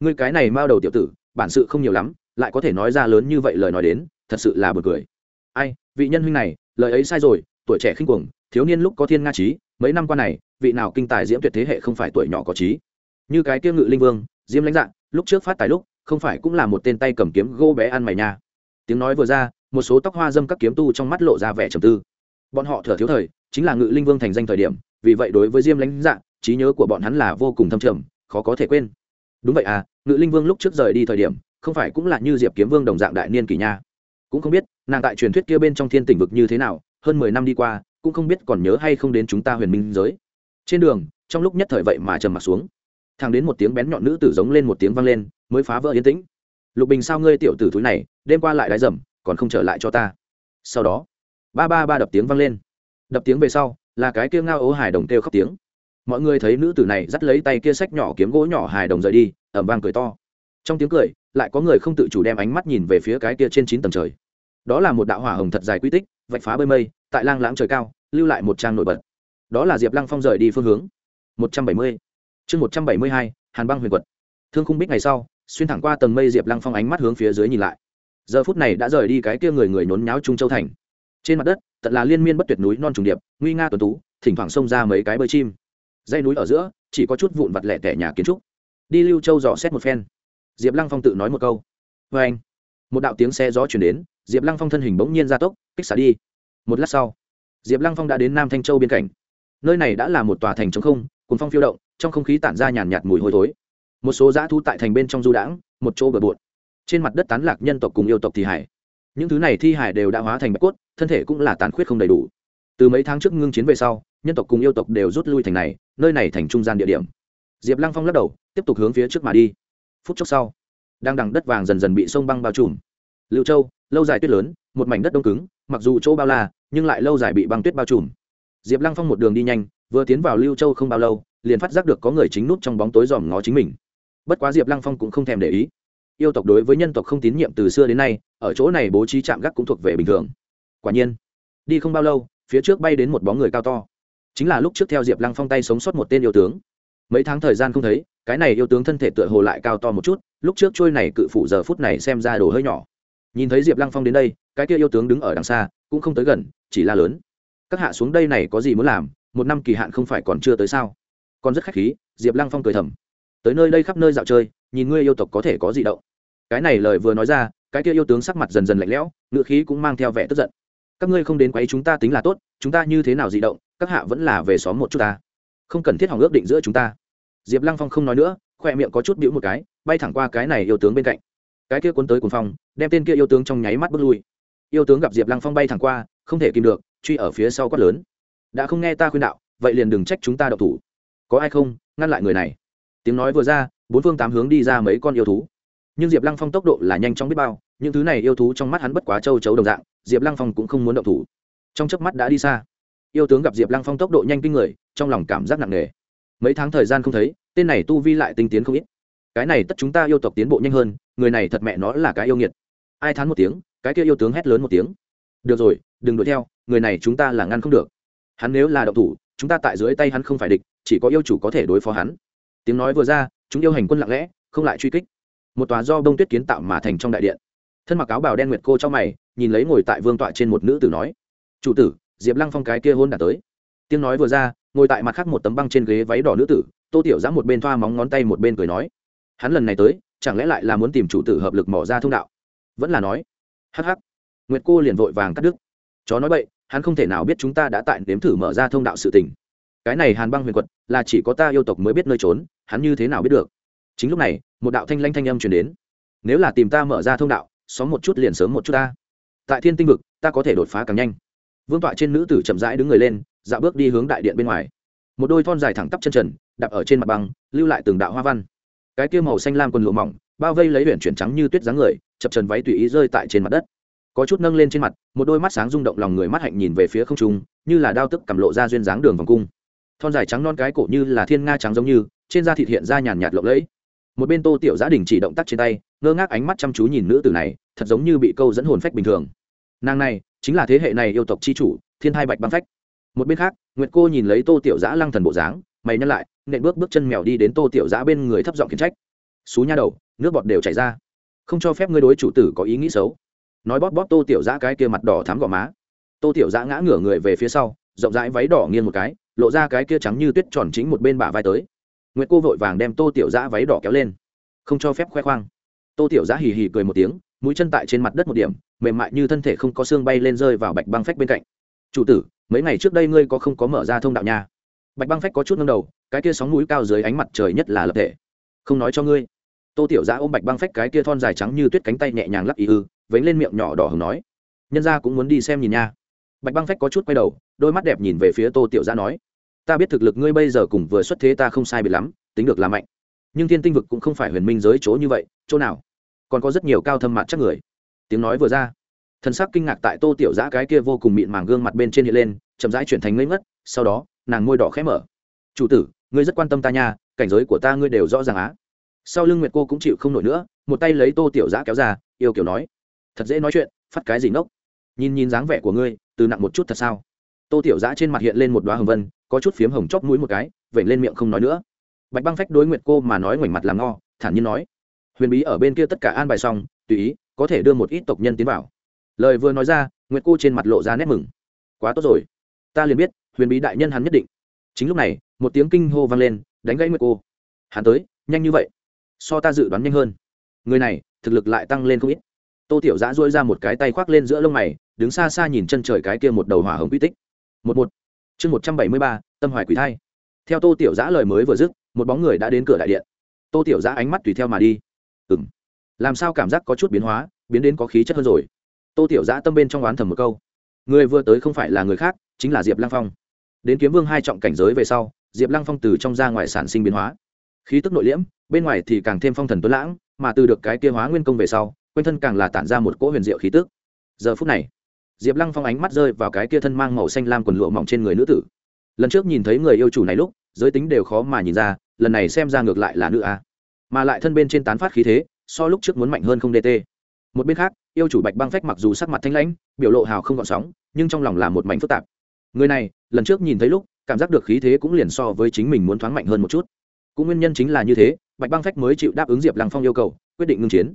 Ngươi cái này mao đầu tiểu tử, bản sự không nhiều lắm, lại có thể nói ra lớn như vậy lời nói đến, thật sự là buồn cười. Ai, vị nhân huynh này, lời ấy sai rồi, tuổi trẻ khinh cuồng, thiếu niên lúc có thiên nga trí, mấy năm qua này, vị nào kinh tài diễm tuyệt thế hệ không phải tuổi nhỏ có trí. Như cái tiêu ngự linh vương, diêm lãnh dạng lúc trước phát tài lúc, không phải cũng là một tên tay cầm kiếm gô bé ăn mày nha. Tiếng nói vừa ra, một số tóc hoa dâm các kiếm tu trong mắt lộ ra vẻ trầm tư. Bọn họ thở thiếu thời, chính là ngự linh vương thành danh thời điểm vì vậy đối với diêm lãnh dạng trí nhớ của bọn hắn là vô cùng thâm trầm, khó có thể quên. Đúng vậy à ngự linh vương lúc trước rời đi thời điểm, không phải cũng là như diệp kiếm vương đồng dạng đại niên kỷ nha? Cũng không biết, nàng tại truyền thuyết kia bên trong thiên tỉnh vực như thế nào, hơn mười năm đi qua, cũng không biết còn nhớ hay không đến chúng ta huyền minh giới. Trên đường, trong lúc nhất thời vậy mà trầm m ặ t xuống. Thằng đến một tiếng bén nhọn nữ tử giống lên một tiếng vang lên, mới phá vỡ yên tĩnh. Lục bình sao ngươi tiểu tử túi này, đêm qua lại đái dầm, còn không trở lại cho ta? Sau đó, ba ba ba đập tiếng vang lên. Đập tiếng về sau là cái kia ngao ố hài đồng kêu khóc tiếng. Mọi người thấy nữ tử này dắt lấy tay kia sách nhỏ kiếm gỗ nhỏ hài đồng rời đi, ẩm vang cười to. Trong tiếng cười, lại có người không tự chủ đem ánh mắt nhìn về phía cái kia trên chín tầng trời. Đó là một đạo hỏa hồng thật dài quy tích, vạch phá bơi mây, tại lang lãng trời cao, lưu lại một trang nổi bật. Đó là diệp lăng phong rời đi phương hướng. Một trăm bảy mươi. Chương một trăm bảy mươi hai, hàn băng huyền quật. Thương khung bích ngày sau, xuyên thẳng qua tầng mây diệp lăng phong ánh mắt hướng phía dưới nhìn lại. Giờ phút này đã rời đi cái kia người người nhốn nháo trung châu thành. Trên mặt đất tận là liên miên bất tuyệt núi non trùng điệp, nguy nga tuần tú, thỉnh thoảng xông ra mấy cái bơi chim. Dây núi ở giữa, chỉ có chút vụn vặt lẻ tẻ nhà kiến trúc. Đi lưu châu dò xét một phen. Diệp lăng phong tự nói một câu. Vê anh, một đạo tiếng xe gió chuyển đến, diệp lăng phong thân hình bỗng nhiên ra tốc, kích xả đi. Một lát sau, diệp lăng phong đã đến nam thanh châu biên cảnh nơi này đã là một tòa thành trống không cùng phong phiêu động, trong không khí tản ra nhàn nhạt mùi hôi thối. Một số dã thu tại thành bên trong du đãng, một chỗ bờ bộn. Trên mặt đất tán lạc nhân tộc cùng yêu tộc thì hải những thứ này thi hải đều đã hóa thành bạch cốt, thân thể cũng là tàn khuyết không đầy đủ. Từ mấy tháng trước ngưng chiến về sau, nhân tộc cùng yêu tộc đều rút lui thành này, nơi này thành trung gian địa điểm. Diệp lăng phong lắc đầu, tiếp tục hướng phía trước mà đi. Phút chốc sau, đang đằng đất vàng dần dần bị sông băng bao trùm. Lưu châu, lâu dài tuyết lớn, một mảnh đất đông cứng, mặc dù chỗ bao la, nhưng lại lâu dài bị băng tuyết bao trùm. Diệp lăng phong một đường đi nhanh, vừa tiến vào lưu châu không bao lâu, liền phát giác được có người chính nút trong bóng tối dòm ngó chính mình. Bất quá diệp lăng phong cũng không thèm để ý yêu tộc đối với nhân tộc không tín nhiệm từ xưa đến nay, ở chỗ này bố trí chạm gác cũng thuộc về bình thường. Quả nhiên, đi không bao lâu, phía trước bay đến một bóng người cao to. Chính là lúc trước theo diệp lăng phong tay sống sót một tên yêu tướng. Mấy tháng thời gian không thấy, cái này yêu tướng thân thể tựa hồ lại cao to một chút, lúc trước trôi này cự phủ giờ phút này xem ra đồ hơi nhỏ. Nhìn thấy diệp lăng phong đến đây, cái kia yêu tướng đứng ở đằng xa, cũng không tới gần, chỉ la lớn. Các hạ xuống đây này có gì muốn làm, một năm kỳ hạn không phải còn chưa tới sao? Còn rất khách khí, diệp lăng phong cười thầm. Tới nơi đây khắp nơi dạo chơi, nhìn ngươi yêu tộc có thể có gì động cái này lời vừa nói ra, cái kia yêu tướng sắc mặt dần dần lạnh lẽo ngựa khí cũng mang theo vẻ tức giận. Các ngươi không đến quấy chúng ta tính là tốt, chúng ta như thế nào dị động, các hạ vẫn là về xóm một chút ta. Không cần thiết hỏng ước định giữa chúng ta. Diệp lăng phong không nói nữa khoe miệng có chút bĩu một cái, bay thẳng qua cái này yêu tướng bên cạnh. Cái kia cuốn tới cuốn phong, đem tên kia yêu tướng trong nháy mắt bước lui. Yêu tướng gặp diệp lăng phong bay thẳng qua, không thể kìm được, truy ở phía sau quát lớn. Đã không nghe ta khuyên đạo, vậy liền đừng trách chúng ta đậu thủ. Có ai không, ngăn lại người này. Tiếng nói vừa ra, bốn phương tám hướng đi ra mấy con yêu thú nhưng diệp lăng phong tốc độ là nhanh chóng biết bao những thứ này yêu thú trong mắt hắn bất quá châu chấu đồng dạng diệp lăng phong cũng không muốn động thủ trong chớp mắt đã đi xa yêu tướng gặp diệp lăng phong tốc độ nhanh kinh người trong lòng cảm giác nặng nề mấy tháng thời gian không thấy tên này tu vi lại tinh tiến không ít cái này tất chúng ta yêu tộc tiến bộ nhanh hơn người này thật mẹ nó là cái yêu nghiệt ai thán một tiếng cái kia yêu tướng hét lớn một tiếng được rồi đừng đuổi theo người này chúng ta là ngăn không được hắn nếu là động thủ chúng ta tại dưới tay hắn không phải địch chỉ có yêu chủ có thể đối phó hắn tiếng nói vừa ra chúng yêu hành quân lặng lẽ không lại truy kích một tòa do bông tuyết kiến tạo mà thành trong đại điện. Thân mặc áo bào đen nguyệt cô trong mày, nhìn lấy ngồi tại vương tọa trên một nữ tử nói, chủ tử, diệp lăng phong cái kia hôn đã tới. Tiếng nói vừa ra, ngồi tại mặt khác một tấm băng trên ghế váy đỏ nữ tử, tô tiểu giã một bên thoa móng ngón tay một bên cười nói, hắn lần này tới, chẳng lẽ lại là muốn tìm chủ tử hợp lực mỏ ra thông đạo? Vẫn là nói hh nguyệt cô liền vội vàng cắt đứt. Chó nói vậy hắn không thể nào biết chúng ta đã tại nếm thử mở ra thông đạo sự tình. Cái này hàn băng huyền quật là chỉ có ta yêu tộc mới biết nơi trốn, hắn như thế nào biết được? Chính lúc này, một đạo thanh lanh thanh âm truyền đến. Nếu là tìm ta mở ra thông đạo, xóm một chút liền sớm một chút ta. Tại thiên tinh vực, ta có thể đột phá càng nhanh. Vương tọa trên nữ tử chậm rãi đứng người lên dạo bước đi hướng đại điện bên ngoài. Một đôi thon dài thẳng tắp chân trần, đạp ở trên mặt băng, lưu lại từng đạo hoa văn. Cái kia màu xanh lam quần lụa mỏng, bao vây lấy huyện chuyển trắng như tuyết dáng người, chập trần váy tùy ý rơi tại trên mặt đất. Có chút nâng lên trên mặt, một đôi mắt sáng rung động lòng người mắt hạnh nhìn về phía không trung, như là đao tức cầm lộ ra duyên dáng đường vòng cung. Thon dài trắng non cái cổ như là thiên nga trắng giống như, trên da thịt hiện ra nhàn nhạt lộng lẫy một bên tô tiểu gia đình chỉ động tác trên tay, ngơ ngác ánh mắt chăm chú nhìn nữ tử này, thật giống như bị câu dẫn hồn phách bình thường. Nàng này, chính là thế hệ này yêu tộc chi chủ, thiên hai bạch băng phách. Một bên khác, nguyệt cô nhìn lấy tô tiểu giã lăng thần bộ dáng, mày nhắc lại, nện bước bước chân mèo đi đến tô tiểu giã bên người thấp giọng khiển trách. Xú nha đầu, nước bọt đều chảy ra. Không cho phép ngươi đối chủ tử có ý nghĩ xấu. Nói bóp bóp tô tiểu giã cái kia mặt đỏ thắm gò má. Tô tiểu giã ngã ngửa người về phía sau, rộng rãi váy đỏ nghiêng một cái, lộ ra cái kia trắng như tuyết tròn chính một bên bả vai tới nguyệt cô vội vàng đem tô tiểu giã váy đỏ kéo lên. Không cho phép khoe khoang. Tô tiểu giã hì hì cười một tiếng, mũi chân tại trên mặt đất một điểm, mềm mại như thân thể không có xương bay lên rơi vào bạch băng phách bên cạnh. Chủ tử, mấy ngày trước đây ngươi có không có mở ra thông đạo nha? Bạch băng phách có chút ngâm đầu, cái kia sóng núi cao dưới ánh mặt trời nhất là lập thể. Không nói cho ngươi. Tô tiểu giã ôm bạch băng phách cái kia thon dài trắng như tuyết cánh tay nhẹ nhàng lắc ý ư vánh lên miệng nhỏ đỏ hứng nói, nhân ra cũng muốn đi xem nhìn nha. Bạch băng phách có chút quay đầu, đôi mắt đẹp nhìn về phía tô tiểu giã nói ta biết thực lực ngươi bây giờ cùng vừa xuất thế ta không sai biệt lắm, tính được là mạnh. Nhưng thiên tinh vực cũng không phải huyền minh giới chỗ như vậy, chỗ nào? Còn có rất nhiều cao thâm mặt chắc người. Tiếng nói vừa ra thân sắc kinh ngạc tại tô tiểu giã cái kia vô cùng mịn màng gương mặt bên trên hiện lên, chậm rãi chuyển thành ngây ngất, sau đó, nàng môi đỏ khẽ mở. Chủ tử, ngươi rất quan tâm ta nha, cảnh giới của ta ngươi đều rõ ràng á. Sau lưng nguyệt cô cũng chịu không nổi nữa, một tay lấy tô tiểu giã kéo ra, yêu kiểu nói, thật dễ nói chuyện, phát cái gì ngốc? Nhìn nhìn dáng vẻ của ngươi, từ nặng một chút thật sao? Tô tiểu giã trên mặt hiện lên một đoá hồng vân, có chút phiếm hồng chóp mũi một cái vẩy lên miệng không nói nữa. Bạch băng phách đối nguyệt cô mà nói ngoảnh mặt làm ngo thản nhiên nói, huyền bí ở bên kia tất cả an bài xong, tùy ý, có thể đưa một ít tộc nhân tiến vào. Lời vừa nói ra, nguyệt cô trên mặt lộ ra nét mừng. Quá tốt rồi, ta liền biết, huyền bí đại nhân hắn nhất định. Chính lúc này, một tiếng kinh hô vang lên, đánh gãy nguyệt cô. Hắn tới, nhanh như vậy, so ta dự đoán nhanh hơn. Người này, thực lực lại tăng lên không ít. Tô tiểu giã dôi ra một cái tay khoác lên giữa lông mày, đứng xa xa nhìn chân trời cái kia một đầu hỏa hồng quy tích một một. Chương một trăm bảy mươi ba, tâm hoài quỷ thai. Theo tô tiểu giã lời mới vừa dứt, một bóng người đã đến cửa đại điện. Tô tiểu giã ánh mắt tùy theo mà đi. Ừ m làm sao cảm giác có chút biến hóa, biến đến có khí chất hơn rồi? Tô tiểu giã tâm bên trong oán thầm một câu. Người vừa tới không phải là người khác, chính là diệp lăng phong. Đến kiếm vương hai trọng cảnh giới về sau, diệp lăng phong từ trong ra ngoài sản sinh biến hóa. Khí tức nội liễm, bên ngoài thì càng thêm phong thần tuấn lãng, mà từ được cái kia hóa nguyên công về sau, quanh thân càng là tản ra một cỗ huyền diệu khí tức. Giờ phút này diệp lăng phong ánh mắt rơi vào cái kia thân mang màu xanh lam quần lụa mỏng trên người nữ tử. Lần trước nhìn thấy người yêu chủ này lúc, giới tính đều khó mà nhìn ra, lần này xem ra ngược lại là nữ a. Mà lại thân bên trên tán phát khí thế, so lúc trước muốn mạnh hơn không dt một bên khác, yêu chủ bạch băng phách mặc dù sắc mặt thanh lãnh, biểu lộ hào không gọn sóng, nhưng trong lòng là một mảnh phức tạp. Người này, lần trước nhìn thấy lúc, cảm giác được khí thế cũng liền so với chính mình muốn thoáng mạnh hơn một chút. Cũng nguyên nhân chính là như thế, bạch băng phách mới chịu đáp ứng diệp lăng phong yêu cầu, quyết định ngưng chiến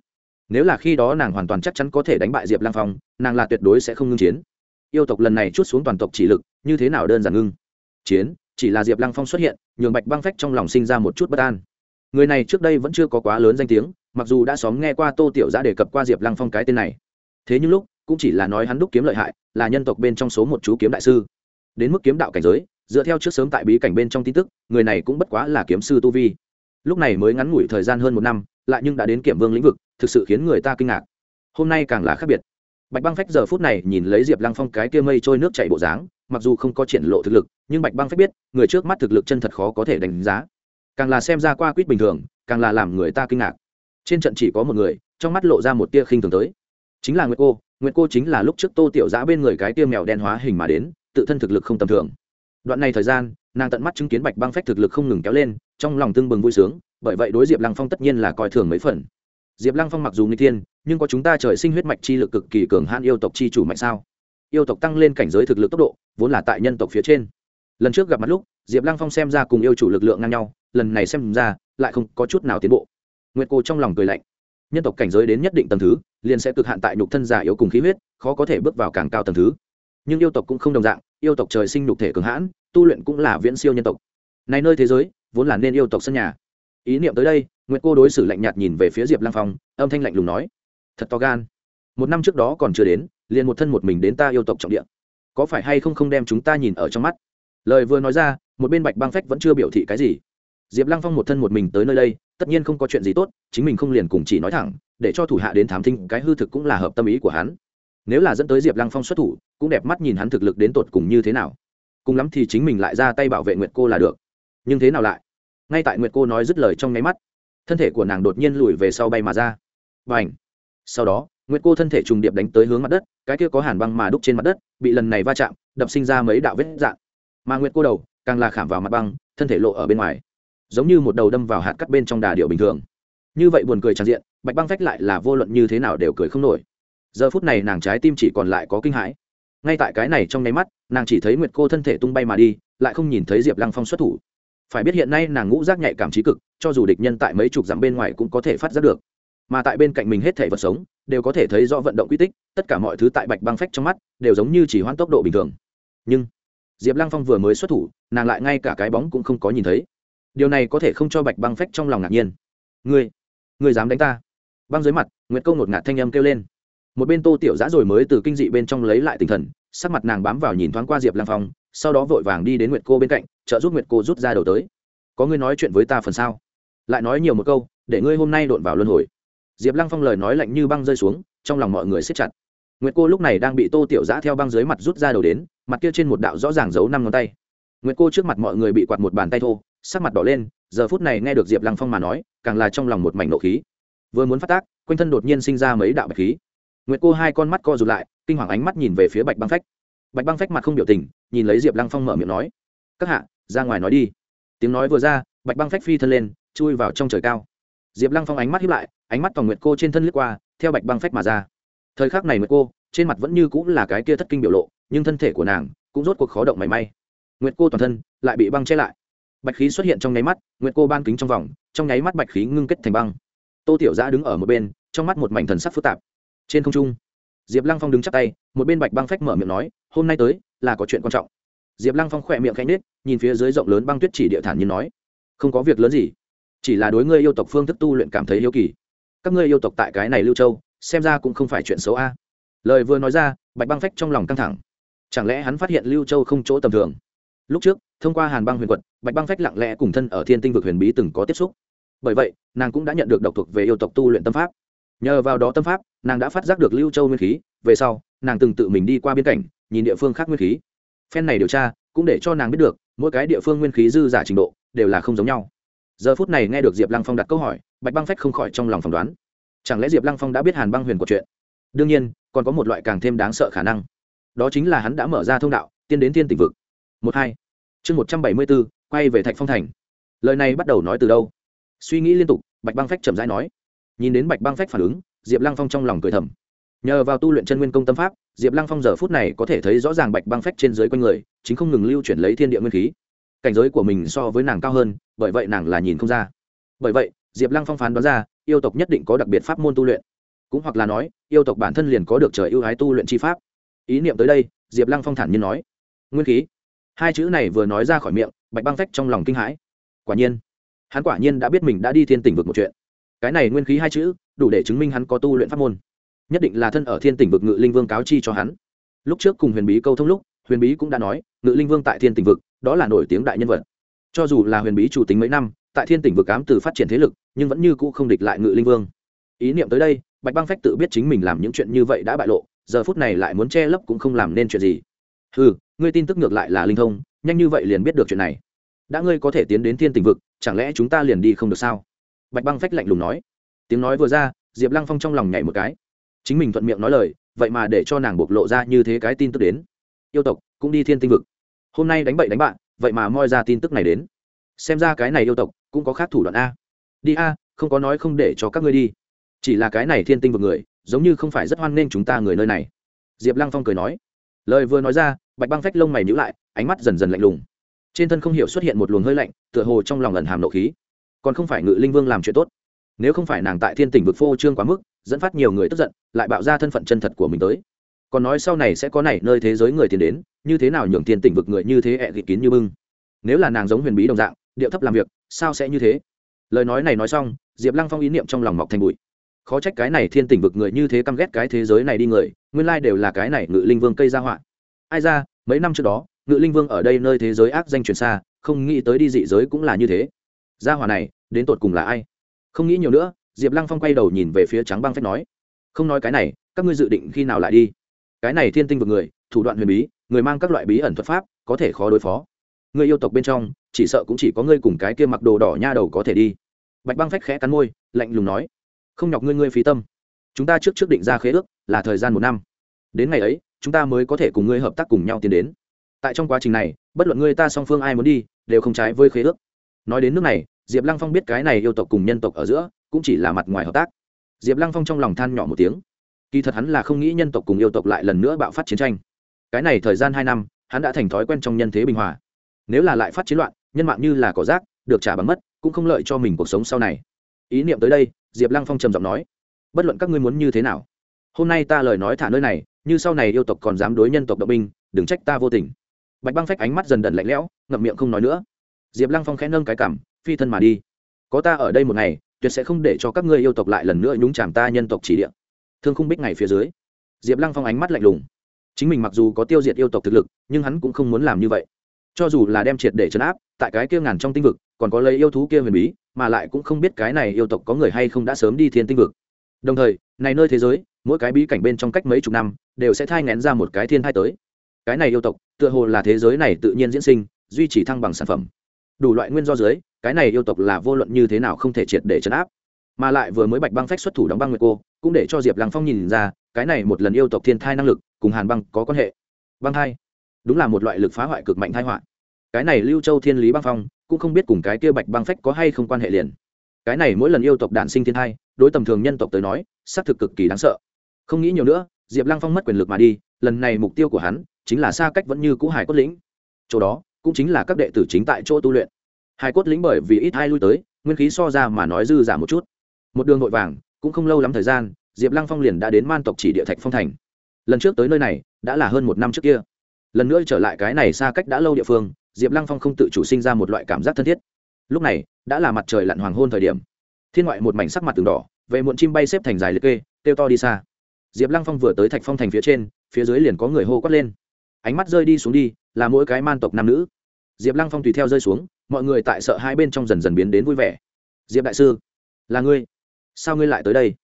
nếu là khi đó nàng hoàn toàn chắc chắn có thể đánh bại diệp Lang phong, nàng là tuyệt đối sẽ không ngưng chiến. Yêu tộc lần này chút xuống toàn tộc chỉ lực, như thế nào đơn giản ngưng? Chiến, chỉ là diệp lăng phong xuất hiện, nhường bạch băng phách trong lòng sinh ra một chút bất an. Người này trước đây vẫn chưa có quá lớn danh tiếng, mặc dù đã xóm nghe qua tô tiểu giã đề cập qua diệp lăng phong cái tên này. Thế nhưng lúc, cũng chỉ là nói hắn đúc kiếm lợi hại, là nhân tộc bên trong số một chú kiếm đại sư. Đến mức kiếm đạo cảnh giới, dựa theo trước sớm tại bí cảnh bên trong tin tức, người này cũng bất quá là kiếm sư tu vi. Lúc này mới ngắn ngủi thời gian hơn một năm, lại nhưng đã đến kiểm vương lĩnh vực thực sự khiến người ta kinh ngạc. Hôm nay càng là khác biệt. Bạch băng phách giờ phút này nhìn lấy diệp lăng phong cái kia mây trôi nước chạy bộ dáng, mặc dù không có triển lộ thực lực, nhưng bạch băng phách biết, người trước mắt thực lực chân thật khó có thể đánh giá. Càng là xem ra qua quýt bình thường, càng là làm người ta kinh ngạc. Trên trận chỉ có một người, trong mắt lộ ra một tia khinh thường tới. Chính là nguyệt cô nguyệt cô chính là lúc trước tô tiểu giã bên người cái tia mèo đen hóa hình mà đến, tự thân thực lực không tầm thường. Đoạn này thời gian, nàng tận mắt chứng kiến bạch băng phách thực lực không ngừng kéo lên, trong lòng tương bừng vui sướng, bởi vậy đối diệp lăng phong tất nhiên là coi thường mấy phần diệp lăng phong mặc dù người tiên nhưng có chúng ta trời sinh huyết mạch chi lực cực kỳ cường hạn yêu tộc chi chủ mạnh sao? Yêu tộc tăng lên cảnh giới thực lực tốc độ, vốn là tại nhân tộc phía trên. Lần trước gặp mặt lúc, diệp lăng phong xem ra cùng yêu chủ lực lượng ngang nhau, lần này xem ra, lại không có chút nào tiến bộ. Nguyệt cô trong lòng cười lạnh. Nhân tộc cảnh giới đến nhất định tầng thứ, liền sẽ cực hạn tại nhục thân giả yếu cùng khí huyết, khó có thể bước vào càng cao tầng thứ. Nhưng yêu tộc cũng không đồng dạng, yêu tộc trời sinh nhục thể cường hãn, tu luyện cũng là viễn siêu nhân tộc. Này nơi thế giới, vốn là nên yêu tộc sân nhà. Ý niệm tới đây nguyệt cô đối xử lạnh nhạt nhìn về phía diệp lang phong, âm thanh lạnh lùng nói, thật to gan. Một năm trước đó còn chưa đến, liền một thân một mình đến ta yêu tộc trọng địa. Có phải hay không không đem chúng ta nhìn ở trong mắt? Lời vừa nói ra, một bên bạch băng phách vẫn chưa biểu thị cái gì. Diệp lăng phong một thân một mình tới nơi đây, tất nhiên không có chuyện gì tốt, chính mình không liền cùng chỉ nói thẳng, để cho thủ hạ đến thám thinh cái hư thực cũng là hợp tâm ý của hắn. Nếu là dẫn tới diệp lăng phong xuất thủ, cũng đẹp mắt nhìn hắn thực lực đến tột cùng như thế nào. Cùng lắm thì chính mình lại ra tay bảo vệ nguyệt cô là được. Nhưng thế nào lại? Ngay tại nguyệt cô nói dứt lời trong nháy mắt thân thể của nàng đột nhiên lùi về sau bay mà ra. Và ảnh sau đó, nguyệt cô thân thể trùng điệp đánh tới hướng mặt đất, cái kia có hàn băng mà đúc trên mặt đất, bị lần này va chạm, đập sinh ra mấy đạo vết dạn mà nguyệt cô đầu, càng là khảm vào mặt băng, thân thể lộ ở bên ngoài, giống như một đầu đâm vào hạt cắt bên trong đà điệu bình thường. Như vậy buồn cười tràn diện, bạch băng phách lại là vô luận như thế nào đều cười không nổi. Giờ phút này nàng trái tim chỉ còn lại có kinh hãi. Ngay tại cái này trong nháy mắt, nàng chỉ thấy nguyệt cô thân thể tung bay mà đi, lại không nhìn thấy diệp lăng phong xuất thủ phải biết hiện nay nàng ngũ giác nhạy cảm trí cực, cho dù địch nhân tại mấy chục dặm bên ngoài cũng có thể phát giác được. Mà tại bên cạnh mình hết thể vật sống, đều có thể thấy rõ vận động quy tích, tất cả mọi thứ tại bạch băng phách trong mắt, đều giống như chỉ hoãn tốc độ bình thường. Nhưng, diệp lăng phong vừa mới xuất thủ, nàng lại ngay cả cái bóng cũng không có nhìn thấy. Điều này có thể không cho bạch băng phách trong lòng ngạc nhiên. Ngươi ngươi dám đánh ta? Băng dưới mặt, nguyệt câu ngột ngạt thanh âm kêu lên. Một bên tô tiểu giã rồi mới từ kinh dị bên trong lấy lại tinh thần, sắc mặt nàng bám vào nhìn thoáng qua diệp lang phong sau đó vội vàng đi đến nguyệt cô bên cạnh, trợ giúp nguyệt cô rút ra đầu tới. Có ngươi nói chuyện với ta phần sau lại nói nhiều một câu, để ngươi hôm nay đột vào luân hồi. Diệp lăng phong lời nói lạnh như băng rơi xuống, trong lòng mọi người siết chặt. Nguyệt cô lúc này đang bị tô tiểu giã theo băng dưới mặt rút ra đầu đến, mặt kia trên một đạo rõ ràng giấu năm ngón tay. Nguyệt cô trước mặt mọi người bị quạt một bàn tay thô, sắc mặt đỏ lên, giờ phút này nghe được diệp lăng phong mà nói, càng là trong lòng một mảnh nộ khí. Vừa muốn phát tác, quanh thân đột nhiên sinh ra mấy đạo bạch khí. Nguyệt cô hai con mắt co rụt lại, kinh hoàng ánh mắt nhìn về phía bạch băng phách bạch băng phách mặt không biểu tình, nhìn lấy diệp lăng phong mở miệng nói, các hạ, ra ngoài nói đi. Tiếng nói vừa ra, bạch băng phách phi thân lên, chui vào trong trời cao. Diệp lăng phong ánh mắt hiếp lại, ánh mắt toàn nguyệt cô trên thân lướt qua, theo bạch băng phách mà ra. Thời khắc này nguyệt cô, trên mặt vẫn như cũng là cái kia thất kinh biểu lộ, nhưng thân thể của nàng cũng rốt cuộc khó động mảy may. Nguyệt cô toàn thân lại bị băng che lại. Bạch khí xuất hiện trong nháy mắt, nguyệt cô ban kính trong vòng, trong nháy mắt bạch khí ngưng kết thành băng. Tô tiểu giã đứng ở một bên, trong mắt một mảnh thần sắc phức tạp. Trên không trung diệp lăng phong đứng chắp tay, một bên bạch băng phách mở miệng nói, hôm nay tới, là có chuyện quan trọng. Diệp lăng phong khỏe miệng khanh nết nhìn phía dưới rộng lớn băng tuyết chỉ địa thản như nói, không có việc lớn gì, chỉ là đối ngươi yêu tộc phương thức tu luyện cảm thấy yêu kỳ. Các ngươi yêu tộc tại cái này lưu châu, xem ra cũng không phải chuyện xấu a. Lời vừa nói ra, bạch băng phách trong lòng căng thẳng. Chẳng lẽ hắn phát hiện lưu châu không chỗ tầm thường? Lúc trước, thông qua hàn băng huyền quật, bạch băng phách lặng lẽ cùng thân ở thiên tinh vực huyền bí từng có tiếp xúc. Bởi vậy, nàng cũng đã nhận được độc thuộc về yêu tộc tu luyện tâm pháp. Nhờ vào đó tâm pháp nàng đã phát giác được lưu châu nguyên khí, về sau, nàng từng tự mình đi qua biên cảnh, nhìn địa phương khác nguyên khí. Phen này điều tra, cũng để cho nàng biết được, mỗi cái địa phương nguyên khí dư giả trình độ, đều là không giống nhau. Giờ phút này nghe được diệp lăng phong đặt câu hỏi, bạch băng phách không khỏi trong lòng phỏng đoán. Chẳng lẽ diệp lăng phong đã biết hàn băng huyền của chuyện? Đương nhiên, còn có một loại càng thêm đáng sợ khả năng. Đó chính là hắn đã mở ra thông đạo tiên đến thiên tỉnh vực. Một hai. Chương một trăm bảy mươi bốn, quay về thạch phong thành. Lời này bắt đầu nói từ đâu? Suy nghĩ liên tục, bạch băng phách chậm rãi nói. Nhìn đến bạch băng phách phản ứng diệp lăng phong trong lòng cười thầm. Nhờ vào tu luyện chân nguyên công tâm pháp, diệp lăng phong giờ phút này có thể thấy rõ ràng bạch băng phách trên dưới quanh người, chính không ngừng lưu chuyển lấy thiên địa nguyên khí. Cảnh giới của mình so với nàng cao hơn, bởi vậy nàng là nhìn không ra. Bởi vậy, diệp lăng phong phán đoán ra, yêu tộc nhất định có đặc biệt pháp môn tu luyện. Cũng hoặc là nói, yêu tộc bản thân liền có được trời ưu ái tu luyện chi pháp. Ý niệm tới đây, diệp lăng phong thản nhiên nói. Nguyên khí. Hai chữ này vừa nói ra khỏi miệng, bạch băng phách trong lòng kinh hãi. Quả nhiên, hắn quả nhiên đã biết mình đã đi thiên tỉnh vực một chuyện cái này nguyên khí hai chữ, đủ để chứng minh hắn có tu luyện pháp môn. Nhất định là thân ở thiên tỉnh vực ngự linh vương cáo chi cho hắn. Lúc trước cùng huyền bí câu thông lúc, huyền bí cũng đã nói, ngự linh vương tại thiên tỉnh vực, đó là nổi tiếng đại nhân vật. Cho dù là huyền bí chủ tính mấy năm, tại thiên tỉnh vực cám từ phát triển thế lực, nhưng vẫn như cũ không địch lại ngự linh vương. Ý niệm tới đây, bạch băng phách tự biết chính mình làm những chuyện như vậy đã bại lộ, giờ phút này lại muốn che lấp cũng không làm nên chuyện gì. Ừ ngươi tin tức ngược lại là linh thông, nhanh như vậy liền biết được chuyện này. Đã ngươi có thể tiến đến thiên tỉnh vực, chẳng lẽ chúng ta liền đi không được sao? Bạch băng phách lạnh lùng nói. Tiếng nói vừa ra, diệp lăng phong trong lòng nhảy một cái. Chính mình thuận miệng nói lời, vậy mà để cho nàng bộc lộ ra như thế cái tin tức đến. Yêu tộc, cũng đi thiên tinh vực. Hôm nay đánh bậy đánh bạn, vậy mà moi ra tin tức này đến. Xem ra cái này yêu tộc, cũng có khác thủ đoạn a. Đi a, không có nói không để cho các ngươi đi. Chỉ là cái này thiên tinh vực người, giống như không phải rất hoan nghênh chúng ta người nơi này. Diệp lăng phong cười nói. Lời vừa nói ra, bạch băng phách lông mày nhữ lại, ánh mắt dần dần lạnh lùng. Trên thân không hiểu xuất hiện một luồng hơi lạnh, tựa hồ trong lòng lần hàm nộ khí còn không phải ngự linh vương làm chuyện tốt. Nếu không phải nàng tại thiên tỉnh vực phô trương quá mức, dẫn phát nhiều người tức giận, lại bạo ra thân phận chân thật của mình tới. Còn nói sau này sẽ có này, nơi thế giới người tiến đến, như thế nào nhường thiên tỉnh vực người như thế ẹ gị kín như bưng. Nếu là nàng giống huyền bí đồng dạng, điệu thấp làm việc, sao sẽ như thế? Lời nói này nói xong, diệp lăng phong ý niệm trong lòng mọc thành bụi. Khó trách cái này thiên tỉnh vực người như thế căm ghét cái thế giới này đi người, nguyên lai đều là cái này ngự linh vương cây ra họa. Ai ra, mấy năm trước đó, ngự linh vương ở đây nơi thế giới ác danh truyền xa, không nghĩ tới đi dị giới cũng là như thế gia hỏa này, đến tột cùng là ai? Không nghĩ nhiều nữa, diệp lăng phong quay đầu nhìn về phía trắng băng phép nói, không nói cái này, các ngươi dự định khi nào lại đi? Cái này thiên tinh vực người, thủ đoạn huyền bí, người mang các loại bí ẩn thuật pháp, có thể khó đối phó. Người yêu tộc bên trong, chỉ sợ cũng chỉ có ngươi cùng cái kia mặc đồ đỏ nha đầu có thể đi. Bạch băng phách khẽ cắn môi, lạnh lùng nói, không nhọc ngươi ngươi phí tâm. Chúng ta trước trước định ra khế ước, là thời gian một năm. Đến ngày ấy, chúng ta mới có thể cùng ngươi hợp tác cùng nhau tiến đến. Tại trong quá trình này, bất luận ngươi ta song phương ai muốn đi, đều không trái với khế ước nói đến nước này, diệp lăng phong biết cái này yêu tộc cùng nhân tộc ở giữa cũng chỉ là mặt ngoài hợp tác. Diệp lăng phong trong lòng than nhỏ một tiếng. Kỳ thật hắn là không nghĩ nhân tộc cùng yêu tộc lại lần nữa bạo phát chiến tranh. Cái này thời gian hai năm, hắn đã thành thói quen trong nhân thế bình hòa. Nếu là lại phát chiến loạn, nhân mạng như là cỏ rác, được trả bằng mất, cũng không lợi cho mình cuộc sống sau này. Ý niệm tới đây, diệp lăng phong trầm giọng nói, bất luận các ngươi muốn như thế nào, hôm nay ta lời nói thả nơi này, như sau này yêu tộc còn dám đối nhân tộc động binh, đừng trách ta vô tình. Bạch băng phách ánh mắt dần dần lạnh lẽo, ngậm miệng không nói nữa diệp lăng phong khẽ nâng cái cảm, phi thân mà đi. Có ta ở đây một ngày, tuyệt sẽ không để cho các ngươi yêu tộc lại lần nữa nhúng chàm ta nhân tộc chỉ địa. Thương khung bích ngày phía dưới, diệp lăng phong ánh mắt lạnh lùng. Chính mình mặc dù có tiêu diệt yêu tộc thực lực, nhưng hắn cũng không muốn làm như vậy. Cho dù là đem triệt để chấn áp, tại cái kia ngàn trong tinh vực, còn có lấy yêu thú kia huyền bí, mà lại cũng không biết cái này yêu tộc có người hay không đã sớm đi thiên tinh vực. Đồng thời, này nơi thế giới, mỗi cái bí cảnh bên trong cách mấy chục năm, đều sẽ thai ngén ra một cái thiên thai tới. Cái này yêu tộc, tựa hồ là thế giới này tự nhiên diễn sinh, duy trì thăng bằng sản phẩm đủ loại nguyên do dưới, cái này yêu tộc là vô luận như thế nào không thể triệt để chấn áp. Mà lại vừa mới bạch băng phách xuất thủ đóng băng nguyệt cô, cũng để cho diệp lăng phong nhìn ra, cái này một lần yêu tộc thiên thai năng lực, cùng hàn băng có quan hệ. Băng thai, đúng là một loại lực phá hoại cực mạnh thai họa. Cái này lưu châu thiên lý băng phong, cũng không biết cùng cái kia bạch băng phách có hay không quan hệ liền. Cái này mỗi lần yêu tộc đản sinh thiên thai, đối tầm thường nhân tộc tới nói, xác thực cực kỳ đáng sợ. Không nghĩ nhiều nữa, diệp lăng phong mất quyền lực mà đi, lần này mục tiêu của hắn, chính là xa cách vẫn như cũ hải cốt lĩnh. Chỗ đó cũng chính là các đệ tử chính tại chỗ tu luyện. Hai cốt lĩnh bởi vì ít hai lui tới, nguyên khí so ra mà nói dư giả một chút. Một đường vội vàng, cũng không lâu lắm thời gian, diệp lăng phong liền đã đến man tộc chỉ địa thạch phong thành. Lần trước tới nơi này, đã là hơn một năm trước kia. Lần nữa trở lại cái này xa cách đã lâu địa phương, diệp lăng phong không tự chủ sinh ra một loại cảm giác thân thiết. Lúc này, đã là mặt trời lặn hoàng hôn thời điểm. Thiên ngoại một mảnh sắc mặt từng đỏ, về muộn chim bay xếp thành dài liệt kê, kêu to đi xa. Diệp lăng phong vừa tới thạch phong thành phía trên, phía dưới liền có người hô quát lên. Ánh mắt rơi đi xuống đi, là mỗi cái man tộc nam nữ diệp lăng phong tùy theo rơi xuống, mọi người tại sợ hai bên trong dần dần biến đến vui vẻ. Diệp đại sư, là ngươi. Sao ngươi lại tới đây?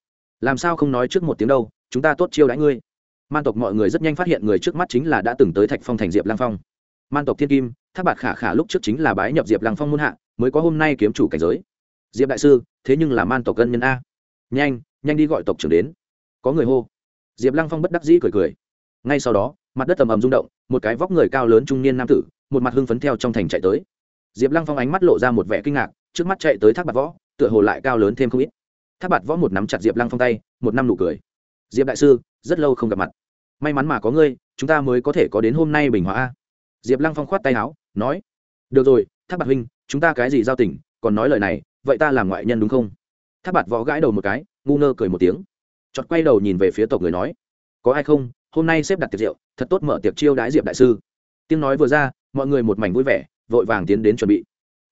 Làm sao không nói trước một tiếng đâu, chúng ta tốt chiêu đãi ngươi. Man tộc mọi người rất nhanh phát hiện người trước mắt chính là đã từng tới thạch phong thành diệp lăng phong. Man tộc thiên kim, thác bạc khả khả lúc trước chính là bái nhập diệp lăng phong muôn hạ, mới có hôm nay kiếm chủ cảnh giới. Diệp đại sư, thế nhưng là man tộc cân nhân a. Nhanh nhanh đi gọi tộc trưởng đến. Có người hô. Diệp lăng phong bất đắc dĩ cười cười. Ngay sau đó, mặt đất tầm ầm rung động, một cái vóc người cao lớn trung niên nam tử một mặt hưng phấn theo trong thành chạy tới. Diệp lăng phong ánh mắt lộ ra một vẻ kinh ngạc, trước mắt chạy tới thác Bạt võ, tựa hồ lại cao lớn thêm không ít. Thác Bạt võ một nắm chặt diệp lăng phong tay, một năm nụ cười. Diệp đại sư, rất lâu không gặp mặt. May mắn mà có ngươi, chúng ta mới có thể có đến hôm nay bình hòa a. diệp lăng phong khoát tay áo, nói, được rồi, thác Bạt huynh, chúng ta cái gì giao tình, còn nói lời này, vậy ta làm ngoại nhân đúng không? Thác Bạt võ gãi đầu một cái, ngu ngơ cười một tiếng. Chọt quay đầu nhìn về phía tộc người nói, có ai không? Hôm nay xếp đặt tiệc rượu, thật tốt mở tiệc chiêu đãi diệp đại sư tiếng nói vừa ra, mọi người một mảnh vui vẻ, vội vàng tiến đến chuẩn bị.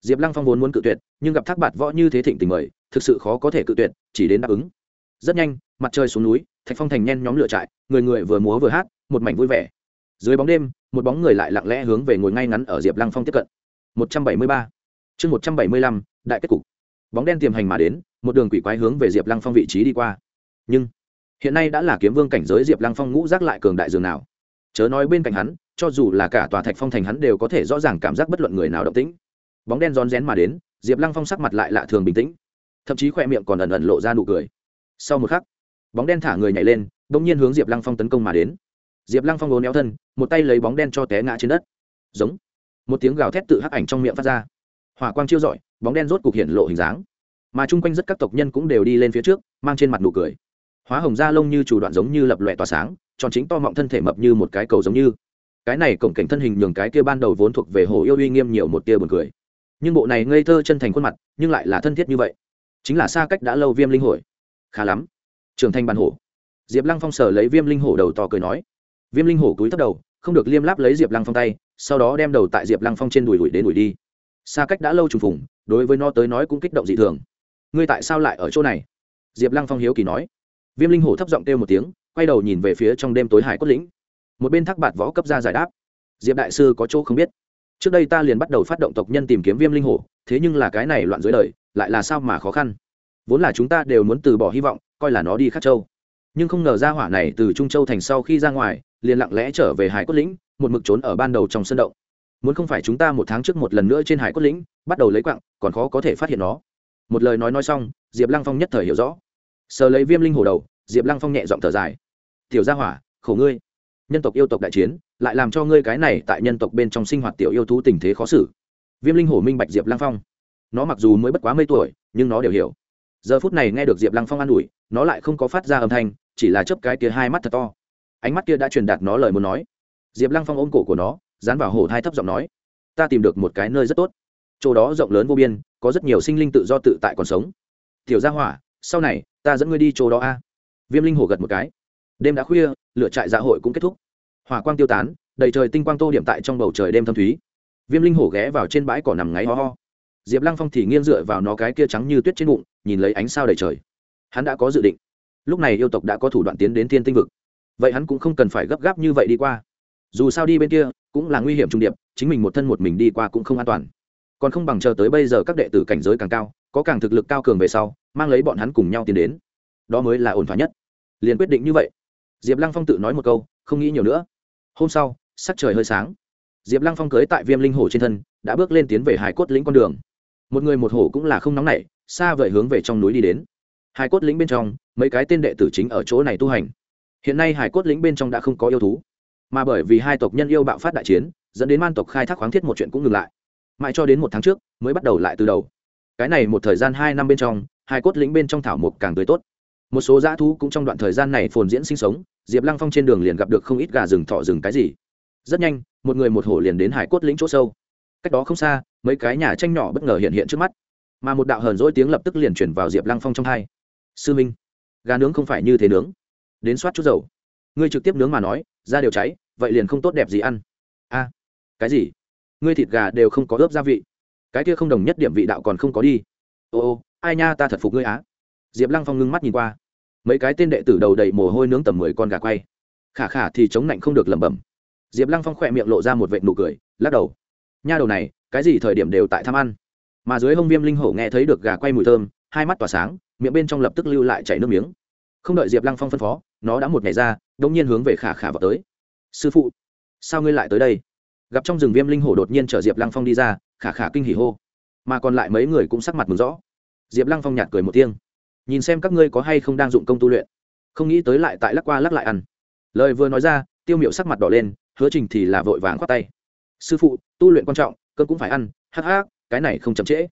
Diệp lăng phong vốn muốn cự tuyệt, nhưng gặp thác bạt võ như thế thịnh tình mời, thực sự khó có thể cự tuyệt, chỉ đến đáp ứng. Rất nhanh, mặt trời xuống núi, thạch phong thành nhen nhóm lửa trại, người người vừa múa vừa hát, một mảnh vui vẻ. Dưới bóng đêm, một bóng người lại lặng lẽ hướng về ngồi ngay ngắn ở diệp lăng phong tiếp cận. Một trăm bảy mươi ba. Chương một trăm bảy mươi lăm, đại kết cục. Bóng đen tiềm hành mà đến, một đường quỷ quái hướng về diệp lăng phong vị trí đi qua. Nhưng, hiện nay đã là kiếm vương cảnh giới diệp lăng phong ngũ giác lại cường đại dường nào? Chớ nói bên cạnh hắn cho dù là cả tòa thạch phong thành hắn đều có thể rõ ràng cảm giác bất luận người nào động tĩnh. Bóng đen rón rén mà đến, diệp lăng phong sắc mặt lại lạ thường bình tĩnh. Thậm chí khoe miệng còn ẩn ẩn lộ ra nụ cười. Sau một khắc, bóng đen thả người nhảy lên đ ỗ n g nhiên hướng diệp lăng phong tấn công mà đến. Diệp lăng phong vốn éo thân, một tay lấy bóng đen cho té ngã trên đất. Giống. Một tiếng gào thét tự hắc ảnh trong miệng phát ra. Hỏa quang chiêu rọi, bóng đen rốt cục hiện lộ hình dáng. Mà chung quanh rất các tộc nhân cũng đều đi lên phía trước, mang trên mặt nụ cười. Hóa hồng da lông như chủ đoạn giống như lập lòe tỏa sáng, tròn chính to mọng thân thể mập như một cái cầu giống như cái này cổng cảnh thân hình nhường cái kia ban đầu vốn thuộc về hồ yêu uy nghiêm nhiều một tia buồn cười. Nhưng bộ này ngây thơ chân thành khuôn mặt, nhưng lại là thân thiết như vậy. Chính là xa cách đã lâu viêm linh hồi khá lắm. Trưởng thành bàn hổ. Diệp lăng phong sở lấy viêm linh hổ đầu to cười nói. Viêm linh hổ cúi thấp đầu, không được liêm láp lấy diệp lăng phong tay, sau đó đem đầu tại diệp lăng phong trên đùi đùi đến đùi đi. Xa cách đã lâu trùng phùng, đối với nó tới nói cũng kích động dị thường. Ngươi tại sao lại ở chỗ này? Diệp lăng phong hiếu kỳ nói. Viêm linh hổ thấp giọng kêu một tiếng, quay đầu nhìn về phía trong đêm tối hải cốt lĩnh một bên thác bạt võ cấp ra giải đáp. Diệp đại sư có chỗ không biết. Trước đây ta liền bắt đầu phát động tộc nhân tìm kiếm viêm linh hổ, thế nhưng là cái này loạn dưới đời, lại là sao mà khó khăn? Vốn là chúng ta đều muốn từ bỏ hy vọng, coi là nó đi khắc châu. Nhưng không ngờ ra hỏa này từ trung châu thành sau khi ra ngoài, liền lặng lẽ trở về hải cốt lĩnh, một mực trốn ở ban đầu trong sân động. Muốn không phải chúng ta một tháng trước một lần nữa trên hải cốt lĩnh, bắt đầu lấy quặng, còn khó có thể phát hiện nó. Một lời nói nói xong, diệp lăng phong nhất thời hiểu rõ. Sờ lấy viêm linh hổ đầu, diệp lăng phong nhẹ giọng thở dài. Tiểu gia hỏa, khổ ngươi nhân tộc yêu tộc đại chiến, lại làm cho ngươi cái này tại nhân tộc bên trong sinh hoạt tiểu yêu thú tình thế khó xử. Viêm linh hổ minh bạch diệp lăng phong. Nó mặc dù mới bất quá mấy tuổi, nhưng nó đều hiểu. Giờ phút này nghe được diệp lăng phong an ủi, nó lại không có phát ra âm thanh, chỉ là chấp cái kia hai mắt thật to. Ánh mắt kia đã truyền đạt nó lời muốn nói. Diệp lăng phong ôm cổ của nó, dán vào hổ thai thấp giọng nói, ta tìm được một cái nơi rất tốt. Chỗ đó rộng lớn vô biên, có rất nhiều sinh linh tự do tự tại còn sống. Tiểu gia hỏa, sau này, ta dẫn ngươi đi chỗ đó a. Viêm linh hổ gật một cái đêm đã khuya, lửa trại dạ hội cũng kết thúc. Hỏa quang tiêu tán, đầy trời tinh quang tô điểm tại trong bầu trời đêm thâm thúy. Viêm linh hổ ghé vào trên bãi cỏ nằm ngáy ho ho. Diệp lăng phong thì nghiêng dựa vào nó cái kia trắng như tuyết trên bụng, nhìn lấy ánh sao đầy trời. Hắn đã có dự định. Lúc này yêu tộc đã có thủ đoạn tiến đến thiên tinh vực. Vậy hắn cũng không cần phải gấp gáp như vậy đi qua. Dù sao đi bên kia cũng là nguy hiểm trung điệp, chính mình một thân một mình đi qua cũng không an toàn. Còn không bằng chờ tới bây giờ các đệ tử cảnh giới càng cao, có càng thực lực cao cường về sau, mang lấy bọn hắn cùng nhau tiến đến. Đó mới là ổn thỏa nhất. Liền quyết định như vậy diệp lăng phong tự nói một câu, không nghĩ nhiều nữa. Hôm sau, sắc trời hơi sáng. Diệp lăng phong cưới tại viêm linh hồ trên thân, đã bước lên tiến về hải cốt lĩnh con đường. Một người một hổ cũng là không nóng nảy, xa vời hướng về trong núi đi đến. Hải cốt lĩnh bên trong, mấy cái tên đệ tử chính ở chỗ này tu hành. Hiện nay hải cốt lĩnh bên trong đã không có yêu thú. Mà bởi vì hai tộc nhân yêu bạo phát đại chiến, dẫn đến man tộc khai thác khoáng thiết một chuyện cũng ngừng lại. Mãi cho đến một tháng trước, mới bắt đầu lại từ đầu. Cái này một thời gian hai năm bên trong, hải cốt lĩnh bên trong thảo mộc càng tươi tốt một số dã thú cũng trong đoạn thời gian này phồn diễn sinh sống, diệp lăng phong trên đường liền gặp được không ít gà rừng thọ rừng cái gì. Rất nhanh, một người một hổ liền đến hải cốt lĩnh chỗ sâu. Cách đó không xa, mấy cái nhà tranh nhỏ bất ngờ hiện hiện trước mắt, mà một đạo hờn dỗi tiếng lập tức liền chuyển vào diệp lăng phong trong hai. Sư minh, gà nướng không phải như thế nướng. Đến soát chút dầu. Ngươi trực tiếp nướng mà nói, da đều cháy, vậy liền không tốt đẹp gì ăn. A, cái gì? Ngươi thịt gà đều không có ướp gia vị. Cái kia không đồng nhất điểm vị đạo còn không có đi. Ô ô, ai nha, ta thật phục ngươi á diệp lăng phong ngưng mắt nhìn qua. Mấy cái tên đệ tử đầu đầy mồ hôi nướng tầm mười con gà quay. Khả khả thì chống lạnh không được lẩm bẩm. Diệp lăng phong khỏe miệng lộ ra một vệ nụ cười, lắc đầu. Nha đầu này, cái gì thời điểm đều tại tham ăn. Mà dưới hông viêm linh hổ nghe thấy được gà quay mùi thơm, hai mắt tỏa sáng, miệng bên trong lập tức lưu lại chảy nước miếng. Không đợi diệp lăng phong phân phó, nó đã một ngày ra đ ỗ n g nhiên hướng về khả khả vào tới. Sư phụ, sao ngươi lại tới đây? Gặp trong rừng viêm linh hổ đột nhiên chở diệp lăng phong đi ra, khả khả kinh hỉ hô. Mà còn lại mấy người cũng sắc mặt mừng rõ. Diệp lăng phong nhạt cười một tiếng nhìn xem các ngươi có hay không đang dụng công tu luyện. Không nghĩ tới lại tại lắc qua lắc lại ăn. Lời vừa nói ra, tiêu miệu sắc mặt đỏ lên, hứa trình thì là vội vàng khoát tay. Sư phụ, tu luyện quan trọng, cơm cũng phải ăn, hắc hắc, cái này không chậm trễ.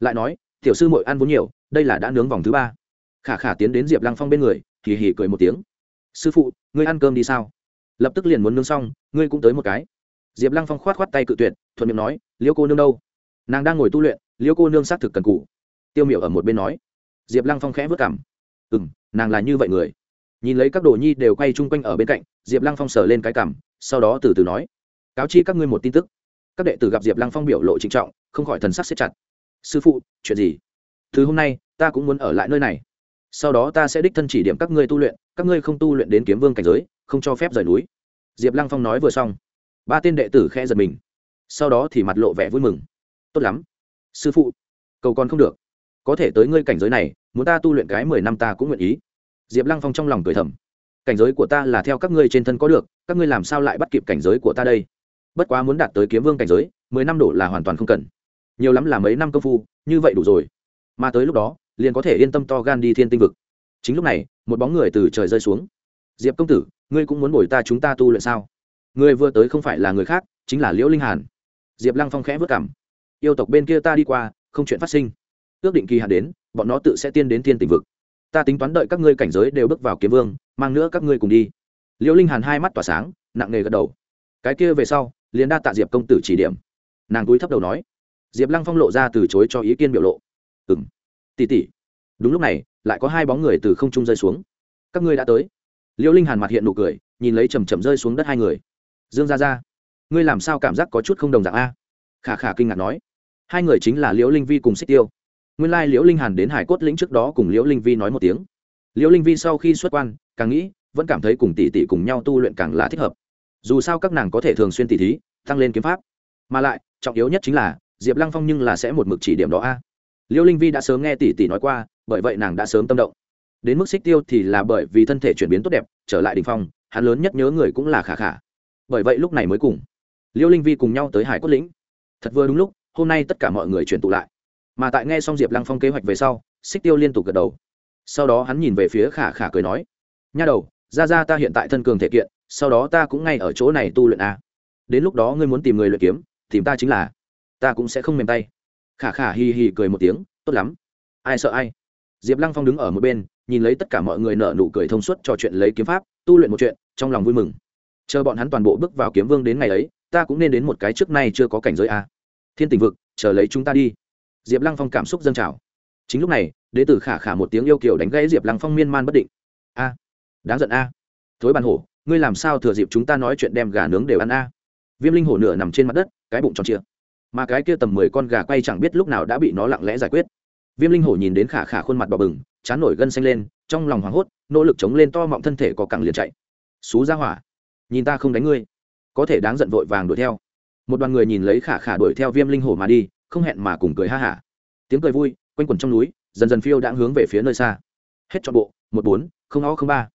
Lại nói, tiểu sư mội ăn vốn nhiều, đây là đã nướng vòng thứ ba. Khả khả tiến đến diệp lăng phong bên người thì hỉ cười một tiếng. Sư phụ, ngươi ăn cơm đi sao? Lập tức liền muốn nướng xong, ngươi cũng tới một cái. Diệp lăng phong khoát khoát tay cự tuyệt, thuận miệng nói, liêu cô nương đâu? Nàng đang ngồi tu luyện, liêu cô nương xác thực cần cụ tiêu miểu ở một bên nói diệp lăng phong khẽ vất cảm. Ừ m nàng là như vậy người. Nhìn lấy các đồ nhi đều quay chung quanh ở bên cạnh, diệp lăng phong sờ lên cái cảm, sau đó từ từ nói, cáo chi các ngươi một tin tức. Các đệ tử gặp diệp lăng phong biểu lộ trịnh trọng, không khỏi thần sắc xếp chặt. Sư phụ, chuyện gì? Từ hôm nay, ta cũng muốn ở lại nơi này. Sau đó ta sẽ đích thân chỉ điểm các ngươi tu luyện, các ngươi không tu luyện đến kiếm vương cảnh giới, không cho phép rời núi. Diệp lăng phong nói vừa xong. Ba tên đệ tử khẽ giật mình. Sau đó thì mặt lộ vẻ vui mừng. Tốt lắm. Sư phụ, cầu còn không được có thể tới ngươi cảnh giới này, muốn ta tu luyện cái mười năm ta cũng nguyện ý. Diệp lăng phong trong lòng cười thầm. Cảnh giới của ta là theo các ngươi trên thân có được, các ngươi làm sao lại bắt kịp cảnh giới của ta đây? Bất quá muốn đạt tới kiếm vương cảnh giới, mười năm đổ là hoàn toàn không cần. Nhiều lắm là mấy năm công phu, như vậy đủ rồi. Mà tới lúc đó, liền có thể yên tâm to gan đi thiên tinh vực. Chính lúc này, một bóng người từ trời rơi xuống. Diệp công tử, ngươi cũng muốn bồi ta chúng ta tu luyện sao? Người vừa tới không phải là người khác, chính là liễu linh hàn. Diệp lăng phong khẽ vất cảm yêu tộc bên kia ta đi qua, không chuyện phát sinh ước định kỳ hạn đến, bọn nó tự sẽ tiên đến thiên tình vực. Ta tính toán đợi các ngươi cảnh giới đều bước vào kiếm vương, mang nữa các ngươi cùng đi. Liễu linh hàn hai mắt tỏa sáng, nặng nề gật đầu. Cái kia về sau, liền đa tạ diệp công tử chỉ điểm. Nàng túi thấp đầu nói. Diệp lăng phong lộ ra từ chối cho ý kiến biểu lộ. Ừ m tỉ tỉ đúng lúc này, lại có hai bóng người từ không trung rơi xuống. Các ngươi đã tới. Liễu linh hàn mặt hiện nụ cười, nhìn lấy chầm chầm rơi xuống đất hai người. Dương ra ra ngươi làm sao cảm giác có chút không đồng dạng a? Khả khả kinh ngạc nói. Hai người chính là liễu linh vi cùng xích tiêu nguyên lai liễu linh hàn đến hải cốt lĩnh trước đó cùng liễu linh vi nói một tiếng. Liễu linh vi sau khi xuất quan, càng nghĩ, vẫn cảm thấy cùng tỷ tỷ cùng nhau tu luyện càng là thích hợp. Dù sao các nàng có thể thường xuyên tỷ thí, tăng lên kiếm pháp. Mà lại, trọng yếu nhất chính là, diệp lăng phong nhưng là sẽ một mực chỉ điểm đó a. Liễu linh vi đã sớm nghe tỷ tỷ nói qua, bởi vậy nàng đã sớm tâm động. Đến mức xích tiêu thì là bởi vì thân thể chuyển biến tốt đẹp, trở lại đình phong, hắn lớn nhất nhớ người cũng là khả khả. Bởi vậy lúc này mới cùng, liễu linh vi cùng nhau tới hải cốt lĩnh. Thật vừa đúng lúc, hôm nay tất cả mọi người chuyển tụ lại mà tại nghe xong diệp lăng phong kế hoạch về sau xích tiêu liên tục gật đầu. Sau đó hắn nhìn về phía khả khả cười nói, nha đầu, ra ra ta hiện tại thân cường thể kiện, sau đó ta cũng ngay ở chỗ này tu luyện a đến lúc đó ngươi muốn tìm người luyện kiếm, tìm ta chính là, ta cũng sẽ không mềm tay. Khả khả hì hì cười một tiếng, tốt lắm. Ai sợ ai? Diệp lăng phong đứng ở một bên, nhìn lấy tất cả mọi người nợ nụ cười thông suốt trò chuyện lấy kiếm pháp, tu luyện một chuyện, trong lòng vui mừng. Chờ bọn hắn toàn bộ bước vào kiếm vương đến ngày ấy, ta cũng nên đến một cái trước nay chưa có cảnh giới a thiên tình vực, chờ lấy chúng ta đi diệp lăng phong cảm xúc dâng trào. Chính lúc này Đế Tử khả khả một tiếng yêu kiều đánh gãy diệp lăng phong miên man bất định. A đáng giận a. Thối bàn hổ ngươi làm sao thừa dịp chúng ta nói chuyện đem gà nướng đều ăn a? Viêm linh hổ nửa nằm trên mặt đất cái bụng tròn trịa, mà cái kia tầm mười con gà quay chẳng biết lúc nào đã bị nó lặng lẽ giải quyết. Viêm linh hổ nhìn đến khả khả khuôn mặt đỏ bừng chán nổi gân xanh lên trong lòng hoảng hốt nỗ lực chống lên to mọng thân thể có cẳng liền chạy. Xú ra hỏa nhìn ta không đánh ngươi. Có thể đáng giận vội vàng đuổi theo. Một đoàn người nhìn lấy khả khả đuổi theo viêm linh hổ mà đi không hẹn mà cùng cười ha hả. Tiếng cười vui, quanh quẩn trong núi, dần dần phiêu đã hướng về phía nơi xa. Hết trọn bộ, một bốn, không o không ba.